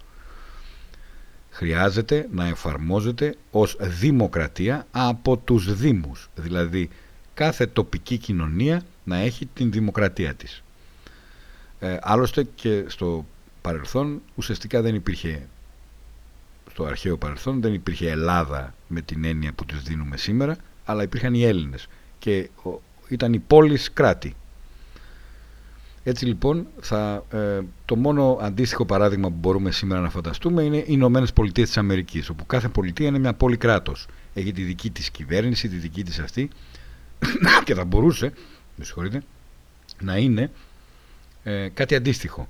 Χρειάζεται να εφαρμόζεται ως δημοκρατία από τους δήμους, δηλαδή κάθε τοπική κοινωνία να έχει την δημοκρατία της. Ε, άλλωστε και στο παρελθόν ουσιαστικά δεν υπήρχε στο αρχαίο παρελθόν δεν υπήρχε Ελλάδα με την έννοια που τους δίνουμε σήμερα, αλλά υπήρχαν οι Έλληνες και ήταν οι πόλεις κράτη. Έτσι λοιπόν θα, ε, το μόνο αντίστοιχο παράδειγμα που μπορούμε σήμερα να φανταστούμε είναι οι Ηνωμένες Πολιτείες της Αμερικής, όπου κάθε πολιτεία είναι μια πόλη κράτος. Έχει τη δική της κυβέρνηση, τη δική της αυτή και θα μπορούσε, με να είναι ε, κάτι αντίστοιχο.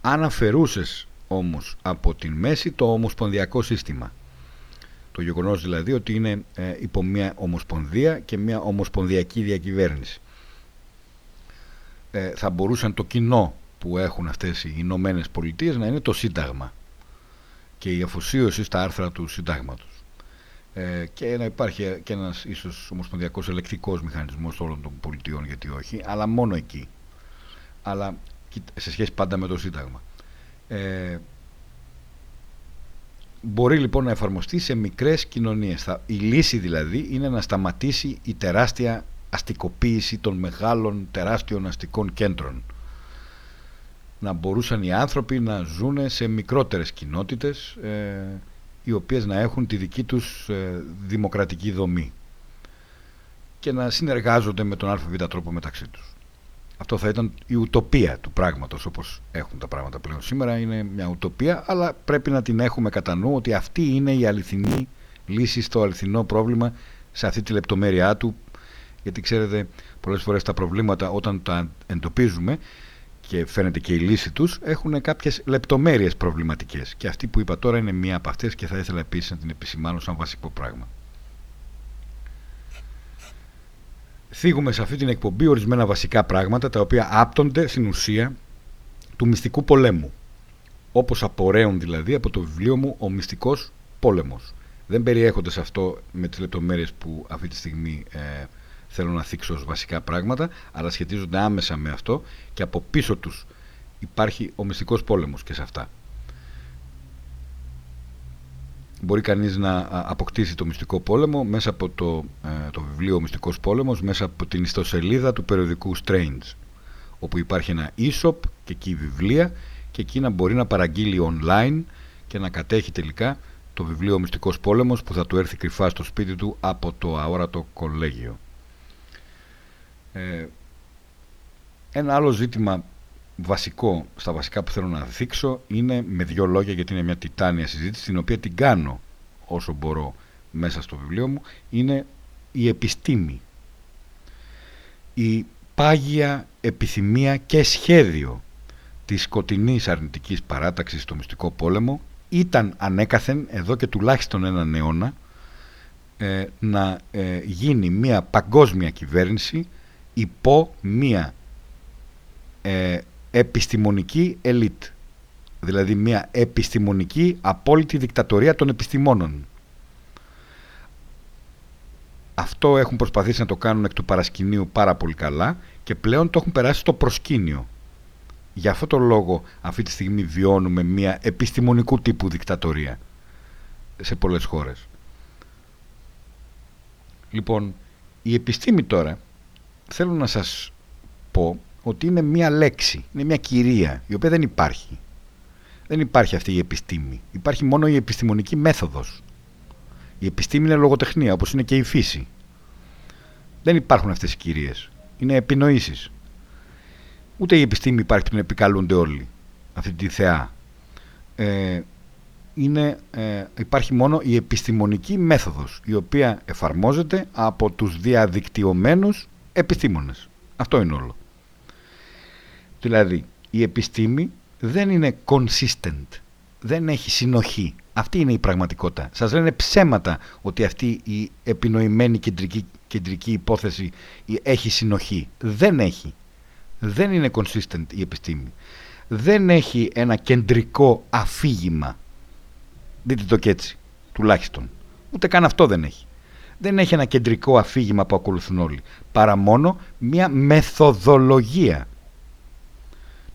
Αν αφαιρούσες όμως από την μέση το ομοσπονδιακό σύστημα. Το γεγονός δηλαδή ότι είναι ε, υπό μια ομοσπονδία και μια ομοσπονδιακή διακυβέρνηση. Ε, θα μπορούσαν το κοινό που έχουν αυτές οι Ηνωμένες Πολιτείες να είναι το Σύνταγμα και η αφοσίωση στα άρθρα του Συντάγματος. Ε, και να υπάρχει και ένας ίσως ομοσπονδιακός ελεκτικός μηχανισμός όλων των πολιτιών, γιατί όχι, αλλά μόνο εκεί. Αλλά σε σχέση πάντα με το Σύνταγμα. Ε, μπορεί λοιπόν να εφαρμοστεί σε μικρές κοινωνίες. η λύση δηλαδή είναι να σταματήσει η τεράστια αστικοποίηση των μεγάλων τεράστιων αστικών κέντρων. Να μπορούσαν οι άνθρωποι να ζουν σε μικρότερες κοινότητες ε, οι οποίες να έχουν τη δική τους ε, δημοκρατική δομή και να συνεργάζονται με τον ΑΒ τρόπο μεταξύ τους. Αυτό θα ήταν η ουτοπία του πράγματος όπως έχουν τα πράγματα πλέον σήμερα. Είναι μια ουτοπία, αλλά πρέπει να την έχουμε κατά νου ότι αυτή είναι η αληθινή λύση στο αληθινό πρόβλημα σε αυτή τη λεπτομέρειά του. Γιατί ξέρετε, πολλές φορές τα προβλήματα όταν τα εντοπίζουμε και φαίνεται και η λύση τους έχουν κάποιες λεπτομέρειες προβληματικές. Και αυτή που είπα τώρα είναι μία από αυτές και θα ήθελα επίσης να την επισημάνω σαν βασικό πράγμα. Θίγουμε σε αυτή την εκπομπή ορισμένα βασικά πράγματα τα οποία άπτονται στην ουσία του μυστικού πολέμου. Όπως απορρέουν δηλαδή από το βιβλίο μου «Ο μυστικός πόλεμος». Δεν περιέχονται σε αυτό με τις λεπτομέρειες που αυτή τη στιγμή ε, θέλω να θίξω ως βασικά πράγματα, αλλά σχετίζονται άμεσα με αυτό και από πίσω τους υπάρχει ο μυστικός πόλεμος και σε αυτά. Μπορεί κανείς να αποκτήσει το μυστικό πόλεμο μέσα από το, ε, το βιβλίο «Μυστικός πόλεμος» μέσα από την ιστοσελίδα του περιοδικού Strange όπου υπάρχει ένα e-shop και εκεί βιβλία και εκεί να μπορεί να παραγγείλει online και να κατέχει τελικά το βιβλίο «Μυστικός πόλεμος» που θα του έρθει κρυφά στο σπίτι του από το αόρατο κολέγιο. Ε, ένα άλλο ζήτημα βασικό, στα βασικά που θέλω να δείξω είναι με δύο λόγια γιατί είναι μια τιτάνια συζήτηση την οποία την κάνω όσο μπορώ μέσα στο βιβλίο μου είναι η επιστήμη. Η πάγια επιθυμία και σχέδιο της σκοτεινής αρνητικής παράταξης στο μυστικό πόλεμο ήταν ανέκαθεν εδώ και τουλάχιστον έναν αιώνα ε, να ε, γίνει μια παγκόσμια κυβέρνηση υπό μια ε, επιστημονική ελίτ δηλαδή μια επιστημονική απόλυτη δικτατορία των επιστημόνων αυτό έχουν προσπαθήσει να το κάνουν εκ του παρασκηνίου πάρα πολύ καλά και πλέον το έχουν περάσει στο προσκήνιο. Για αυτό το λόγο αυτή τη στιγμή βιώνουμε μια επιστημονικού τύπου δικτατορία σε πολλές χώρες. Λοιπόν, η επιστήμη τώρα θέλω να σας πω ότι είναι μια λέξη, είναι μια κυρία η οποία δεν υπάρχει. Δεν υπάρχει αυτή η επιστήμη. Υπάρχει μόνο η επιστημονική μέθοδος. Η επιστήμη είναι λογοτεχνία, όπως είναι και η φύση. Δεν υπάρχουν αυτές οι κυρίες. Είναι επινοήσεις. Ούτε η επιστήμη υπάρχει που να επικαλούνται όλοι. Αυτή τη θεά. Ε, είναι, ε, υπάρχει μόνο η επιστημονική μέθοδος η οποία εφαρμόζεται από τους διαδικτυωμένους επιστήμονες. Αυτό είναι όλο. Δηλαδή, η επιστήμη δεν είναι consistent, δεν έχει συνοχή. Αυτή είναι η πραγματικότητα. Σας λένε ψέματα ότι αυτή η επινοημένη κεντρική, κεντρική υπόθεση έχει συνοχή. Δεν έχει. Δεν είναι consistent η επιστήμη. Δεν έχει ένα κεντρικό αφήγημα. Δείτε το και έτσι, τουλάχιστον. Ούτε καν αυτό δεν έχει. Δεν έχει ένα κεντρικό αφήγημα που ακολουθούν όλοι. Παρά μόνο μια μεθοδολογία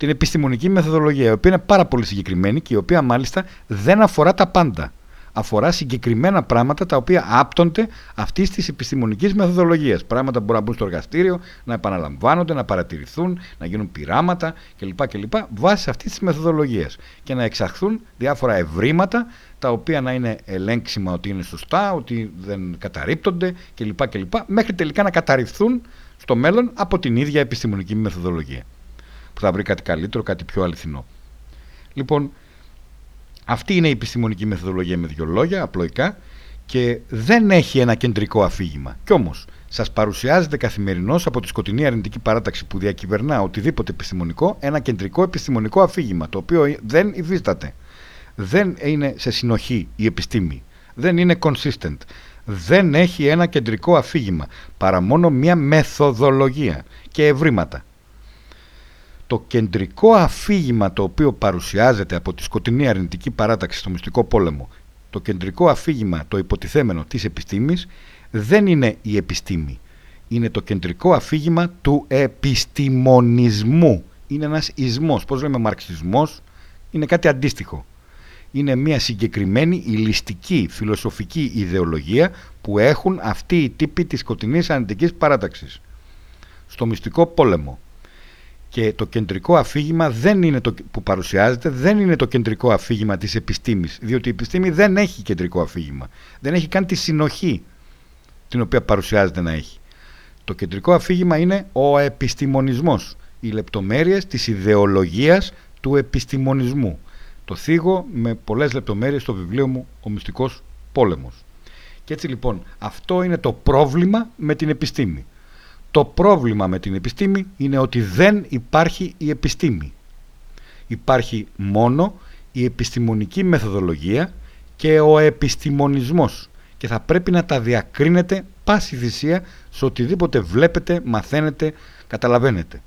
την επιστημονική μεθοδολογία, η οποία είναι πάρα πολύ συγκεκριμένη και η οποία μάλιστα δεν αφορά τα πάντα. Αφορά συγκεκριμένα πράγματα τα οποία άπτονται αυτής της επιστημονικής μεθοδολογίας. Πράγματα που μπορούν να μπουν στο εργαστήριο, να επαναλαμβάνονται, να παρατηρηθούν, να γίνουν πειράματα κλπ. κλπ βάσει αυτής της μεθοδολογίας. Και να εξαχθούν διάφορα ευρήματα τα οποία να είναι ελέγξιμα ότι είναι σωστά, ότι δεν καταρρύπτονται κλπ. κλπ μέχρι τελικά να καταρριφθούν στο μέλλον από την ίδια επιστημονική μεθοδολογία που θα βρει κάτι καλύτερο, κάτι πιο αληθινό. Λοιπόν, αυτή είναι η επιστημονική μεθοδολογία με δύο λόγια, απλοϊκά, και δεν έχει ένα κεντρικό αφήγημα. Κι όμως, σας παρουσιάζεται καθημερινώς από τη σκοτεινή αρνητική παράταξη που διακυβερνά οτιδήποτε επιστημονικό, ένα κεντρικό επιστημονικό αφήγημα, το οποίο δεν υφίσταται. Δεν είναι σε συνοχή η επιστήμη. Δεν είναι consistent. Δεν έχει ένα κεντρικό αφήγημα, παρά μόνο μια μεθοδολογία και ευρήματα το κεντρικό αφήγημα το οποίο παρουσιάζεται από τη σκοτεινή αρνητική παράταξη στο μυστικό πόλεμο, το κεντρικό αφήγημα, το υποτιθέμενο της επιστήμης, δεν είναι η επιστήμη. Είναι το κεντρικό αφήγημα του επιστημονισμού. Είναι ένας ισμός. Πώς λέμε μαρξισμός, είναι κάτι αντίστοιχο. Είναι μια συγκεκριμένη ηλιστική φιλοσοφική ιδεολογία που έχουν αυτοί οι τύποι της σκοτεινής αρνητικής παράταξης. Στο μυστικό πόλεμο και το κεντρικό αφήγημα δεν είναι το, που παρουσιάζεται δεν είναι το κεντρικό αφήγημα της επιστήμης διότι η επιστήμη δεν έχει κεντρικό αφήγημα. Δεν έχει καν τη συνοχή την οποία παρουσιάζεται να έχει. Το κεντρικό αφήγημα είναι ο επιστημονισμός οι λεπτομέρειες της ιδεολογίας του επιστημονισμού. Το θίγω με πολλές λεπτομέρειες στο βιβλίο μου «Ο μυστικός πόλεμος» και έτσι λοιπόν αυτό είναι το πρόβλημα με την επιστήμη το πρόβλημα με την επιστήμη είναι ότι δεν υπάρχει η επιστήμη. Υπάρχει μόνο η επιστημονική μεθοδολογία και ο επιστημονισμός και θα πρέπει να τα διακρίνετε πάση θυσία σε οτιδήποτε βλέπετε, μαθαίνετε, καταλαβαίνετε.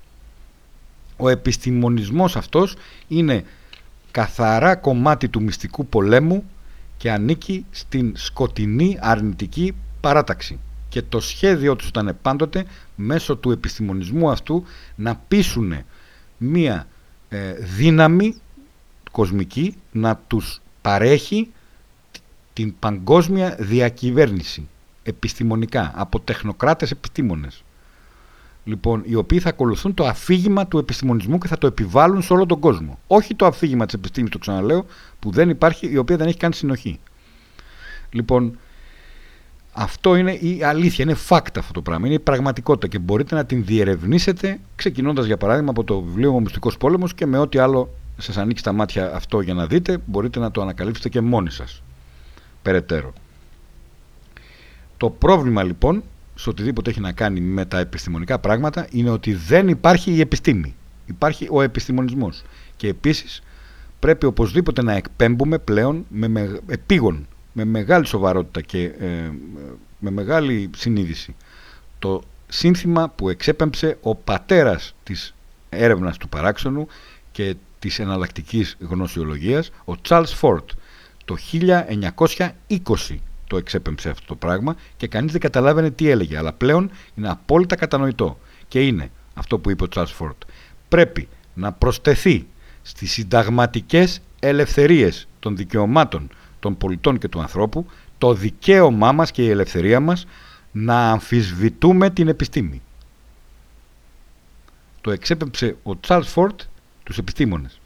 Ο επιστημονισμός αυτός είναι καθαρά κομμάτι του μυστικού πολέμου και ανήκει στην σκοτεινή αρνητική παράταξη και το σχέδιό τους ήταν πάντοτε μέσω του επιστημονισμού αυτού να πείσουν μία ε, δύναμη κοσμική να τους παρέχει την παγκόσμια διακυβέρνηση επιστημονικά από τεχνοκράτες επιστήμονες λοιπόν, οι οποίοι θα ακολουθούν το αφήγημα του επιστημονισμού και θα το επιβάλλουν σε όλο τον κόσμο. Όχι το αφήγημα της επιστήμης, το ξαναλέω, που δεν υπάρχει, η οποία δεν έχει καν συνοχή. Λοιπόν, αυτό είναι η αλήθεια, είναι fact αυτό το πράγμα, είναι η πραγματικότητα και μπορείτε να την διερευνήσετε ξεκινώντας για παράδειγμα από το βιβλίο «Ο Μυστικός Πόλεμος» και με ό,τι άλλο σας ανοίξει τα μάτια αυτό για να δείτε μπορείτε να το ανακαλύψετε και μόνοι σας περαιτέρω. Το πρόβλημα λοιπόν σε οτιδήποτε έχει να κάνει με τα επιστημονικά πράγματα είναι ότι δεν υπάρχει η επιστήμη. Υπάρχει ο επιστημονισμός. Και επίσης πρέπει οπωσδήποτε να εκπέμπουμε πλέον με, με επίγον, με μεγάλη σοβαρότητα και ε, με μεγάλη συνείδηση το σύνθημα που εξέπεμψε ο πατέρας της έρευνας του παράξενου και της εναλλακτικής γνωσιολογίας, ο Charles Ford, το 1920 το εξέπεμψε αυτό το πράγμα και κανείς δεν καταλάβαινε τι έλεγε. Αλλά πλέον είναι απόλυτα κατανοητό. Και είναι αυτό που είπε ο Τσάρλς Φόρτ. Πρέπει να προσθεθεί στις συνταγματικές ελευθερίες των δικαιωμάτων των πολιτών και του ανθρώπου το δικαίωμά μας και η ελευθερία μας να αμφισβητούμε την επιστήμη. Το εξέπεψε ο Τσάρλς Φόρτ τους επιστήμονες.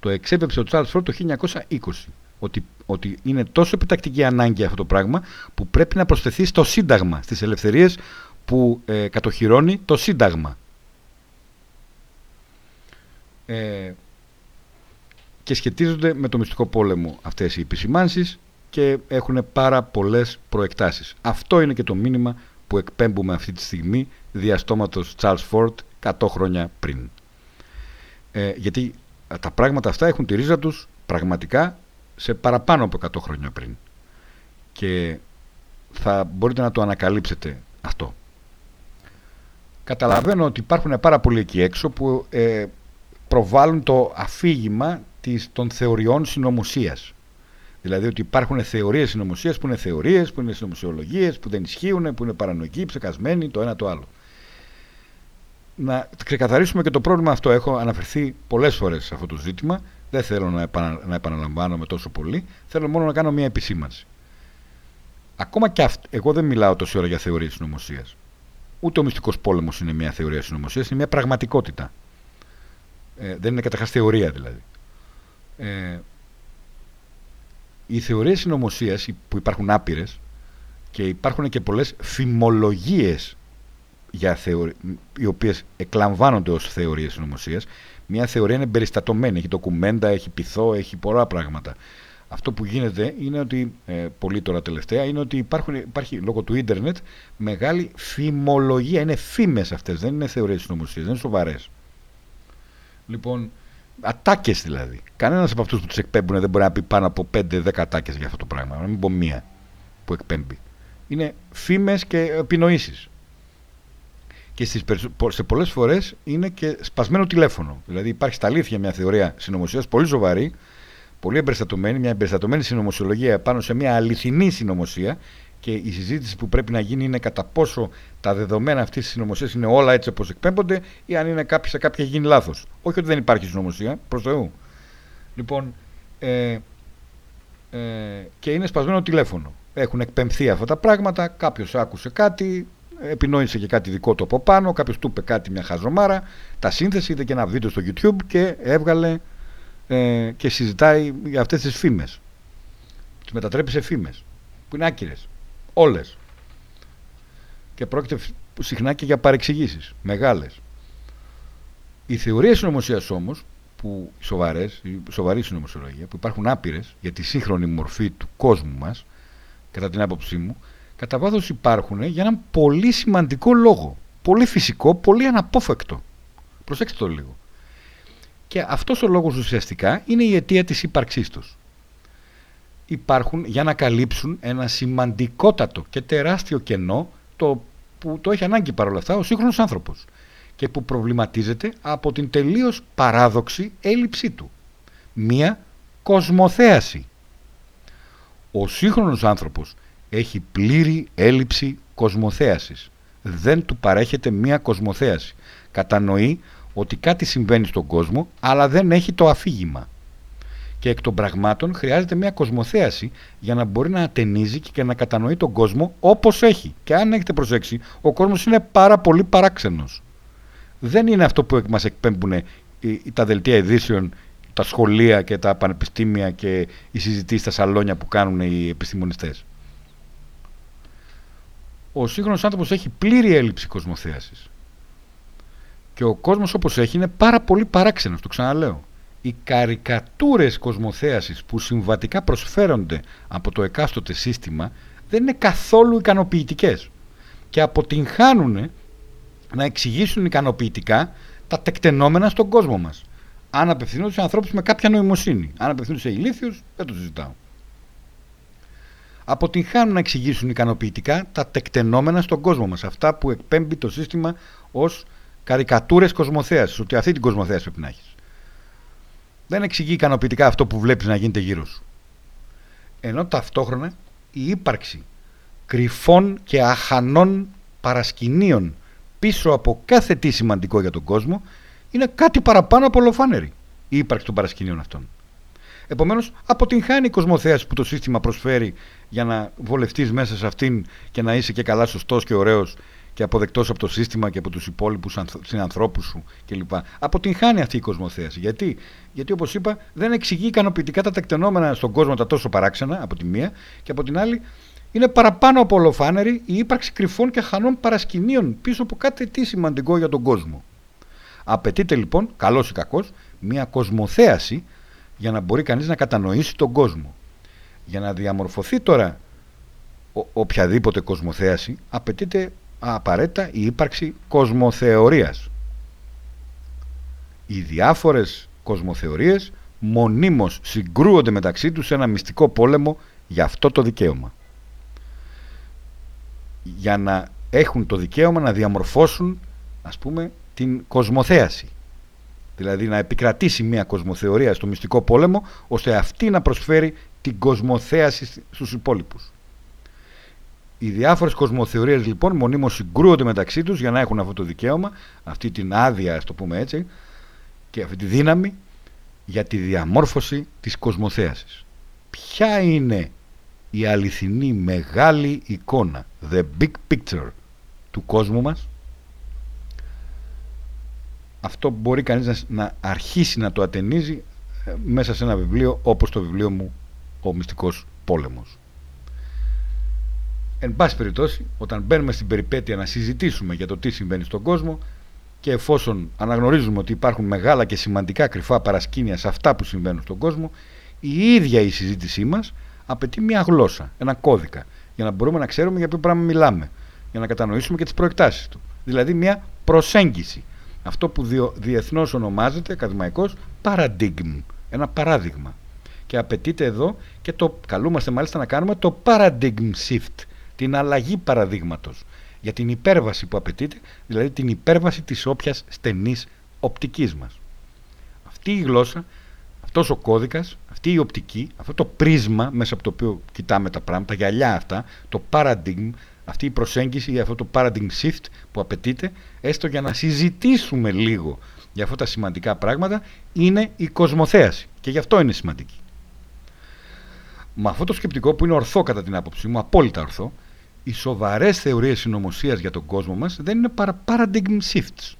Το εξέπεψε ο Τσάρλς Φόρτ το 1920 ότι, ότι είναι τόσο επιτακτική ανάγκη αυτό το πράγμα που πρέπει να προσθεθεί στο Σύνταγμα, στις ελευθερίες που ε, κατοχυρώνει το Σύνταγμα. Ε, και σχετίζονται με το μυστικό πόλεμο αυτές οι επισημάνσεις και έχουν πάρα πολλές προεκτάσεις. Αυτό είναι και το μήνυμα που εκπέμπουμε αυτή τη στιγμή διαστόματος Charles Ford 100 χρόνια πριν. Ε, γιατί τα πράγματα αυτά έχουν τη ρίζα τους πραγματικά σε παραπάνω από 100 χρόνια πριν. Και θα μπορείτε να το ανακαλύψετε αυτό. Καταλαβαίνω ότι υπάρχουν πάρα πολλοί εκεί έξω που ε, προβάλλουν το αφήγημα της, των θεωριών συνωμοσίας. Δηλαδή ότι υπάρχουν θεωρίες συνωμοσίας που είναι θεωρίες, που είναι συνωμοσιολογίες, που δεν ισχύουν, που είναι παρανοϊκοί, ψεκασμένοι, το ένα το άλλο. Να ξεκαθαρίσουμε και το πρόβλημα αυτό. Έχω αναφερθεί πολλές φορές σε αυτό το ζήτημα δεν θέλω να, επανα, να επαναλαμβάνομαι τόσο πολύ. Θέλω μόνο να κάνω μια επισήμανση. Ακόμα και αυτό, εγώ δεν μιλάω τόση ώρα για θεωρίες συνωμοσίας. Ούτε ο μυστικός πόλεμος είναι μια θεωρία συνωμοσίας, είναι μια πραγματικότητα. Ε, δεν είναι καταρχάς θεωρία δηλαδή. Ε, οι θεωρίες συνωμοσίας που υπάρχουν άπειρες και υπάρχουν και πολλές φημολογίες για θεωρ... οι οποίες εκλαμβάνονται ως θεωρίες συνωμοσίας μια θεωρία είναι περιστατωμένη. Έχει ντοκουμέντα, έχει πυθό, έχει πολλά πράγματα. Αυτό που γίνεται είναι ότι, ε, πολύ τώρα τελευταία, είναι ότι υπάρχουν, υπάρχει λόγω του ίντερνετ μεγάλη φημολογία. Είναι φήμες αυτές, δεν είναι θεωρίες συνωμοσίας, δεν είναι σοβαρές. Λοιπόν, ατάκες δηλαδή. Κανένας από αυτούς που τους εκπέμπουν δεν μπορεί να πει πάνω από 5-10 ατάκες για αυτό το πράγμα. Να μην πω μία που εκπέμπει. Είναι φήμες και επινοήσεις και στις, σε πολλές φορές είναι και σπασμένο τηλέφωνο. Δηλαδή υπάρχει στα αλήθεια μια θεωρία συνωμοσίας πολύ σοβαρή, πολύ εμπεριστατωμένη, μια εμπεριστατωμένη συνωμοσιολογία πάνω σε μια αληθινή συνωμοσία και η συζήτηση που πρέπει να γίνει είναι κατά πόσο τα δεδομένα αυτής της συνωμοσίας είναι όλα έτσι όπως εκπέμπονται ή αν είναι κάποιο, σε κάποια γίνει λάθος. Όχι ότι δεν υπάρχει συνωμοσία, προς Θεού. Λοιπόν, ε, ε, και είναι σπασμένο τηλέφωνο. Έχουν εκπαιμφθεί αυτά τα πράγματα, κάποιος άκουσε κάτι, επινόησε και κάτι δικό του από πάνω, κάποιος του είπε κάτι μια χαζομάρα, τα σύνθεση, είδε και ένα βίντεο στο YouTube και έβγαλε ε, και συζητάει για αυτές τις φήμες. Τις μετατρέπεις σε φήμες, που είναι άκυρες, όλες. Και πρόκειται συχνά και για παρεξηγήσεις, μεγάλες. Οι θεωρίες συνωμοσίας όμως, που σοβαρές, η σοβαρή συνωμοσιολογία, που υπάρχουν άπειρες για τη σύγχρονη μορφή του κόσμου μας, κατά την άποψή μου, κατά βάθος υπάρχουν για έναν πολύ σημαντικό λόγο. Πολύ φυσικό, πολύ αναπόφευκτο. Προσέξτε το λίγο. Και αυτός ο λόγος ουσιαστικά είναι η αιτία της ύπαρξής τους. Υπάρχουν για να καλύψουν ένα σημαντικότατο και τεράστιο κενό το που το έχει ανάγκη παρόλα αυτά ο σύγχρονος άνθρωπος και που προβληματίζεται από την τελείως παράδοξη έλλειψή του. Μία κοσμοθέαση. Ο σύγχρονος άνθρωπος έχει πλήρη έλλειψη κοσμοθέασης. Δεν του παρέχεται μία κοσμοθέαση. Κατανοεί ότι κάτι συμβαίνει στον κόσμο, αλλά δεν έχει το αφήγημα. Και εκ των πραγμάτων χρειάζεται μια κοσμοθέαση για να μπορεί να ατενίζει και να κατανοεί τον κόσμο όπως έχει. Και αν έχετε προσέξει, ο κόσμος είναι πάρα πολύ παράξενος. Δεν είναι αυτό που μας εκπέμπουν τα δελτία ειδήσεων, τα σχολεία και τα πανεπιστήμια και οι συζητήσεις στα σαλόνια που κάνουν οι επιστημονιστές. ο σύγχρονος άνθρωπος έχει πλήρη έλλειψη κοσμοθέασης. Και ο κόσμος όπως έχει είναι πάρα πολύ παράξενος, το ξαναλέω. Οι καρικατούρες κοσμοθέασης που συμβατικά προσφέρονται από το εκάστοτε σύστημα δεν είναι καθόλου ικανοποιητικές και αποτυγχάνουν να εξηγήσουν ικανοποιητικά τα τεκτενόμενα στον κόσμο μας. Αν απευθύνονται σε ανθρώπους με κάποια νοημοσύνη. Αν απευθύνονται σε ηλίθιους, δεν το συζητάω. Αποτυγχάνουν να εξηγήσουν ικανοποιητικά τα τεκτενόμενα στον κόσμο μας. Αυτά που εκπέμπει το σύστημα ως καρικατούρες κοσμοθέασης. Ότι αυτή την κοσμοθέαση πρέπει να έχεις. Δεν εξηγεί ικανοποιητικά αυτό που βλέπεις να γίνεται γύρω σου. Ενώ ταυτόχρονα η ύπαρξη κρυφών και αχανών παρασκηνίων πίσω από κάθε τι σημαντικό για τον κόσμο είναι κάτι παραπάνω από ολοφάνερη η ύπαρξη των παρασκηνίων αυτών. Επομένως, αποτυγχάνει η κοσμοθέαση που το σύστημα προσφέρει για να βολευτείς μέσα σε αυτήν και να είσαι και καλά σωστός και ωραίος και αποδεκτός από το σύστημα και από τους υπόλοιπους συνανθρώπους σου κλπ. Αποτυγχάνει αυτή η κοσμοθέαση. Γιατί, Γιατί όπως είπα, δεν εξηγεί ικανοποιητικά τα τεκτενόμενα στον κόσμο τα τόσο παράξενα από τη μία και από την άλλη είναι παραπάνω από ολοφάνερη η ύπαρξη κρυφών και χανών παρασκηνίων πίσω από κάτι τι σημαντικό για τον κόσμο. Απαιτείται λοιπόν, καλός ή κακός, μια κοσμοθέαση για να μπορεί κανείς να κατανοήσει τον κόσμο. Για να διαμορφωθεί τώρα οποιαδήποτε κοσμοθέαση απαιτείται απαραίτητα η ύπαρξη κοσμοθεωρίας. Οι διάφορες κοσμοθεωρίες μονίμως συγκρούονται μεταξύ τους σε ένα μυστικό πόλεμο για αυτό το δικαίωμα. Για να έχουν το δικαίωμα να διαμορφώσουν ας πούμε την κοσμοθέαση. Δηλαδή να επικρατήσει μια κοσμοθεωρία στο μυστικό πόλεμο ώστε αυτή να προσφέρει την κοσμοθέαση στους υπόλοιπους. Οι διάφορες κοσμοθεωρίες λοιπόν μονίμως συγκρούονται μεταξύ τους για να έχουν αυτό το δικαίωμα, αυτή την άδεια ας το πούμε έτσι και αυτή τη δύναμη για τη διαμόρφωση της κοσμοθέασης. Ποια είναι η αληθινή μεγάλη εικόνα, the big picture του κόσμου μας; Αυτό μπορεί κανείς να, αρχίσει να το ατενίζει ε, μέσα σε ένα βιβλίο όπως το βιβλίο μου «Ο Μυστικός Πόλεμος». Εν πάση περιπτώσει, όταν μπαίνουμε στην περιπέτεια να συζητήσουμε για το τι συμβαίνει στον κόσμο και εφόσον αναγνωρίζουμε ότι υπάρχουν μεγάλα και σημαντικά κρυφά παρασκήνια σε αυτά που συμβαίνουν στον κόσμο, η ίδια η συζήτησή μας απαιτεί μια γλώσσα, ένα κώδικα, για να μπορούμε να ξέρουμε για ποιο πράγμα μιλάμε, για να κατανοήσουμε και τις προεκτάσεις του. Δηλαδή μια προσέγγιση αυτό που διεθνώς ονομάζεται ακαδημαϊκός paradigm, ένα παράδειγμα. Και απαιτείται εδώ και το καλούμαστε μάλιστα να κάνουμε το paradigm shift, την αλλαγή παραδείγματος για την υπέρβαση που απαιτείται, δηλαδή την υπέρβαση της όποιας στενής οπτικής μας. Αυτή η γλώσσα, αυτός ο κώδικας, αυτή η οπτική, αυτό το πρίσμα μέσα από το οποίο κοιτάμε τα πράγματα, τα γυαλιά αυτά, το paradigm, αυτή η προσέγγιση για αυτό το paradigm shift που απαιτείται, έστω για να συζητήσουμε λίγο για αυτά τα σημαντικά πράγματα, είναι η κοσμοθέαση. Και γι' αυτό είναι σημαντική. Με αυτό το σκεπτικό που είναι ορθό κατά την άποψή μου, απόλυτα ορθό, οι σοβαρές θεωρίες συνωμοσίας για τον κόσμο μας δεν είναι παρά paradigm shifts.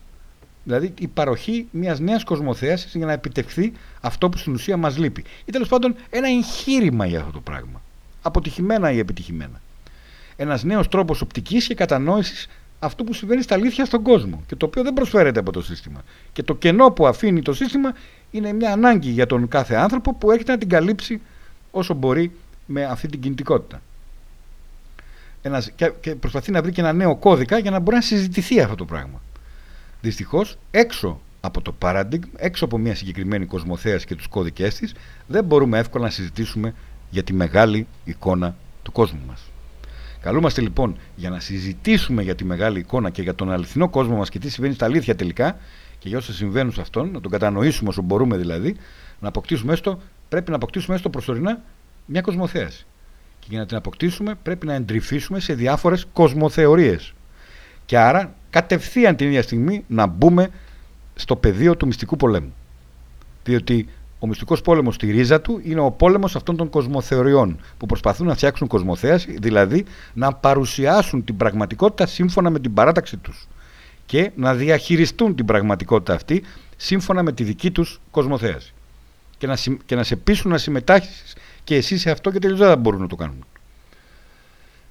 Δηλαδή η παροχή μιας νέας κοσμοθέασης για να επιτευχθεί αυτό που στην ουσία μας λείπει. Ή τέλος πάντων ένα εγχείρημα για αυτό το πράγμα. Αποτυχημένα ή επιτυχημένα ένας νέος τρόπος οπτικής και κατανόησης αυτού που συμβαίνει στα αλήθεια στον κόσμο και το οποίο δεν προσφέρεται από το σύστημα. Και το κενό που αφήνει το σύστημα είναι μια ανάγκη για τον κάθε άνθρωπο που έρχεται να την καλύψει όσο μπορεί με αυτή την κινητικότητα. Ένας, και, και προσπαθεί να βρει και ένα νέο κώδικα για να μπορεί να συζητηθεί αυτό το πράγμα. Δυστυχώς, έξω από το paradigm, έξω από μια συγκεκριμένη κοσμοθέαση και τους κώδικές της, δεν μπορούμε εύκολα να συζητήσουμε για τη μεγάλη εικόνα του κόσμου μας. Καλούμαστε λοιπόν για να συζητήσουμε για τη μεγάλη εικόνα και για τον αληθινό κόσμο μας και τι συμβαίνει στα αλήθεια τελικά και για όσα συμβαίνουν σε αυτόν, να τον κατανοήσουμε όσο μπορούμε δηλαδή, να αποκτήσουμε έστω, πρέπει να αποκτήσουμε έστω προσωρινά μια κοσμοθέαση. Και για να την αποκτήσουμε πρέπει να εντρυφήσουμε σε διάφορες κοσμοθεωρίες. Και άρα κατευθείαν την ίδια στιγμή να μπούμε στο πεδίο του μυστικού πολέμου. Διότι ο μυστικός πόλεμος στη ρίζα του είναι ο πόλεμος αυτών των κοσμοθεωριών που προσπαθούν να φτιάξουν κοσμοθέαση, δηλαδή να παρουσιάσουν την πραγματικότητα σύμφωνα με την παράταξη τους και να διαχειριστούν την πραγματικότητα αυτή σύμφωνα με τη δική τους κοσμοθέαση. Και να, και να σε πείσουν να συμμετάσχεις και εσύ σε αυτό και τελείω δεν μπορούν να το κάνουν.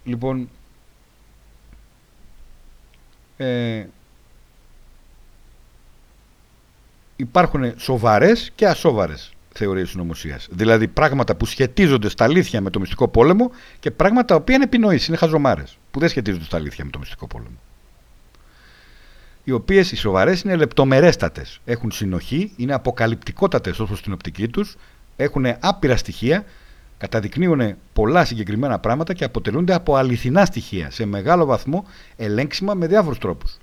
Λοιπόν, ε, υπάρχουν σοβαρές και ασόβαρες θεωρίες συνωμοσίας. Δηλαδή πράγματα που σχετίζονται στα αλήθεια με το μυστικό πόλεμο και πράγματα που είναι επινοήσεις, είναι χαζομάρες, που δεν σχετίζονται στα αλήθεια με το μυστικό πόλεμο. Οι οποίες οι σοβαρές είναι λεπτομερέστατες. Έχουν συνοχή, είναι αποκαλυπτικότατες ω προ την οπτική τους, έχουν άπειρα στοιχεία, καταδεικνύουν πολλά συγκεκριμένα πράγματα και αποτελούνται από αληθινά στοιχεία σε μεγάλο βαθμό ελέγξιμα με διάφορους τρόπους.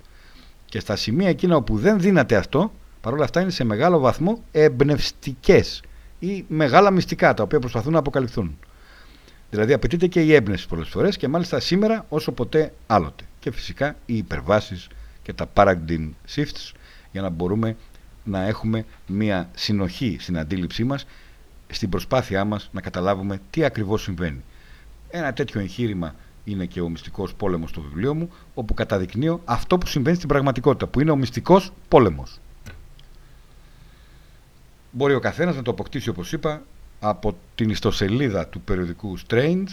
Και στα σημεία εκείνα όπου δεν δύναται αυτό, παρόλα αυτά είναι σε μεγάλο βαθμό εμπνευστικές ή μεγάλα μυστικά τα οποία προσπαθούν να αποκαλυφθούν. Δηλαδή απαιτείται και η έμπνευση πολλές φορές και μάλιστα σήμερα όσο ποτέ άλλοτε. Και φυσικά οι υπερβάσεις και τα paradigm shifts για να μπορούμε να έχουμε μια συνοχή στην αντίληψή μας στην προσπάθειά μας να καταλάβουμε τι ακριβώς συμβαίνει. Ένα τέτοιο εγχείρημα είναι και ο μυστικός πόλεμος στο βιβλίο μου όπου καταδεικνύω αυτό που συμβαίνει στην πραγματικότητα που είναι ο μυστικός πόλεμος. Μπορεί ο καθένας να το αποκτήσει όπως είπα από την ιστοσελίδα του περιοδικού Strange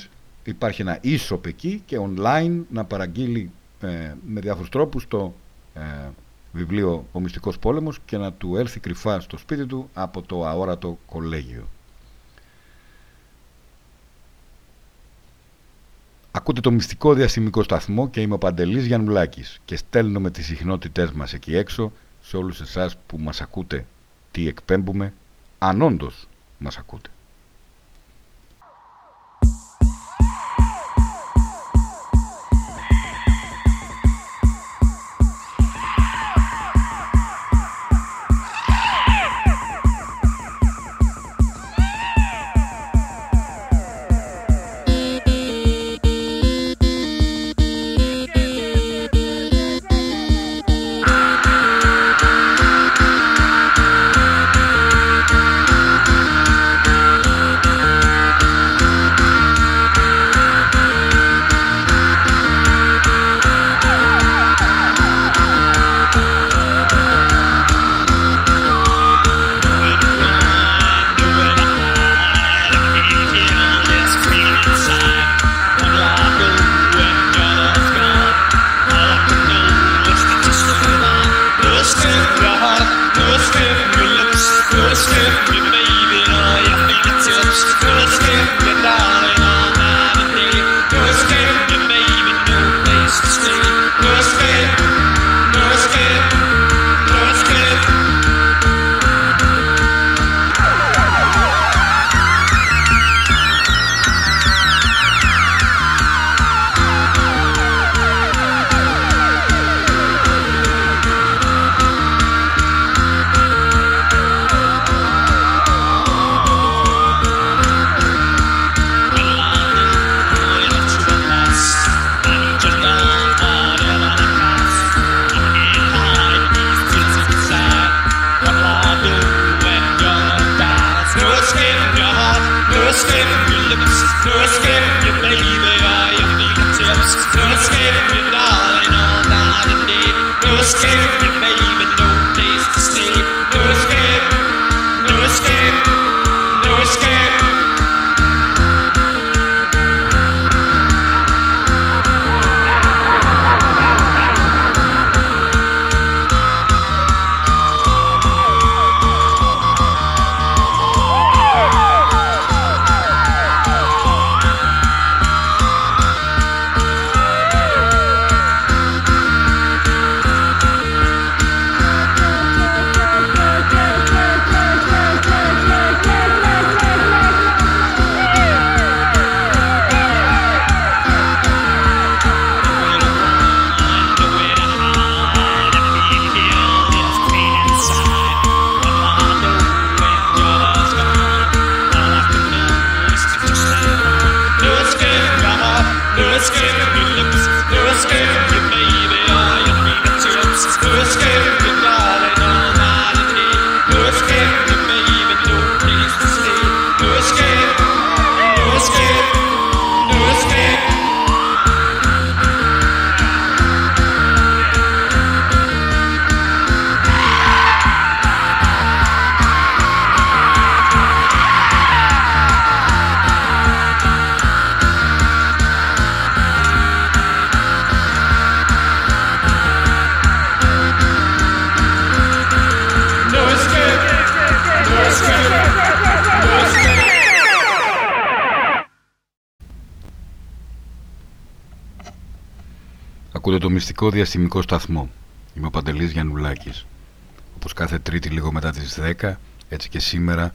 υπάρχει ένα e εκεί και online να παραγγείλει ε, με διάφορους τρόπους το ε, βιβλίο «Ο Μυστικός Πόλεμος» και να του έλθει κρυφά στο σπίτι του από το αόρατο κολέγιο. Ακούτε το μυστικό διαστημικό σταθμό και είμαι ο Παντελής Γιαννουλάκης και στέλνω με τις συχνότητές μας εκεί έξω σε όλους εσάς που μας ακούτε τι εκπέμπουμε, αν όντως μας ακούτε. Μυστικό διαστημικό σταθμό. Είμαι ο Παντελής Γιαννουλάκης. Όπως κάθε τρίτη λίγο μετά τις 10, έτσι και σήμερα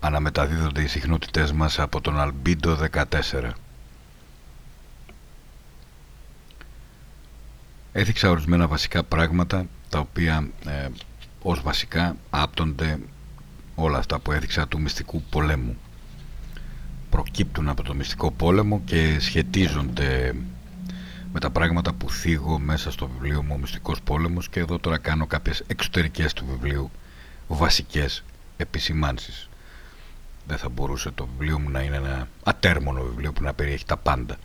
αναμεταδίδονται οι συχνότητές μας από τον Αλμπίντο 14. Έθιξα ορισμένα βασικά πράγματα τα οποία ε, ως βασικά άπτονται όλα αυτά που έδειξα του μυστικού πολέμου. Προκύπτουν από το μυστικό πόλεμο και σχετίζονται με τα πράγματα που θίγω μέσα στο βιβλίο μου «Ο Μυστικός Πόλεμος» και εδώ τώρα κάνω κάποιες εξωτερικές του βιβλίου βασικές επισημάνσεις. Δεν θα μπορούσε το βιβλίο μου να είναι ένα ατέρμονο βιβλίο που να περιέχει τα πάντα.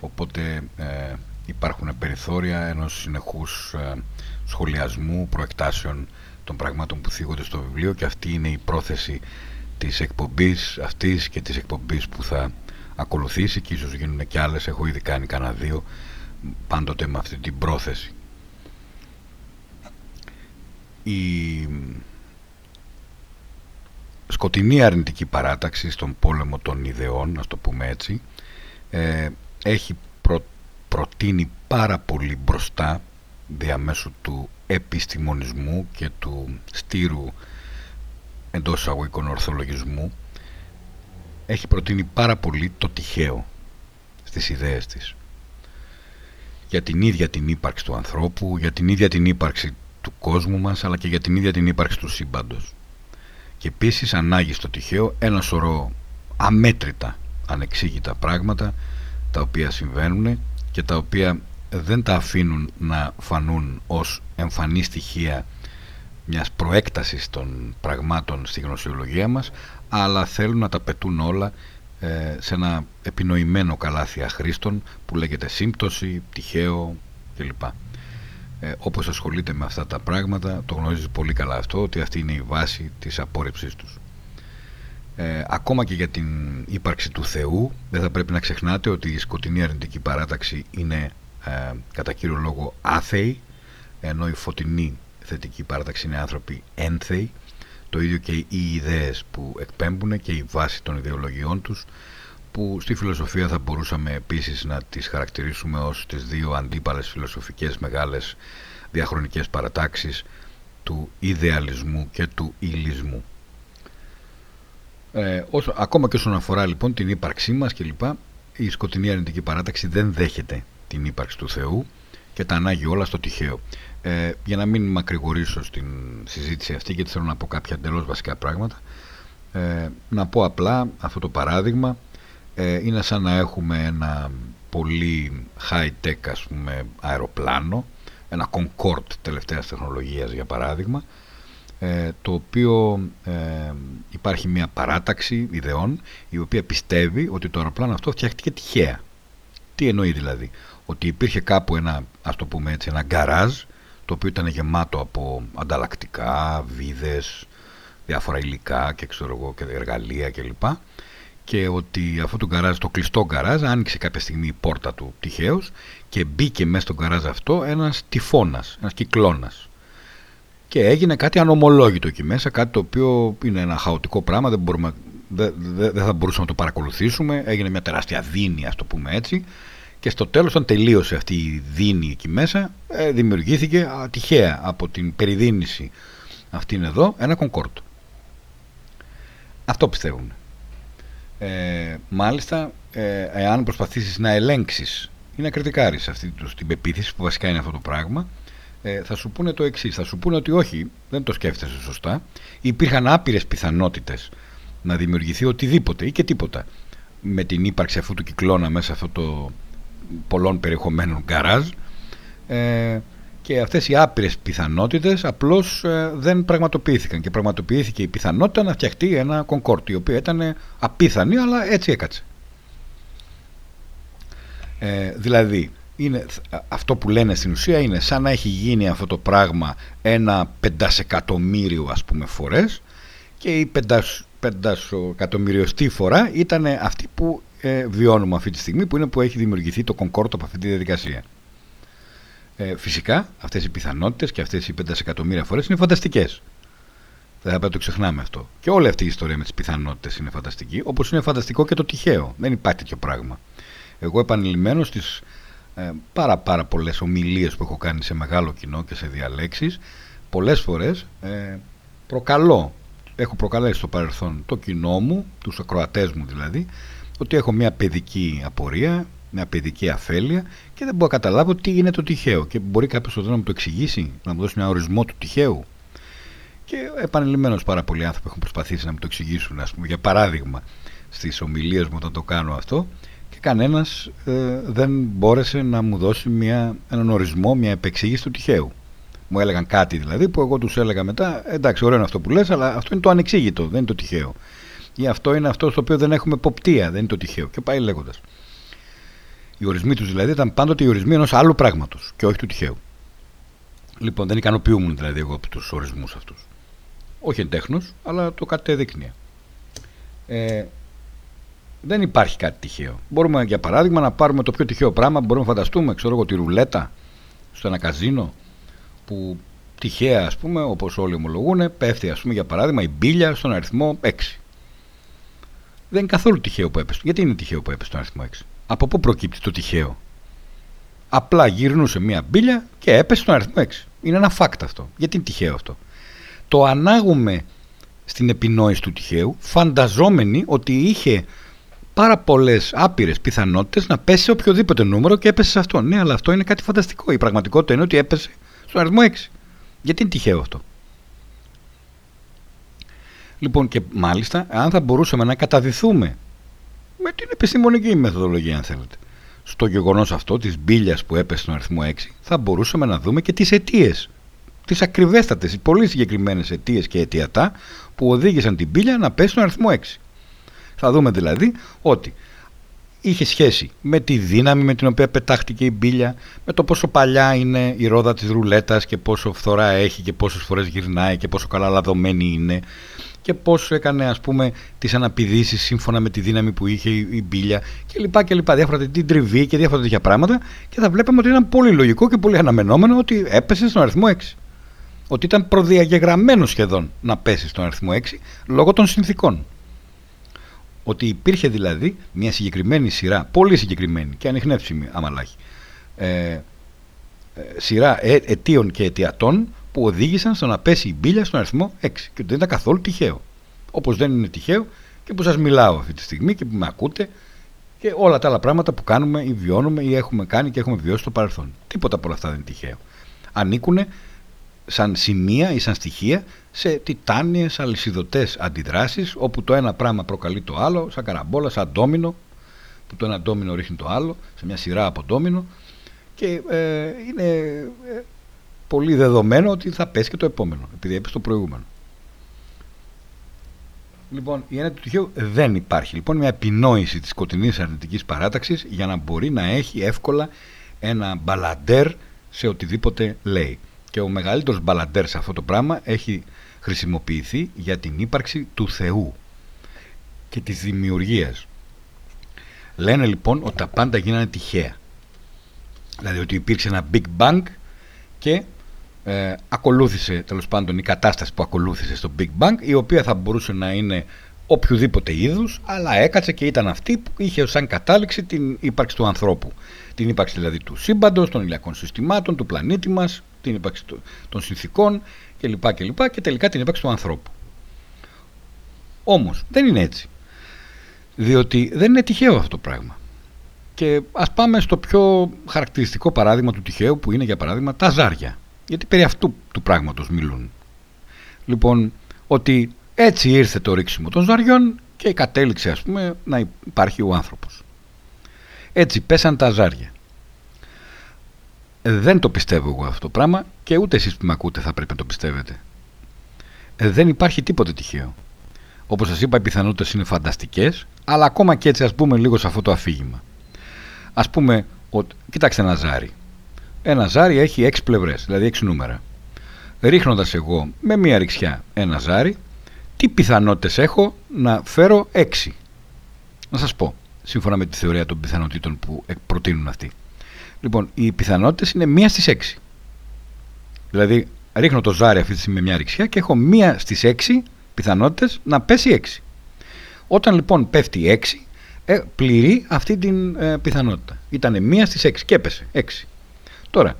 Οπότε ε, υπάρχουν περιθώρια ενός συνεχούς ε, σχολιασμού, προεκτάσεων των πραγμάτων που θίγονται στο βιβλίο και αυτή είναι η πρόθεση της εκπομπής αυτής και της εκπομπής που θα ακολουθήσει και ίσως γίνουν και άλλες, έχω ήδη κάνει κανένα δύο πάντοτε με αυτή την πρόθεση. Η σκοτεινή αρνητική παράταξη στον πόλεμο των ιδεών, να το πούμε έτσι, ε, έχει προτείνει πάρα πολύ μπροστά διαμέσου του επιστημονισμού και του στήρου εντός εισαγωγικών ορθολογισμού έχει προτείνει πάρα πολύ το τυχαίο στις ιδέες της για την ίδια την ύπαρξη του ανθρώπου, για την ίδια την ύπαρξη του κόσμου μας αλλά και για την ίδια την ύπαρξη του σύμπαντος. Και επίσης ανάγει στο τυχαίο ένα σωρό αμέτρητα ανεξήγητα πράγματα τα οποία συμβαίνουν και τα οποία δεν τα αφήνουν να φανούν ως εμφανή στοιχεία μιας προέκτασης των πραγμάτων στη γνωσιολογία μας αλλά θέλουν να τα πετούν όλα ε, σε ένα επινοημένο καλάθι αχρήστων που λέγεται σύμπτωση, τυχαίο κλπ. Ε, όπως ασχολείται με αυτά τα πράγματα το γνωρίζεις πολύ καλά αυτό ότι αυτή είναι η βάση της απόρριψής τους. Ε, ακόμα και για την ύπαρξη του Θεού δεν θα πρέπει να ξεχνάτε ότι η σκοτεινή αρνητική παράταξη είναι ε, κατά κύριο λόγο άθεοι ενώ η φωτεινή θετική παράταξη είναι άνθρωποι ένθεοι το ίδιο και οι ιδέες που εκπέμπουν και η βάση των ιδεολογιών τους που στη φιλοσοφία θα μπορούσαμε επίσης να τις χαρακτηρίσουμε ως τις δύο αντίπαλες φιλοσοφικές μεγάλες διαχρονικές παρατάξεις του ιδεαλισμού και του υλισμού. Ε, όσο, ακόμα και όσον αφορά λοιπόν την ύπαρξή μας και λοιπά, η σκοτεινή αρνητική παράταξη δεν δέχεται την ύπαρξη του Θεού και τα ανάγει όλα στο τυχαίο. Ε, για να μην μακρηγορήσω στην συζήτηση αυτή γιατί θέλω να πω κάποια εντελώς βασικά πράγματα ε, να πω απλά αυτό το παράδειγμα. Ε, είναι σαν να έχουμε ένα πολύ high tech ας πούμε αεροπλάνο ένα Concorde τελευταίας τεχνολογίας για παράδειγμα ε, το οποίο ε, υπάρχει μια παράταξη ιδεών η οποία πιστεύει ότι το αεροπλάνο αυτό φτιάχτηκε τυχαία. Τι εννοεί δηλαδή; Ότι υπήρχε κάπου ένα ας το πούμε έτσι ένα γκαράζ το οποίο ήταν γεμάτο από ανταλλακτικά, βίδες, διάφορα υλικά και, ξέρω εγώ, και εργαλεία κλπ. Και ότι αυτό το γκαράζ, το κλειστό γκαράζ, άνοιξε κάποια στιγμή η πόρτα του τυχαίως και μπήκε μέσα στο γκαράζ αυτό ένας τυφώνας, ένας κυκλώνας. Και έγινε κάτι ανομολόγητο εκεί μέσα, κάτι το οποίο είναι ένα χαοτικό πράγμα, δεν, μπορούμε, δεν, δεν θα μπορούσαμε να το παρακολουθήσουμε. Έγινε μια τεράστια δίνη, ας το πούμε έτσι, και στο τέλος όταν τελείωσε αυτή η δίνη εκεί μέσα ε, δημιουργήθηκε τυχαία από την περιδίνηση αυτήν εδώ ένα κονκόρτ. Αυτό πιστεύουν. Ε, μάλιστα, ε, εάν προσπαθήσεις να ελέγξεις ή να κριτικάρεις αυτή την πεποίθηση που βασικά είναι αυτό το πράγμα, ε, θα σου πούνε το εξής. Θα σου πούνε ότι όχι, δεν το σκέφτεσαι σωστά. Υπήρχαν άπειρες πιθανότητες να δημιουργηθεί οτιδήποτε ή και τίποτα με την ύπαρξη αυτού του κυκλώνα μέσα αυτό το πολλών περιεχομένων γκαράζ ε, και αυτές οι άπειρες πιθανότητες απλώς ε, δεν πραγματοποιήθηκαν. Και πραγματοποιήθηκε η πιθανότητα να φτιαχτεί ένα κονκόρτι η οποία ήταν απίθανη αλλά έτσι έκατσε. Ε, δηλαδή είναι, αυτό που λένε στην ουσία είναι σαν να έχει γίνει αυτό το πράγμα ένα πεντασεκατομμύριο ας πούμε φορές και η πεντασεκατομμυριωστή φορά ήταν αυτή που ε, βιώνουμε αυτή τη στιγμή που είναι που έχει δημιουργηθεί το κονκόρτο από αυτή τη διαδικασία. Ε, φυσικά αυτές οι πιθανότητες και αυτές οι 5 εκατομμύρια φορές είναι φανταστικές. Δεν θα πρέπει να το ξεχνάμε αυτό. Και όλη αυτή η ιστορία με τις πιθανότητες είναι φανταστική, όπως είναι φανταστικό και το τυχαίο. Δεν υπάρχει τέτοιο πράγμα. Εγώ επανειλημμένω στις ε, πάρα πάρα πολλές ομιλίες που έχω κάνει σε μεγάλο κοινό και σε διαλέξεις πολλές φορές ε, προκαλώ έχω προκαλέσει στο παρελθόν το κοινό μου, τους ακροατές μου δηλαδή ότι έχω μια παιδική απορία μια παιδική αφέλεια και δεν μπορώ να καταλάβω τι είναι το τυχαίο και μπορεί κάποιος να μου το εξηγήσει να μου δώσει ένα ορισμό του τυχαίου και επανειλημμένω πάρα πολλοί άνθρωποι έχουν προσπαθήσει να μου το εξηγήσουν ας πούμε, για παράδειγμα στις ομιλίες μου όταν το κάνω αυτό και κανένας ε, δεν μπόρεσε να μου δώσει μια, έναν ορισμό, μια επεξήγηση του τυχαίου. Μου έλεγαν κάτι δηλαδή που εγώ τους έλεγα μετά εντάξει ωραίο είναι αυτό που λες αλλά αυτό είναι το ανεξήγητο, δεν είναι το τυχαίο. Ή αυτό είναι αυτό στο οποίο δεν έχουμε ποπτεία, δεν είναι το τυχαίο και πάει λέγοντας. Οι ορισμοί τους δηλαδή ήταν πάντοτε οι ορισμοί ενός άλλου πράγματος και όχι του τυχαίου. Λοιπόν δεν ικανοποιούμουν δηλαδή εγώ από τους ορισμούς αυτούς. Όχι εντέχνος αλλά το κατέδεικνύα. Ε, δεν υπάρχει κάτι τυχαίο. Μπορούμε για παράδειγμα να πάρουμε το πιο τυχαίο πράγμα μπορούμε να φανταστούμε, ξέρω εγώ, τη ρουλέτα στο ένα καζίνο που τυχαία ας πούμε όπως όλοι ομολογούν πέφτει ας πούμε για παράδειγμα η μπίλια στον αριθμό 6. Δεν είναι καθόλου τυχαίο που έπεσε. Γιατί είναι τυχαίο που έπεσε στον αριθμό 6. Από πού προκύπτει το τυχαίο; Απλά γυρνούσε μία μπίλια και έπεσε στον αριθμό 6. Είναι ένα φάκτ αυτό. Γιατί είναι τυχαίο αυτό; Το ανάγουμε στην επινόηση του τυχαίου φανταζόμενοι ότι είχε πάρα πολλές άπειρες πιθανότητες να πέσει σε οποιοδήποτε νούμερο και έπεσε σε αυτό. Ναι, αλλά αυτό είναι κάτι φανταστικό. Η πραγματικότητα είναι ότι έπεσε στον αριθμό 6. Γιατί είναι τυχαίο αυτό; Λοιπόν, και μάλιστα, αν θα μπορούσαμε να καταδυθούμε με την επιστημονική μεθοδολογία, αν θέλετε, στο γεγονός αυτό της μπύλιας που έπεσε στον αριθμό 6, θα μπορούσαμε να δούμε και τις αιτίες. Τις ακριβέστατες, πολύ συγκεκριμένες αιτίες και αιτιατά που οδήγησαν την μπύλια να πέσει στον αριθμό 6. Θα δούμε δηλαδή ότι είχε σχέση με τη δύναμη με την οποία πετάχτηκε η μπύλια, με το πόσο παλιά είναι η ρόδα της ρουλέτας και πόσο φθορά έχει και πόσες φορές γυρνάει και πόσο καλά λαδωμένη είναι και πόσο έκανε ας πούμε τις αναπηδήσεις σύμφωνα με τη δύναμη που είχε η μπύλια και λοιπά και λοιπά, διάφορα την τριβή και διάφορα τέτοια πράγματα και θα βλέπαμε ότι ήταν πολύ λογικό και πολύ αναμενόμενο ότι έπεσε στον αριθμό 6. Ότι ήταν προδιαγεγραμμένο σχεδόν να πέσει στον αριθμό 6 λόγω των συνθήκων. Ότι υπήρχε δηλαδή μια συγκεκριμένη σειρά, πολύ συγκεκριμένη και ανοιχνεύσιμη αμαλάχη, ε, ε, σειρά ε, αιτίων και αιτιατών που οδήγησαν στο να πέσει η μπύλια στον αριθμό 6 και δεν ήταν καθόλου τυχαίο. Όπως δεν είναι τυχαίο και που σας μιλάω αυτή τη στιγμή και που με ακούτε και όλα τα άλλα πράγματα που κάνουμε ή βιώνουμε ή έχουμε κάνει και έχουμε βιώσει στο παρελθόν. Τίποτα από όλα αυτά δεν είναι τυχαίο. Ανήκουν σαν σημεία ή σαν στοιχεία σε τιτάνιες αλυσιδωτές αντιδράσεις όπου το ένα πράγμα προκαλεί το άλλο σαν καραμπόλα, σαν ντόμινο που το ένα ντόμινο ρίχνει το άλλο σε μια σειρά από ντόμινο και ε, είναι ε, πολύ δεδομένο ότι θα πέσει και το επόμενο επειδή έπεσε το προηγούμενο. Λοιπόν, η έννοια του τυχαίου δεν υπάρχει. Λοιπόν, μια επινόηση της σκοτεινής αρνητικής παράταξης για να μπορεί να έχει εύκολα ένα μπαλαντέρ σε οτιδήποτε λέει. Και ο μεγαλύτερος μπαλαντέρ σε αυτό το πράγμα έχει χρησιμοποιηθεί για την ύπαρξη του Θεού και της δημιουργίας. Λένε λοιπόν ότι τα πάντα γίνανε τυχαία. Δηλαδή ότι υπήρξε ένα Big Bang και ε, ακολούθησε τέλος πάντων η κατάσταση που ακολούθησε στο Big Bang η οποία θα μπορούσε να είναι οποιοδήποτε είδους αλλά έκατσε και ήταν αυτή που είχε σαν κατάληξη την ύπαρξη του ανθρώπου. Την ύπαρξη δηλαδή του σύμπαντος, των ηλιακών συστημάτων, του πλανήτη μας, την ύπαρξη των συνθήκων κλπ. Και, και, και τελικά την ύπαρξη του ανθρώπου. Όμως δεν είναι έτσι. Διότι δεν είναι τυχαίο αυτό το πράγμα. Και ας πάμε στο πιο χαρακτηριστικό παράδειγμα του τυχαίου που είναι για παράδειγμα τα ζάρια. Γιατί περί αυτού του πράγματος μιλούν. Λοιπόν, ότι έτσι ήρθε το ρίξιμο των ζαριών και κατέληξε ας πούμε να υπάρχει ο άνθρωπος. Έτσι πέσαν τα ζάρια. Ε, δεν το πιστεύω εγώ αυτό το πράγμα και ούτε εσείς που με ακούτε θα πρέπει να το πιστεύετε. Ε, δεν υπάρχει τίποτε τυχαίο. Όπως σας είπα οι πιθανότητες είναι φανταστικές αλλά ακόμα και έτσι ας πούμε λίγο σε αυτό το αφήγημα. Ας πούμε, ότι, κοιτάξτε ένα ζάρι. Ένα ζάρι έχει 6 πλευρές, δηλαδή 6 νούμερα. Ρίχνοντας εγώ με μία ρηξιά ένα ζάρι, τι πιθανότητες έχω να φέρω 6. Να σας πω, σύμφωνα με τη θεωρία των πιθανότητων που προτείνουν αυτοί. Λοιπόν, οι πιθανότητες είναι μία στις 6. Δηλαδή, ρίχνω το ζάρι αυτή τη στιγμή με μια ρηξιά και έχω μία στις 6 πιθανότητες να πέσει 6. Όταν λοιπόν πέφτει 6, ε, πληρεί αυτή την ε, πιθανότητα. Ήταν μία στις 6 και έπεσε 6. Τώρα,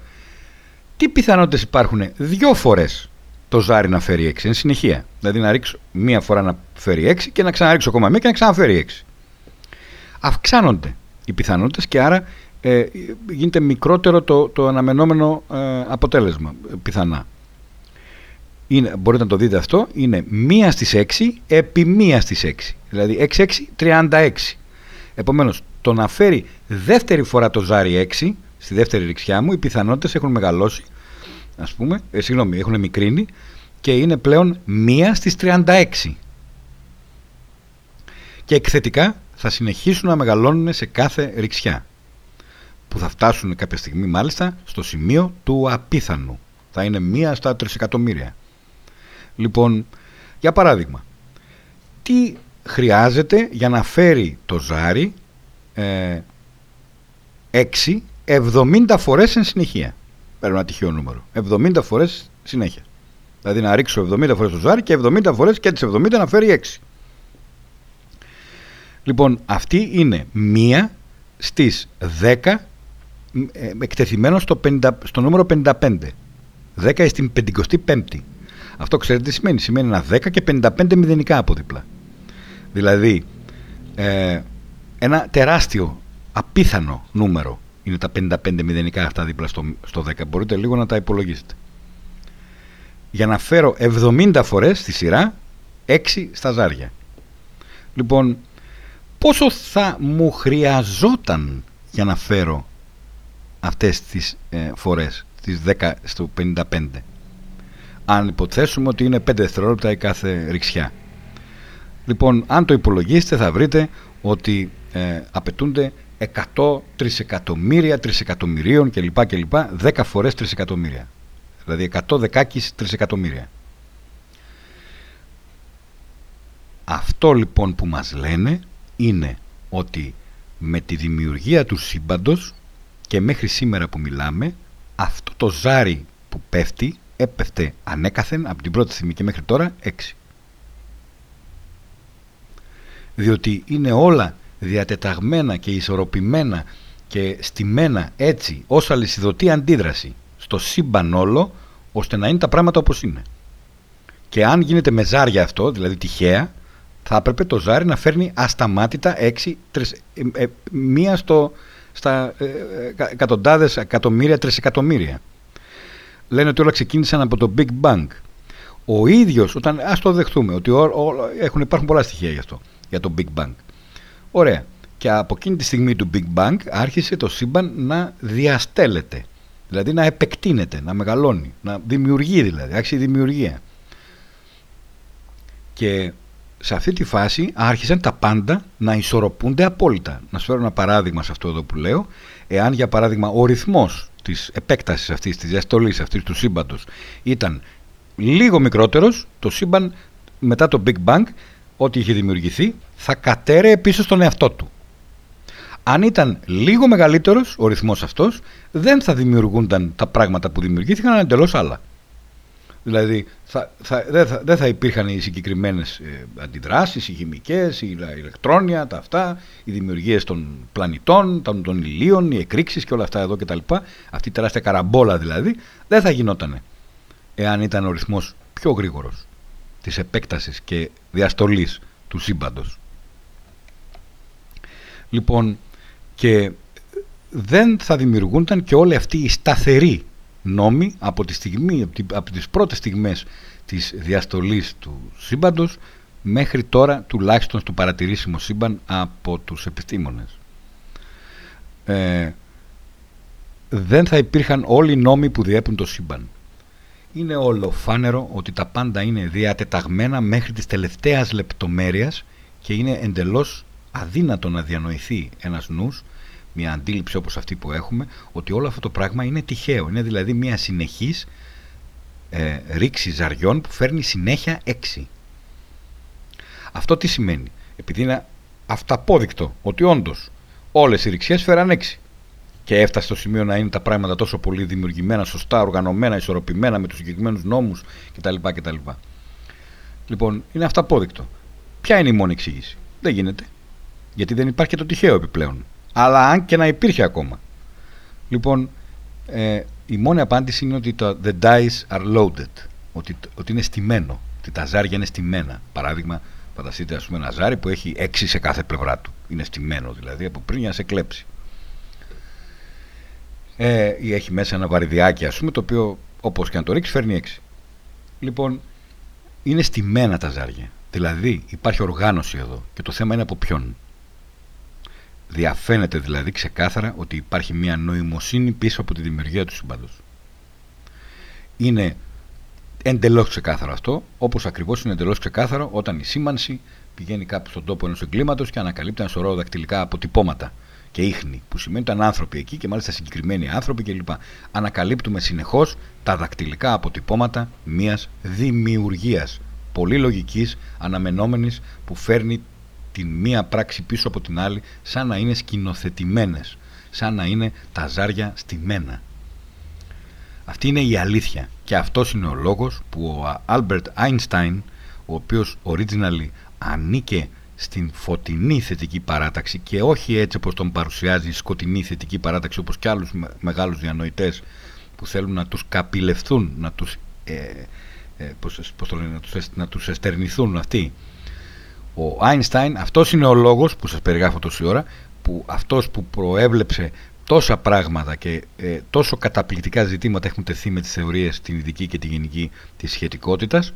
τι πιθανότητες υπάρχουν δύο φορές το ζάρι να φέρει 6 εν συνεχεία; Δηλαδή να ρίξω μία φορά να φέρει 6 και να ξαναρίξω ακόμα μία και να ξαναφέρει 6. Αυξάνονται οι πιθανότητες και άρα ε, γίνεται μικρότερο το, το αναμενόμενο ε, αποτέλεσμα πιθανά. Είναι, μπορείτε να το δείτε αυτό, είναι μία στις 6 επί μία στις 6. Δηλαδή 6-6, 36. Επομένως, το να φέρει δεύτερη φορά το ζάρι 6, στη δεύτερη ρηξιά μου, οι πιθανότητες έχουν μεγαλώσει, ας πούμε, ε, συγγνώμη, έχουν μικρύνει και είναι πλέον μία στις 36. Και εκθετικά θα συνεχίσουν να μεγαλώνουν σε κάθε ρηξιά που θα φτάσουν κάποια στιγμή μάλιστα στο σημείο του απίθανου. Θα είναι μία στα τρισεκατομμύρια. Λοιπόν, για παράδειγμα, τι χρειάζεται για να φέρει το ζάρι ε, 6, 70 φορές εν συνεχεία. Παίρνω ένα τυχαίο νούμερο. 70 φορές συνέχεια. Δηλαδή να ρίξω 70 φορές το ζάρι και 70 φορές και τις 70 να φέρει 6. Λοιπόν, αυτή είναι μία στις 10 ε, εκτεθειμένο στο, 50, στο νούμερο 55. 10 στην 55η. Αυτό ξέρετε τι σημαίνει. Σημαίνει ένα 10 και 55 μηδενικά από δίπλα. Δηλαδή, ε, ένα τεράστιο, απίθανο νούμερο είναι τα 55 μηδενικά αυτά δίπλα στο, στο 10. Μπορείτε λίγο να τα υπολογίσετε. Για να φέρω 70 φορές στη σειρά 6 στα ζάρια. Λοιπόν, πόσο θα μου χρειαζόταν για να φέρω αυτές τις ε, φορές, τις 10 στο 55. Αν υποθέσουμε ότι είναι 5 δευτερόλεπτα η κάθε ρηξιά. Λοιπόν, αν το υπολογίσετε θα βρείτε ότι ε, απαιτούνται 100 τρισεκατομμύρια τρισεκατομμυρίων κλπ. κλπ 10 φορές τρισεκατομμύρια. Δηλαδή 100 δεκάκις τρισεκατομμύρια. Αυτό λοιπόν που μας λένε είναι ότι με τη δημιουργία του σύμπαντος και μέχρι σήμερα που μιλάμε αυτό το ζάρι που πέφτει έπεφτε ανέκαθεν από την πρώτη στιγμή και μέχρι τώρα 6 διότι είναι όλα διατεταγμένα και ισορροπημένα και στημένα έτσι ως αλυσιδωτή αντίδραση στο σύμπαν όλο ώστε να είναι τα πράγματα όπως είναι και αν γίνεται με ζάρια αυτό δηλαδή τυχαία θα έπρεπε το ζάρι να φέρνει ασταμάτητα 6 ε, ε, μία στο στα ε, ε εκατοντάδες, εκατομμύρια, τρισεκατομμύρια. Λένε ότι όλα ξεκίνησαν από το Big Bang. Ο ίδιος, όταν, ας το δεχτούμε, ότι έχουν, υπάρχουν πολλά στοιχεία για αυτό, για το Big Bang. Ωραία. Και από εκείνη τη στιγμή του Big Bang άρχισε το σύμπαν να διαστέλλεται. Δηλαδή να επεκτείνεται, να μεγαλώνει, να δημιουργεί δηλαδή, άρχισε η δημιουργία. Και σε αυτή τη φάση άρχισαν τα πάντα να ισορροπούνται απόλυτα. Να σου φέρω ένα παράδειγμα σε αυτό εδώ που λέω. Εάν για παράδειγμα ο ρυθμός της επέκτασης αυτής, της διαστολής αυτής του σύμπαντος ήταν λίγο μικρότερος, το σύμπαν μετά το Big Bang, ό,τι είχε δημιουργηθεί, θα κατέρεε πίσω στον εαυτό του. Αν ήταν λίγο μεγαλύτερος ο ρυθμός αυτός, δεν θα δημιουργούνταν τα πράγματα που δημιουργήθηκαν, αλλά εντελώς άλλα. Δηλαδή θα, θα, δεν, θα, δεν θα υπήρχαν οι συγκεκριμένες ε, αντιδράσεις, οι χημικές, οι ηλεκτρόνια, τα αυτά, οι δημιουργίες των πλανητών, των, των ηλίων, οι εκρήξεις και όλα αυτά εδώ κτλ. Αυτή η τεράστια καραμπόλα δηλαδή δεν θα γινότανε εάν ήταν ο ρυθμός πιο γρήγορος της επέκτασης και διαστολής του σύμπαντος. Λοιπόν, και δεν θα δημιουργούνταν και όλοι αυτοί οι σταθεροί νόμοι από, τη στιγμή, από τις πρώτες στιγμές της διαστολής του σύμπαντος μέχρι τώρα τουλάχιστον στο παρατηρήσιμο σύμπαν από τους επιστήμονες. Ε, δεν θα υπήρχαν όλοι οι νόμοι που διέπουν το σύμπαν. Είναι ολοφάνερο ότι τα πάντα είναι διατεταγμένα μέχρι τις τελευταίας λεπτομέρειας και είναι εντελώς αδύνατο να διανοηθεί ένας νους μια αντίληψη όπως αυτή που έχουμε ότι όλο αυτό το πράγμα είναι τυχαίο. Είναι δηλαδή μια συνεχής ε, ρήξη ζαριών που φέρνει συνέχεια έξι. Αυτό τι σημαίνει; Επειδή είναι αυταπόδεικτο ότι όντως όλες οι ρηξιές φέραν έξι και έφτασε στο σημείο να είναι τα πράγματα τόσο πολύ δημιουργημένα, σωστά, οργανωμένα, ισορροπημένα με τους συγκεκριμένους νόμους κτλ. κτλ. Λοιπόν, είναι αυταπόδεικτο. Ποια είναι η μόνη εξήγηση; Δεν γίνεται. Γιατί δεν υπάρχει και το τυχαίο επιπλέον. Αλλά αν και να υπήρχε ακόμα. Λοιπόν, ε, η μόνη απάντηση είναι ότι το the dice are loaded. Ότι, ότι είναι στημένο. Ότι τα ζάρια είναι στημένα. Παράδειγμα, φανταστείτε ας πούμε ένα ζάρι που έχει έξι σε κάθε πλευρά του. Είναι στημένο δηλαδή από πριν για να σε κλέψει. Ε, ή έχει μέσα ένα βαριδιάκι ας πούμε το οποίο όπως και να το ρίξεις φέρνει έξι. Λοιπόν, είναι στημένα τα ζάρια. Δηλαδή υπάρχει οργάνωση εδώ και το θέμα είναι από ποιον. Διαφαίνεται δηλαδή ξεκάθαρα ότι υπάρχει μια νοημοσύνη πίσω από τη δημιουργία του σύμπαντος. Είναι εντελώς ξεκάθαρο αυτό, όπως ακριβώς είναι εντελώς ξεκάθαρο όταν η σήμανση πηγαίνει κάπου στον τόπο ενός εγκλήματος και ανακαλύπτει ένα σωρό δακτυλικά αποτυπώματα και ίχνη, που σημαίνει ότι ήταν άνθρωποι εκεί και μάλιστα συγκεκριμένοι άνθρωποι κλπ. Ανακαλύπτουμε συνεχώς τα δακτυλικά αποτυπώματα μιας δημιουργίας πολύ λογικής, αναμενόμενης, που φέρνει την μία πράξη πίσω από την άλλη σαν να είναι σκηνοθετημένες, σαν να είναι τα ζάρια στημένα. Αυτή είναι η αλήθεια και αυτός είναι ο λόγος που ο Albert Einstein, ο οποίος originally ανήκε στην φωτεινή θετική παράταξη και όχι έτσι όπως τον παρουσιάζει η σκοτεινή θετική παράταξη όπως και άλλους μεγάλους διανοητές που θέλουν να τους καπηλευθούν, να τους, ε, ε, πώς, πώς το λένε, να τους, να τους εστερνηθούν αυτοί. Ο Άινστάιν, αυτός είναι ο λόγος που σας περιγράφω τόση ώρα, που αυτός που προέβλεψε τόσα πράγματα και ε, τόσο καταπληκτικά ζητήματα έχουν τεθεί με τις θεωρίες την ειδική και τη γενική της σχετικότητας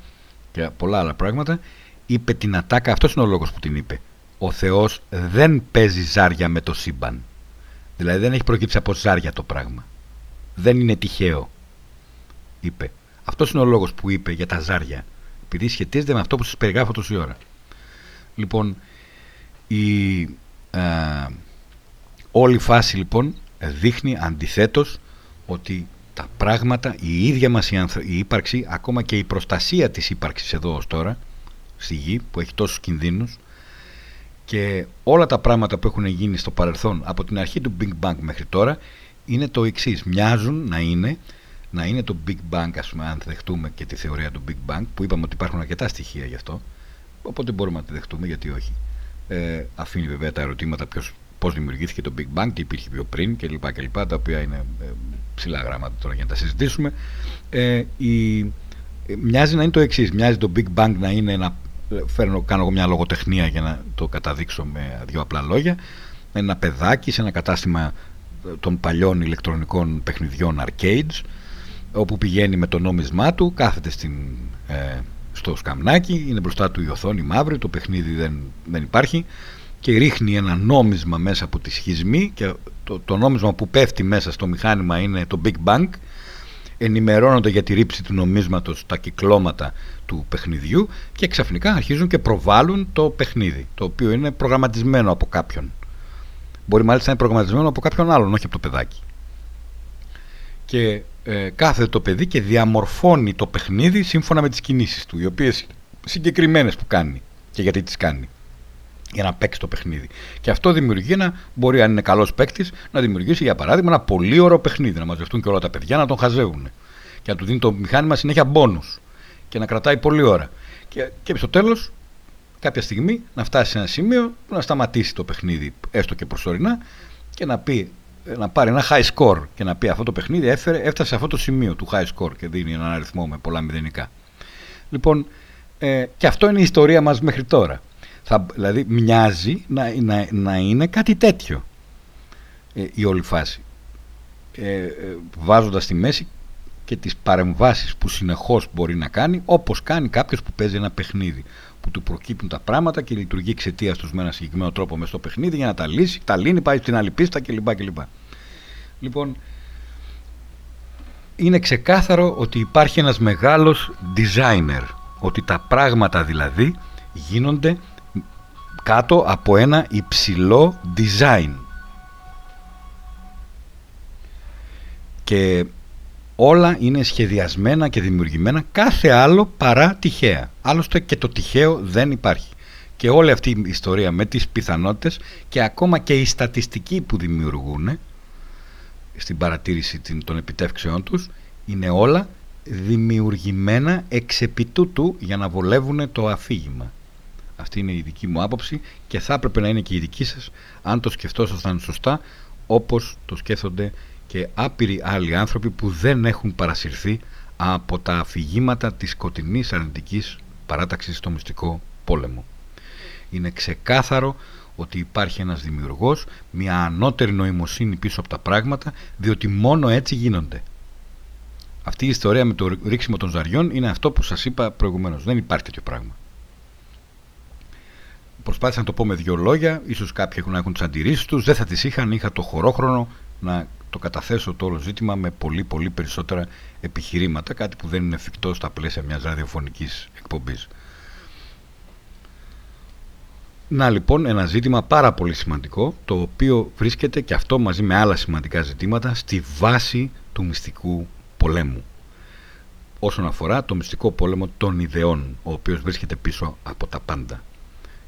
και πολλά άλλα πράγματα, είπε την ατάκα, αυτός είναι ο λόγος που την είπε. Ο Θεός δεν παίζει ζάρια με το σύμπαν. Δηλαδή δεν έχει προκύψει από ζάρια το πράγμα. Δεν είναι τυχαίο, είπε. Αυτός είναι ο λόγος που είπε για τα ζάρια. Επειδή σχετίζεται με αυτό που σας περιγράφω τόση ώρα. Λοιπόν, η, ε, όλη η φάση λοιπόν δείχνει αντιθέτως ότι τα πράγματα, η ίδια μας η, η ύπαρξη, ακόμα και η προστασία της ύπαρξης εδώ ως τώρα, στη γη που έχει τόσους κινδύνους και όλα τα πράγματα που έχουν γίνει στο παρελθόν από την αρχή του Big Bang μέχρι τώρα είναι το εξής. Μοιάζουν να είναι να είναι το Big Bang, ας πούμε, αν δεχτούμε και τη θεωρία του Big Bang, που είπαμε ότι υπάρχουν αρκετά στοιχεία γι' αυτό, Οπότε μπορούμε να τη δεχτούμε, γιατί όχι. Ε, αφήνει βέβαια τα ερωτήματα ποιος, πώς δημιουργήθηκε το Big Bang, τι υπήρχε πιο πριν κλπ. κλπ τα οποία είναι ε, ψηλά γράμματα τώρα για να τα συζητήσουμε. Ε, η, ε, μοιάζει να είναι το εξής. Μοιάζει το Big Bang να είναι ένα. Ε, φέρνω, κάνω εγώ μια λογοτεχνία για να το καταδείξω με δύο απλά λόγια. Ένα παιδάκι σε ένα κατάστημα των παλιών ηλεκτρονικών παιχνιδιών arcades όπου πηγαίνει με το νόμισμά του, κάθεται στην ε, στο σκαμνάκι, είναι μπροστά του η οθόνη μαύρη, το παιχνίδι δεν, δεν υπάρχει και ρίχνει ένα νόμισμα μέσα από τη σχισμή και το, το νόμισμα που πέφτει μέσα στο μηχάνημα είναι το Big Bang ενημερώνονται για τη ρήψη του νομίσματος τα κυκλώματα του παιχνιδιού και ξαφνικά αρχίζουν και προβάλλουν το παιχνίδι το οποίο είναι προγραμματισμένο από κάποιον. Μπορεί μάλιστα να είναι προγραμματισμένο από κάποιον άλλον όχι από το παιδάκι. Και ε, κάθεται το παιδί και διαμορφώνει το παιχνίδι σύμφωνα με τις κινήσεις του, οι οποίες συγκεκριμένες που κάνει και γιατί τις κάνει για να παίξει το παιχνίδι. Και αυτό δημιουργεί ένα, μπορεί αν είναι καλός παίκτης, να δημιουργήσει για παράδειγμα ένα πολύ ωραίο παιχνίδι. Να μαζευτούν και όλα τα παιδιά να τον χαζεύουν. Και να του δίνει το μηχάνημα συνέχεια μπόνου. Και να κρατάει πολλή ώρα. Και, και στο τέλος, κάποια στιγμή, να φτάσει σε ένα σημείο που να σταματήσει το παιχνίδι, έστω και προσωρινά, και να πει να πάρει ένα high score και να πει αυτό το παιχνίδι έφερε, έφτασε σε αυτό το σημείο του high score και δίνει έναν αριθμό με πολλά μηδενικά. Λοιπόν, ε, και αυτό είναι η ιστορία μας μέχρι τώρα. Θα, δηλαδή μοιάζει να, να, να είναι κάτι τέτοιο ε, η όλη φάση. Ε, ε, βάζοντας στη μέση και τις παρεμβάσεις που συνεχώς μπορεί να κάνει όπως κάνει κάποιος που παίζει ένα παιχνίδι που του προκύπτουν τα πράγματα και λειτουργεί εξαιτίας τους με ένα συγκεκριμένο τρόπο μες στο παιχνίδι για να τα λύσει, τα λύνει, πάει στην άλλη πίστα κλπ. κλπ. Λοιπόν, είναι ξεκάθαρο ότι υπάρχει ένας μεγάλος designer, ότι τα πράγματα δηλαδή γίνονται κάτω από ένα υψηλό design. Και όλα είναι σχεδιασμένα και δημιουργημένα κάθε άλλο παρά τυχαία. Άλλωστε και το τυχαίο δεν υπάρχει. Και όλη αυτή η ιστορία με τις πιθανότητες και ακόμα και η στατιστική που δημιουργούν στην παρατήρηση των επιτεύξεών τους είναι όλα δημιουργημένα εξ επιτούτου για να βολεύουν το αφήγημα. Αυτή είναι η δική μου άποψη και θα έπρεπε να είναι και η δική σας αν το σκεφτόσασταν σωστά όπως το σκέφτονται και άπειροι άλλοι άνθρωποι που δεν έχουν παρασυρθεί από τα αφηγήματα της σκοτεινής αρνητικής παράταξης στο μυστικό πόλεμο. Είναι ξεκάθαρο ότι υπάρχει ένας δημιουργός, μια ανώτερη νοημοσύνη πίσω από τα πράγματα, διότι μόνο έτσι γίνονται. Αυτή η ιστορία με το ρίξιμο των ζαριών είναι αυτό που σας είπα προηγουμένως. Δεν υπάρχει τέτοιο πράγμα. Προσπάθησα να το πω με δύο λόγια, ίσως κάποιοι έχουν να έχουν τις αντιρρήσεις τους, δεν θα τις είχαν, είχα το χωρόχρονο να το καταθέσω το όλο ζήτημα με πολύ πολύ περισσότερα επιχειρήματα, κάτι που δεν είναι εφικτό στα πλαίσια μιας ραδιοφωνικής εκπομπής. Να λοιπόν ένα ζήτημα πάρα πολύ σημαντικό, το οποίο βρίσκεται και αυτό μαζί με άλλα σημαντικά ζητήματα στη βάση του μυστικού πολέμου. Όσον αφορά το μυστικό πόλεμο των ιδεών, ο οποίος βρίσκεται πίσω από τα πάντα.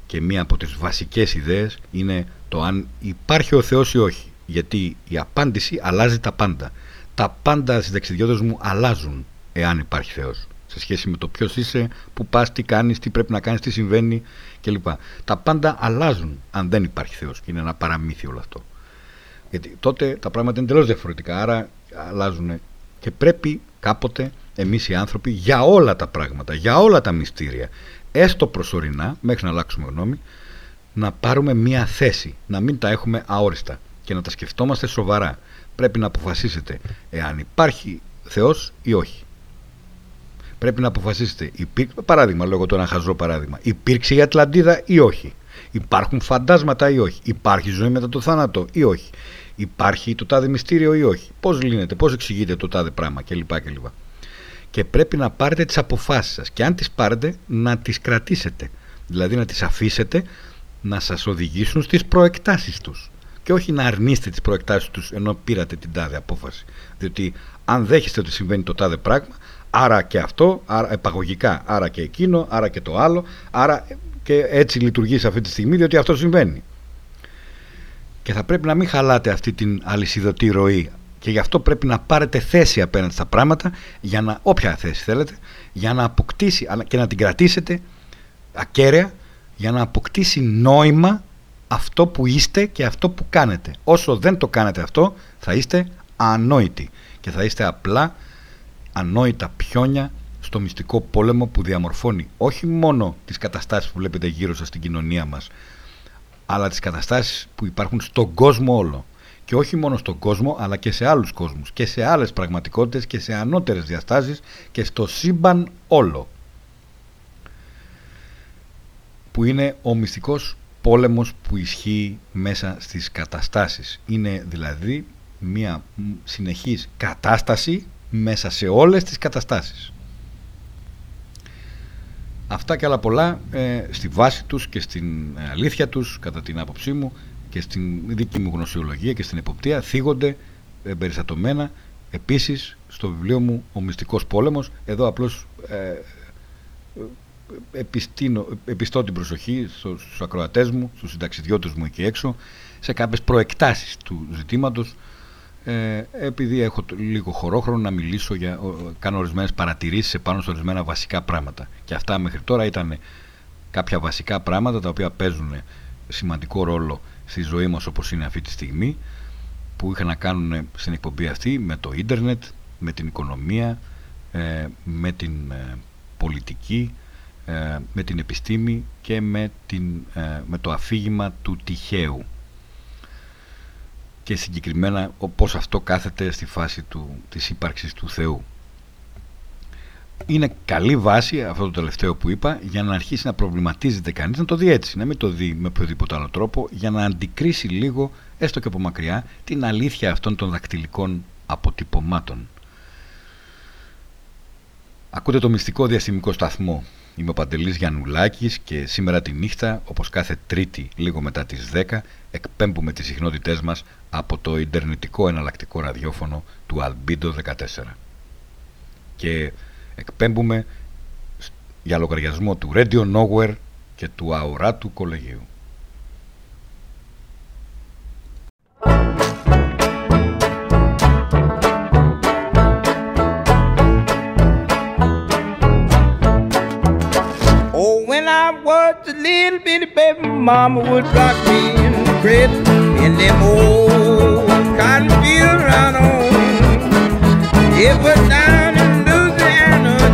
Και μία από τις βασικές ιδέες είναι το αν υπάρχει ο Θεός ή όχι. Γιατί η απάντηση αλλάζει τα πάντα. Τα πάντα στις δεξιδιώτες μου αλλάζουν εάν υπάρχει Θεός σε σχέση με το ποιος είσαι, που πας, τι κάνεις, τι πρέπει να κάνεις, τι συμβαίνει κλπ. Τα πάντα αλλάζουν αν δεν υπάρχει Θεός και είναι ένα παραμύθι όλο αυτό. Γιατί τότε τα πράγματα είναι τελείω διαφορετικά, άρα αλλάζουν και πρέπει κάποτε εμείς οι άνθρωποι για όλα τα πράγματα, για όλα τα μυστήρια, έστω προσωρινά, μέχρι να αλλάξουμε γνώμη, να πάρουμε μία θέση, να μην τα έχουμε αόριστα και να τα σκεφτόμαστε σοβαρά. Πρέπει να αποφασίσετε εάν υπάρχει Θεός ή όχι πρέπει να αποφασίσετε. Παράδειγμα, λόγω του ένα χαζό παράδειγμα. Υπήρξε η Ατλαντίδα ή όχι. Υπάρχουν φαντάσματα ή όχι. Υπάρχει ζωή μετά το θάνατο ή όχι. Υπάρχει το τάδε μυστήριο ή όχι. Πώς λύνεται, πώς εξηγείται το τάδε πράγμα κλπ. κλπ. Και πρέπει να πάρετε τις αποφάσεις σας. Και αν τις πάρετε, να τις κρατήσετε. Δηλαδή να τις αφήσετε να σας οδηγήσουν στις προεκτάσεις τους. Και όχι να αρνείστε τις προεκτάσεις τους ενώ πήρατε την τάδε απόφαση. Διότι αν δέχεστε ότι συμβαίνει το τάδε πράγμα, άρα και αυτό, άρα επαγωγικά, άρα και εκείνο, άρα και το άλλο, άρα και έτσι λειτουργεί σε αυτή τη στιγμή διότι αυτό συμβαίνει. Και θα πρέπει να μην χαλάτε αυτή την αλυσιδωτή ροή και γι' αυτό πρέπει να πάρετε θέση απέναντι στα πράγματα, για να, όποια θέση θέλετε, για να αποκτήσει και να την κρατήσετε ακέραια, για να αποκτήσει νόημα αυτό που είστε και αυτό που κάνετε. Όσο δεν το κάνετε αυτό, θα είστε ανόητοι και θα είστε απλά ανόητα πιόνια στο μυστικό πόλεμο που διαμορφώνει όχι μόνο τις καταστάσεις που βλέπετε γύρω σας στην κοινωνία μας αλλά τις καταστάσεις που υπάρχουν στον κόσμο όλο και όχι μόνο στον κόσμο αλλά και σε άλλους κόσμους και σε άλλες πραγματικότητες και σε ανώτερες διαστάσεις και στο σύμπαν όλο που είναι ο μυστικός πόλεμος που ισχύει μέσα στις καταστάσεις είναι δηλαδή μια συνεχής κατάσταση μέσα σε όλες τις καταστάσεις. Αυτά και άλλα πολλά ε, στη βάση τους και στην ε, αλήθεια τους, κατά την άποψή μου, και στην δική μου γνωσιολογία και στην εποπτεία θίγονται ε, περιστατωμένα επίσης στο βιβλίο μου «Ο Μυστικός Πόλεμος». Εδώ απλώς ε, επιστήνω, επιστώ την προσοχή στους ακροατές μου, στους συνταξιδιώτες μου εκεί έξω, σε κάποιες προεκτάσεις του ζητήματος ε, επειδή έχω λίγο χωρόχρονο να μιλήσω για κάνω ορισμένες παρατηρήσεις επάνω σε ορισμένα βασικά πράγματα και αυτά μέχρι τώρα ήταν κάποια βασικά πράγματα τα οποία παίζουν σημαντικό ρόλο στη ζωή μας όπως είναι αυτή τη στιγμή που είχαν να κάνουν στην εκπομπή αυτή με το ίντερνετ, με την οικονομία, ε, με την ε, πολιτική, ε, με την επιστήμη και με, την, με το αφήγημα του τυχαίου και συγκεκριμένα πώς αυτό κάθεται στη φάση του, της ύπαρξης του Θεού. Είναι καλή βάση αυτό το τελευταίο που είπα για να αρχίσει να προβληματίζεται κανείς, να το δει έτσι, να μην το δει με οποιοδήποτε άλλο τρόπο, για να αντικρίσει λίγο, έστω και από μακριά, την αλήθεια αυτών των δακτυλικών αποτυπωμάτων. Ακούτε το μυστικό διαστημικό σταθμό Είμαι ο Παντελής Γιαννουλάκης και σήμερα τη νύχτα, όπως κάθε τρίτη λίγο μετά τις 10, εκπέμπουμε τις συχνότητές μας από το ιντερνετικό εναλλακτικό ραδιόφωνο του Albedo 14. Και εκπέμπουμε για λογαριασμό του Radio Nowhere και του αοράτου κολεγίου. When I was a little bitty baby, mama would rock me in the crib in them old cotton fields around home. It was down in Louisiana,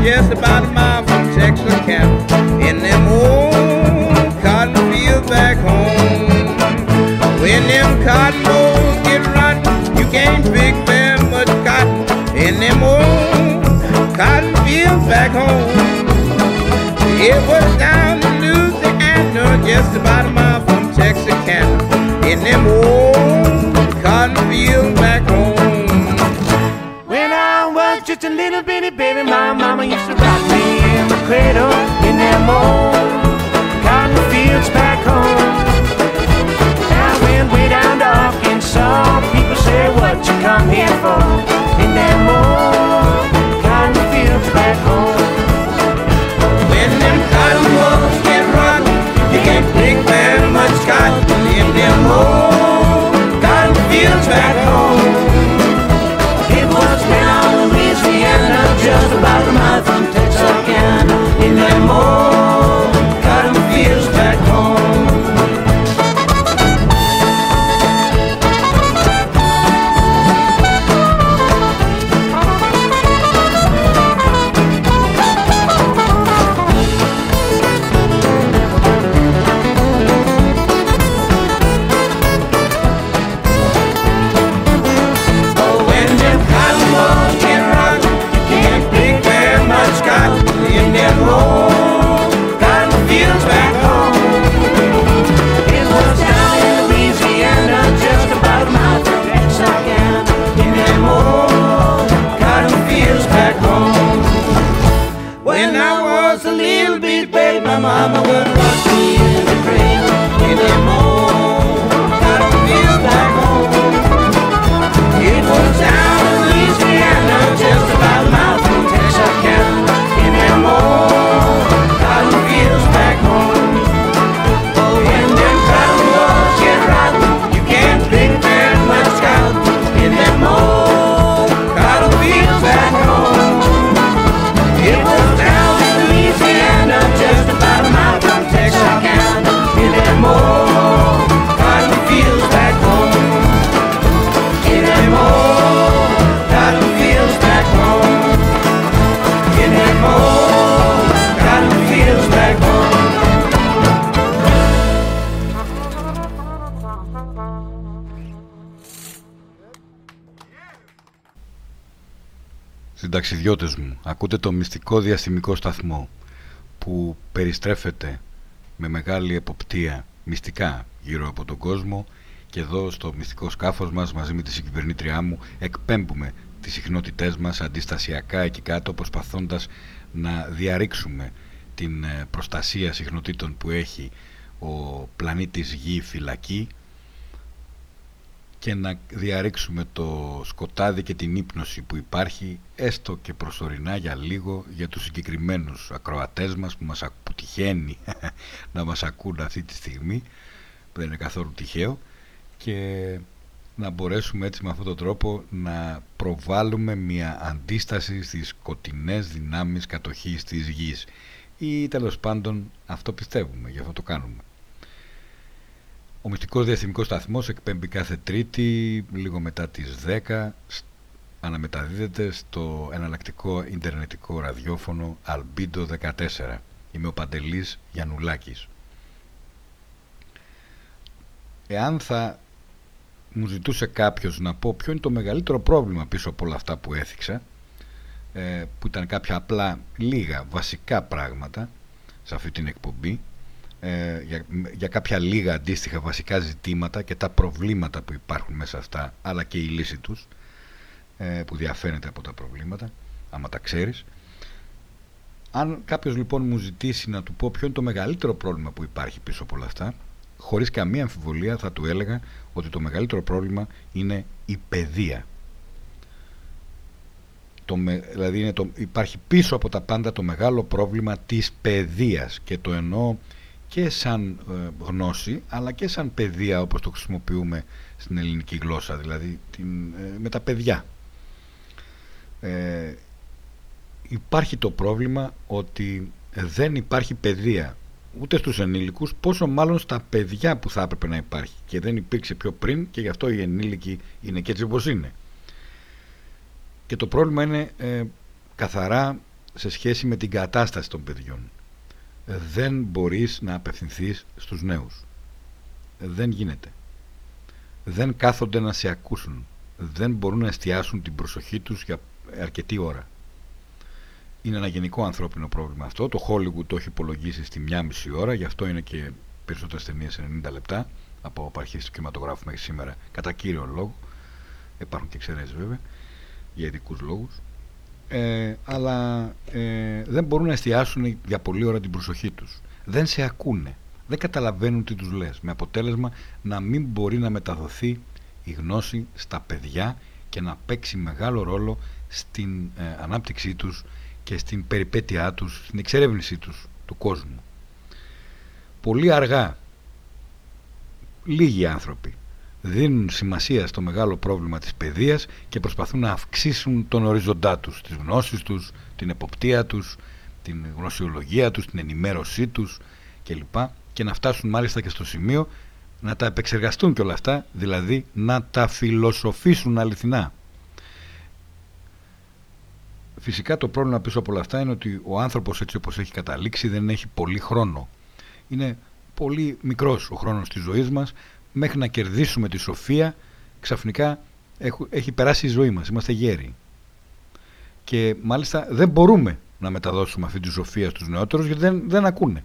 just about a mile from Texarkana, in them old cotton fields back home. When them cotton rolls get rotten, you can't pick very much cotton in them old cotton fields back home. It was down in Louisiana, just about a mile from Texarkana, in them old cotton fields used to rock me in the cradle in them old cotton fields back home. I went way down to Arkansas. People say, What you come here for? In them old cotton fields back home. When them cotton rolls get rotten, you can't pick very much cotton in them old cotton fields back home. Συνταξιδιώτες μου, ακούτε το μυστικό διαστημικό σταθμό που περιστρέφεται με μεγάλη εποπτεία μυστικά γύρω από τον κόσμο και εδώ στο μυστικό σκάφος μας μαζί με τη συγκυβερνήτριά μου εκπέμπουμε τις συχνότητές μας αντιστασιακά εκεί κάτω προσπαθώντας να διαρρήξουμε την ε, προστασία συχνοτήτων που έχει ο πλανήτης Γη φυλακή και να διαρρήξουμε το σκοτάδι και την ύπνωση που υπάρχει έστω και προσωρινά για λίγο για τους συγκεκριμένους ακροατές μας που, μας, ακ- που τυχαίνει να μας ακούν αυτή τη στιγμή που δεν είναι καθόλου τυχαίο και να μπορέσουμε έτσι με αυτόν τον τρόπο να προβάλλουμε μια αντίσταση στις σκοτεινές δυνάμεις κατοχής της γης ή τέλος πάντων αυτό πιστεύουμε, γι' αυτό το κάνουμε. Ο μυστικός διαστημικός σταθμός εκπέμπει κάθε Τρίτη λίγο μετά τις 10 σ- αναμεταδίδεται στο εναλλακτικό ιντερνετικό ραδιόφωνο Albedo 14. Είμαι ο Παντελής Γιαννουλάκης. Εάν θα μου ζητούσε κάποιος να πω ποιο είναι το μεγαλύτερο πρόβλημα πίσω από όλα αυτά που έθιξα ε, που ήταν κάποια απλά λίγα βασικά πράγματα σε αυτή την εκπομπή ε, για, για κάποια λίγα αντίστοιχα βασικά ζητήματα και τα προβλήματα που υπάρχουν μέσα αυτά αλλά και η λύση τους ε, που διαφέρεται από τα προβλήματα άμα τα ξέρεις. Αν κάποιος λοιπόν μου ζητήσει να του πω ποιο είναι το μεγαλύτερο πρόβλημα που υπάρχει πίσω από όλα αυτά χωρίς καμία αμφιβολία θα του έλεγα ότι το μεγαλύτερο πρόβλημα είναι η παιδεία. Το, με- δηλαδή είναι το, υπάρχει πίσω από τα πάντα το μεγάλο πρόβλημα της παιδείας και το εννοώ και σαν ε, γνώση αλλά και σαν παιδεία όπως το χρησιμοποιούμε στην ελληνική γλώσσα δηλαδή την, ε, με τα παιδιά ε, υπάρχει το πρόβλημα ότι δεν υπάρχει παιδεία ούτε στους ενήλικους, πόσο μάλλον στα παιδιά που θα έπρεπε να υπάρχει. Και δεν υπήρξε πιο πριν και γι' αυτό οι ενήλικοι είναι και έτσι όπως είναι. Και το πρόβλημα είναι ε, καθαρά σε σχέση με την κατάσταση των παιδιών. Δεν μπορείς να απευθυνθείς στους νέους. Δεν γίνεται. Δεν κάθονται να σε ακούσουν. Δεν μπορούν να εστιάσουν την προσοχή τους για αρκετή ώρα. Είναι ένα γενικό ανθρώπινο πρόβλημα αυτό. Το Hollywood το έχει υπολογίσει στη μία μισή ώρα, γι' αυτό είναι και περισσότερες ταινίες 90 λεπτά από απαρχή του κινηματογράφου μέχρι σήμερα, κατά κύριο λόγο. Υπάρχουν και εξαιρέσει βέβαια, για ειδικούς λόγους. Ε, αλλά ε, δεν μπορούν να εστιάσουν για πολλή ώρα την προσοχή τους. Δεν σε ακούνε. Δεν καταλαβαίνουν τι τους λες. Με αποτέλεσμα να μην μπορεί να μεταδοθεί η γνώση στα παιδιά και να παίξει μεγάλο ρόλο στην ε, ανάπτυξή τους και στην περιπέτειά τους, στην εξερεύνησή τους του κόσμου. Πολύ αργά λίγοι άνθρωποι δίνουν σημασία στο μεγάλο πρόβλημα της παιδείας και προσπαθούν να αυξήσουν τον οριζοντά τους, τις γνώσεις τους, την εποπτεία τους, την γνωσιολογία τους, την ενημέρωσή τους κλπ. Και να φτάσουν μάλιστα και στο σημείο να τα επεξεργαστούν και όλα αυτά, δηλαδή να τα φιλοσοφήσουν αληθινά. Φυσικά το πρόβλημα πίσω από όλα αυτά είναι ότι ο άνθρωπος έτσι όπως έχει καταλήξει δεν έχει πολύ χρόνο. Είναι πολύ μικρός ο χρόνος της ζωής μας μέχρι να κερδίσουμε τη σοφία ξαφνικά έχει περάσει η ζωή μας, είμαστε γέροι. Και μάλιστα δεν μπορούμε να μεταδώσουμε αυτή τη σοφία στους νεότερους γιατί δεν, δεν ακούνε.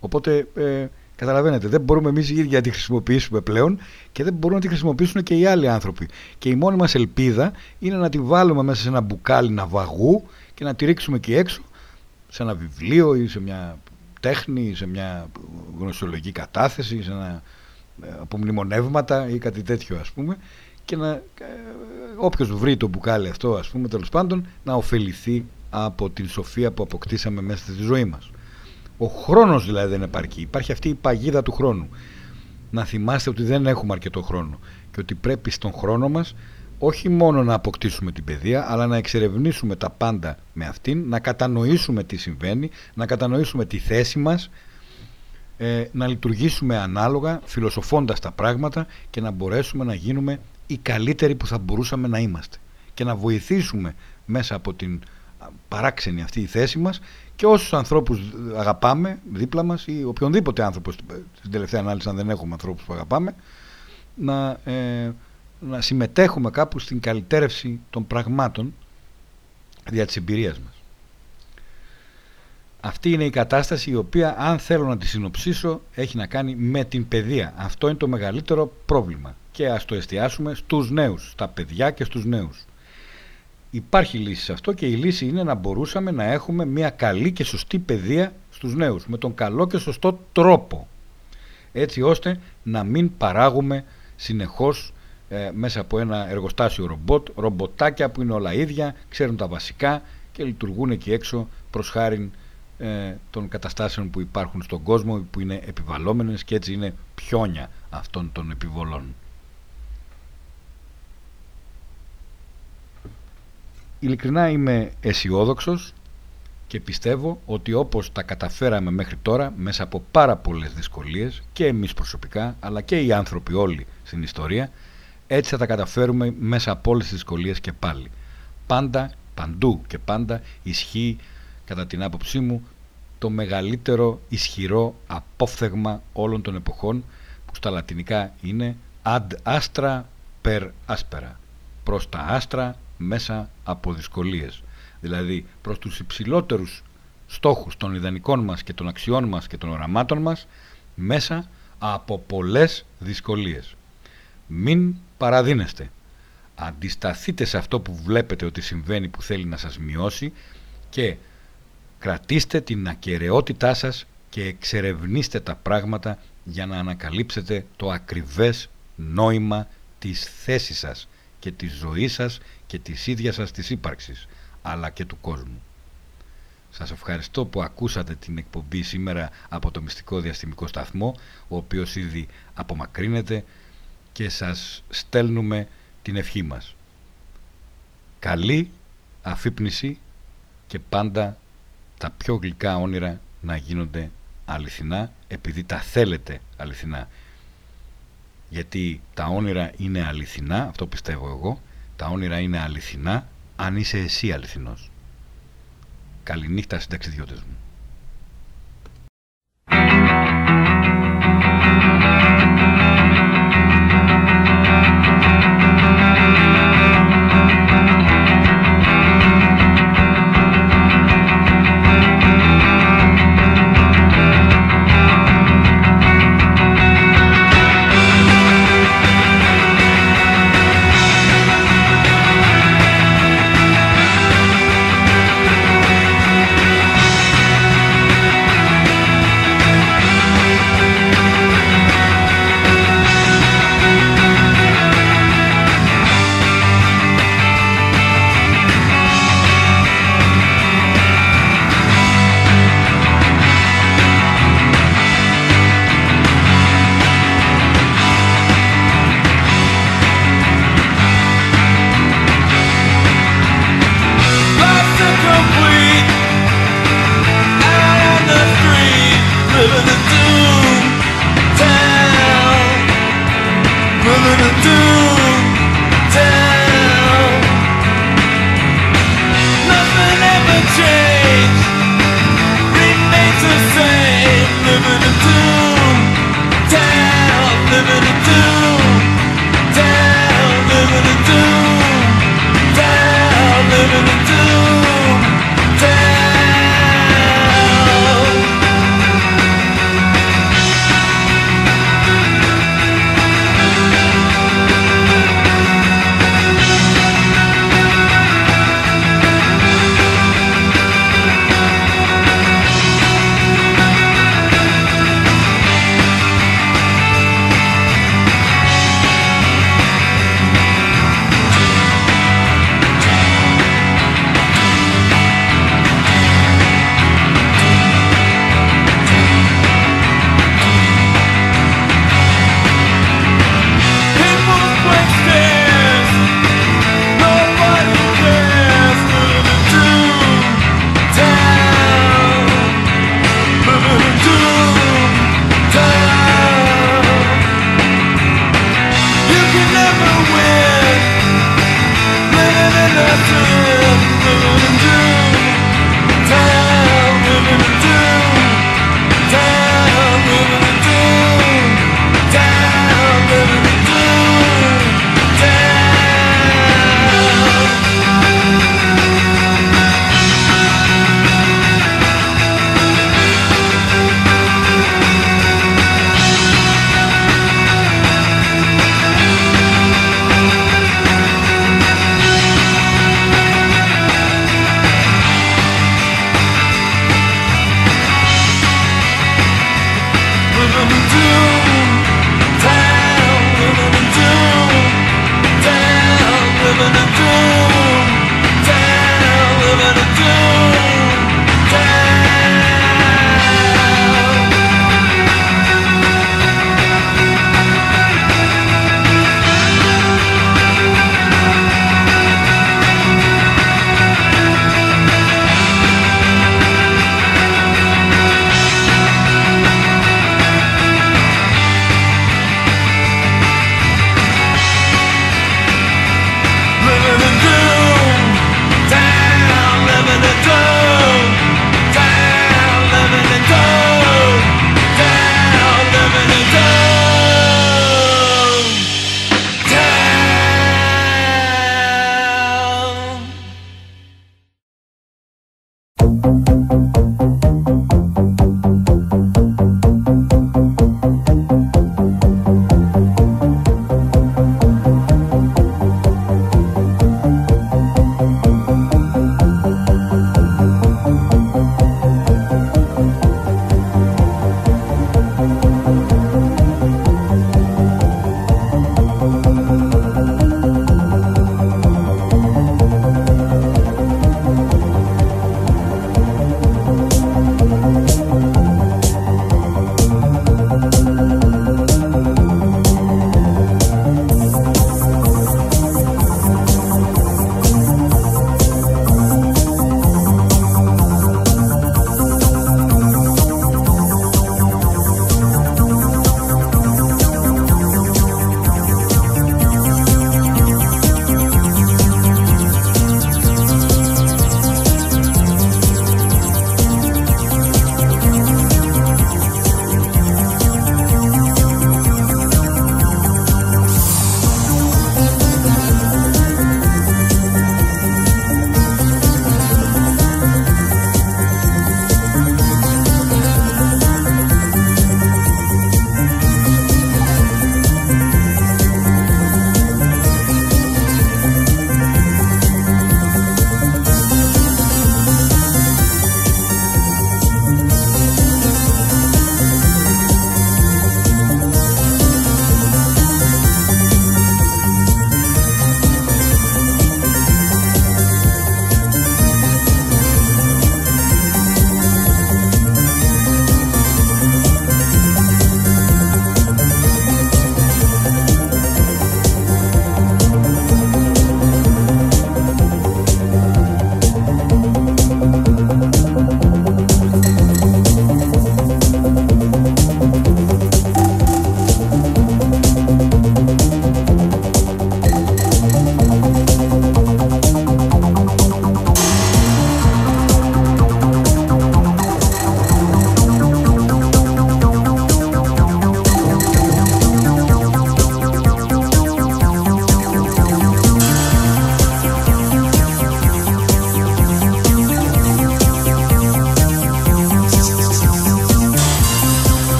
Οπότε ε, καταλαβαίνετε δεν μπορούμε εμείς οι ίδιοι να τη χρησιμοποιήσουμε πλέον και δεν μπορούν να τη χρησιμοποιήσουν και οι άλλοι άνθρωποι. Και η μόνη μας ελπίδα είναι να τη βάλουμε μέσα σε ένα μπουκάλι ναυαγού και να τη ρίξουμε εκεί έξω σε ένα βιβλίο ή σε μια τέχνη, σε μια γνωσιολογική κατάθεση, σε ένα ε, από μνημονεύματα ή κάτι τέτοιο ας πούμε και να, ε, όποιος βρει το μπουκάλι αυτό ας πούμε τέλος πάντων να ωφεληθεί από την σοφία που αποκτήσαμε μέσα στη ζωή μας. Ο χρόνος δηλαδή δεν επαρκεί. Υπάρχει αυτή η παγίδα του χρόνου. Να θυμάστε ότι δεν έχουμε αρκετό χρόνο και ότι πρέπει στον χρόνο μας όχι μόνο να αποκτήσουμε την παιδεία αλλά να εξερευνήσουμε τα πάντα με αυτήν, να κατανοήσουμε τι συμβαίνει, να κατανοήσουμε τη θέση μας ε, να λειτουργήσουμε ανάλογα, φιλοσοφώντας τα πράγματα και να μπορέσουμε να γίνουμε οι καλύτεροι που θα μπορούσαμε να είμαστε και να βοηθήσουμε μέσα από την παράξενη αυτή η θέση μας και όσους ανθρώπους αγαπάμε δίπλα μας ή οποιονδήποτε άνθρωπος στην τελευταία ανάλυση αν δεν έχουμε ανθρώπους που αγαπάμε να, ε, να συμμετέχουμε κάπου στην καλυτέρευση των πραγμάτων δια της εμπειρίας μας. Αυτή είναι η κατάσταση η οποία αν θέλω να τη συνοψίσω έχει να κάνει με την παιδεία. Αυτό είναι το μεγαλύτερο πρόβλημα και ας το εστιάσουμε στους νέους, στα παιδιά και στους νέους. Υπάρχει λύση σε αυτό και η λύση είναι να μπορούσαμε να έχουμε μια καλή και σωστή παιδεία στους νέους με τον καλό και σωστό τρόπο έτσι ώστε να μην παράγουμε συνεχώς ε, μέσα από ένα εργοστάσιο ρομπότ, ρομποτάκια που είναι όλα ίδια, ξέρουν τα βασικά και λειτουργούν εκεί έξω προς χάρη ε, των καταστάσεων που υπάρχουν στον κόσμο που είναι επιβαλλόμενες και έτσι είναι πιόνια αυτών των επιβολών. Ειλικρινά είμαι αισιόδοξος και πιστεύω ότι όπως τα καταφέραμε μέχρι τώρα μέσα από πάρα πολλές δυσκολίες και εμείς προσωπικά αλλά και οι άνθρωποι όλοι στην ιστορία έτσι θα τα καταφέρουμε μέσα από όλες τις δυσκολίες και πάλι. Πάντα, παντού και πάντα ισχύει κατά την άποψή μου το μεγαλύτερο ισχυρό απόφθεγμα όλων των εποχών που στα λατινικά είναι ad astra per aspera προς τα άστρα μέσα από δυσκολίες. Δηλαδή προς τους υψηλότερους στόχους των ιδανικών μας και των αξιών μας και των οραμάτων μας μέσα από πολλές δυσκολίες. Μην παραδίνεστε. Αντισταθείτε σε αυτό που βλέπετε ότι συμβαίνει που θέλει να σας μειώσει και κρατήστε την ακαιρεότητά σας και εξερευνήστε τα πράγματα για να ανακαλύψετε το ακριβές νόημα της θέσης σας και της ζωής σας και της ίδιας σας της ύπαρξης αλλά και του κόσμου. Σας ευχαριστώ που ακούσατε την εκπομπή σήμερα από το Μυστικό Διαστημικό Σταθμό ο οποίος ήδη απομακρύνεται και σας στέλνουμε την ευχή μας. Καλή αφύπνιση και πάντα τα πιο γλυκά όνειρα να γίνονται αληθινά επειδή τα θέλετε αληθινά. Γιατί τα όνειρα είναι αληθινά, αυτό πιστεύω εγώ, τα όνειρα είναι αληθινά αν είσαι εσύ αληθινός. Καληνύχτα συνταξιδιώτες μου.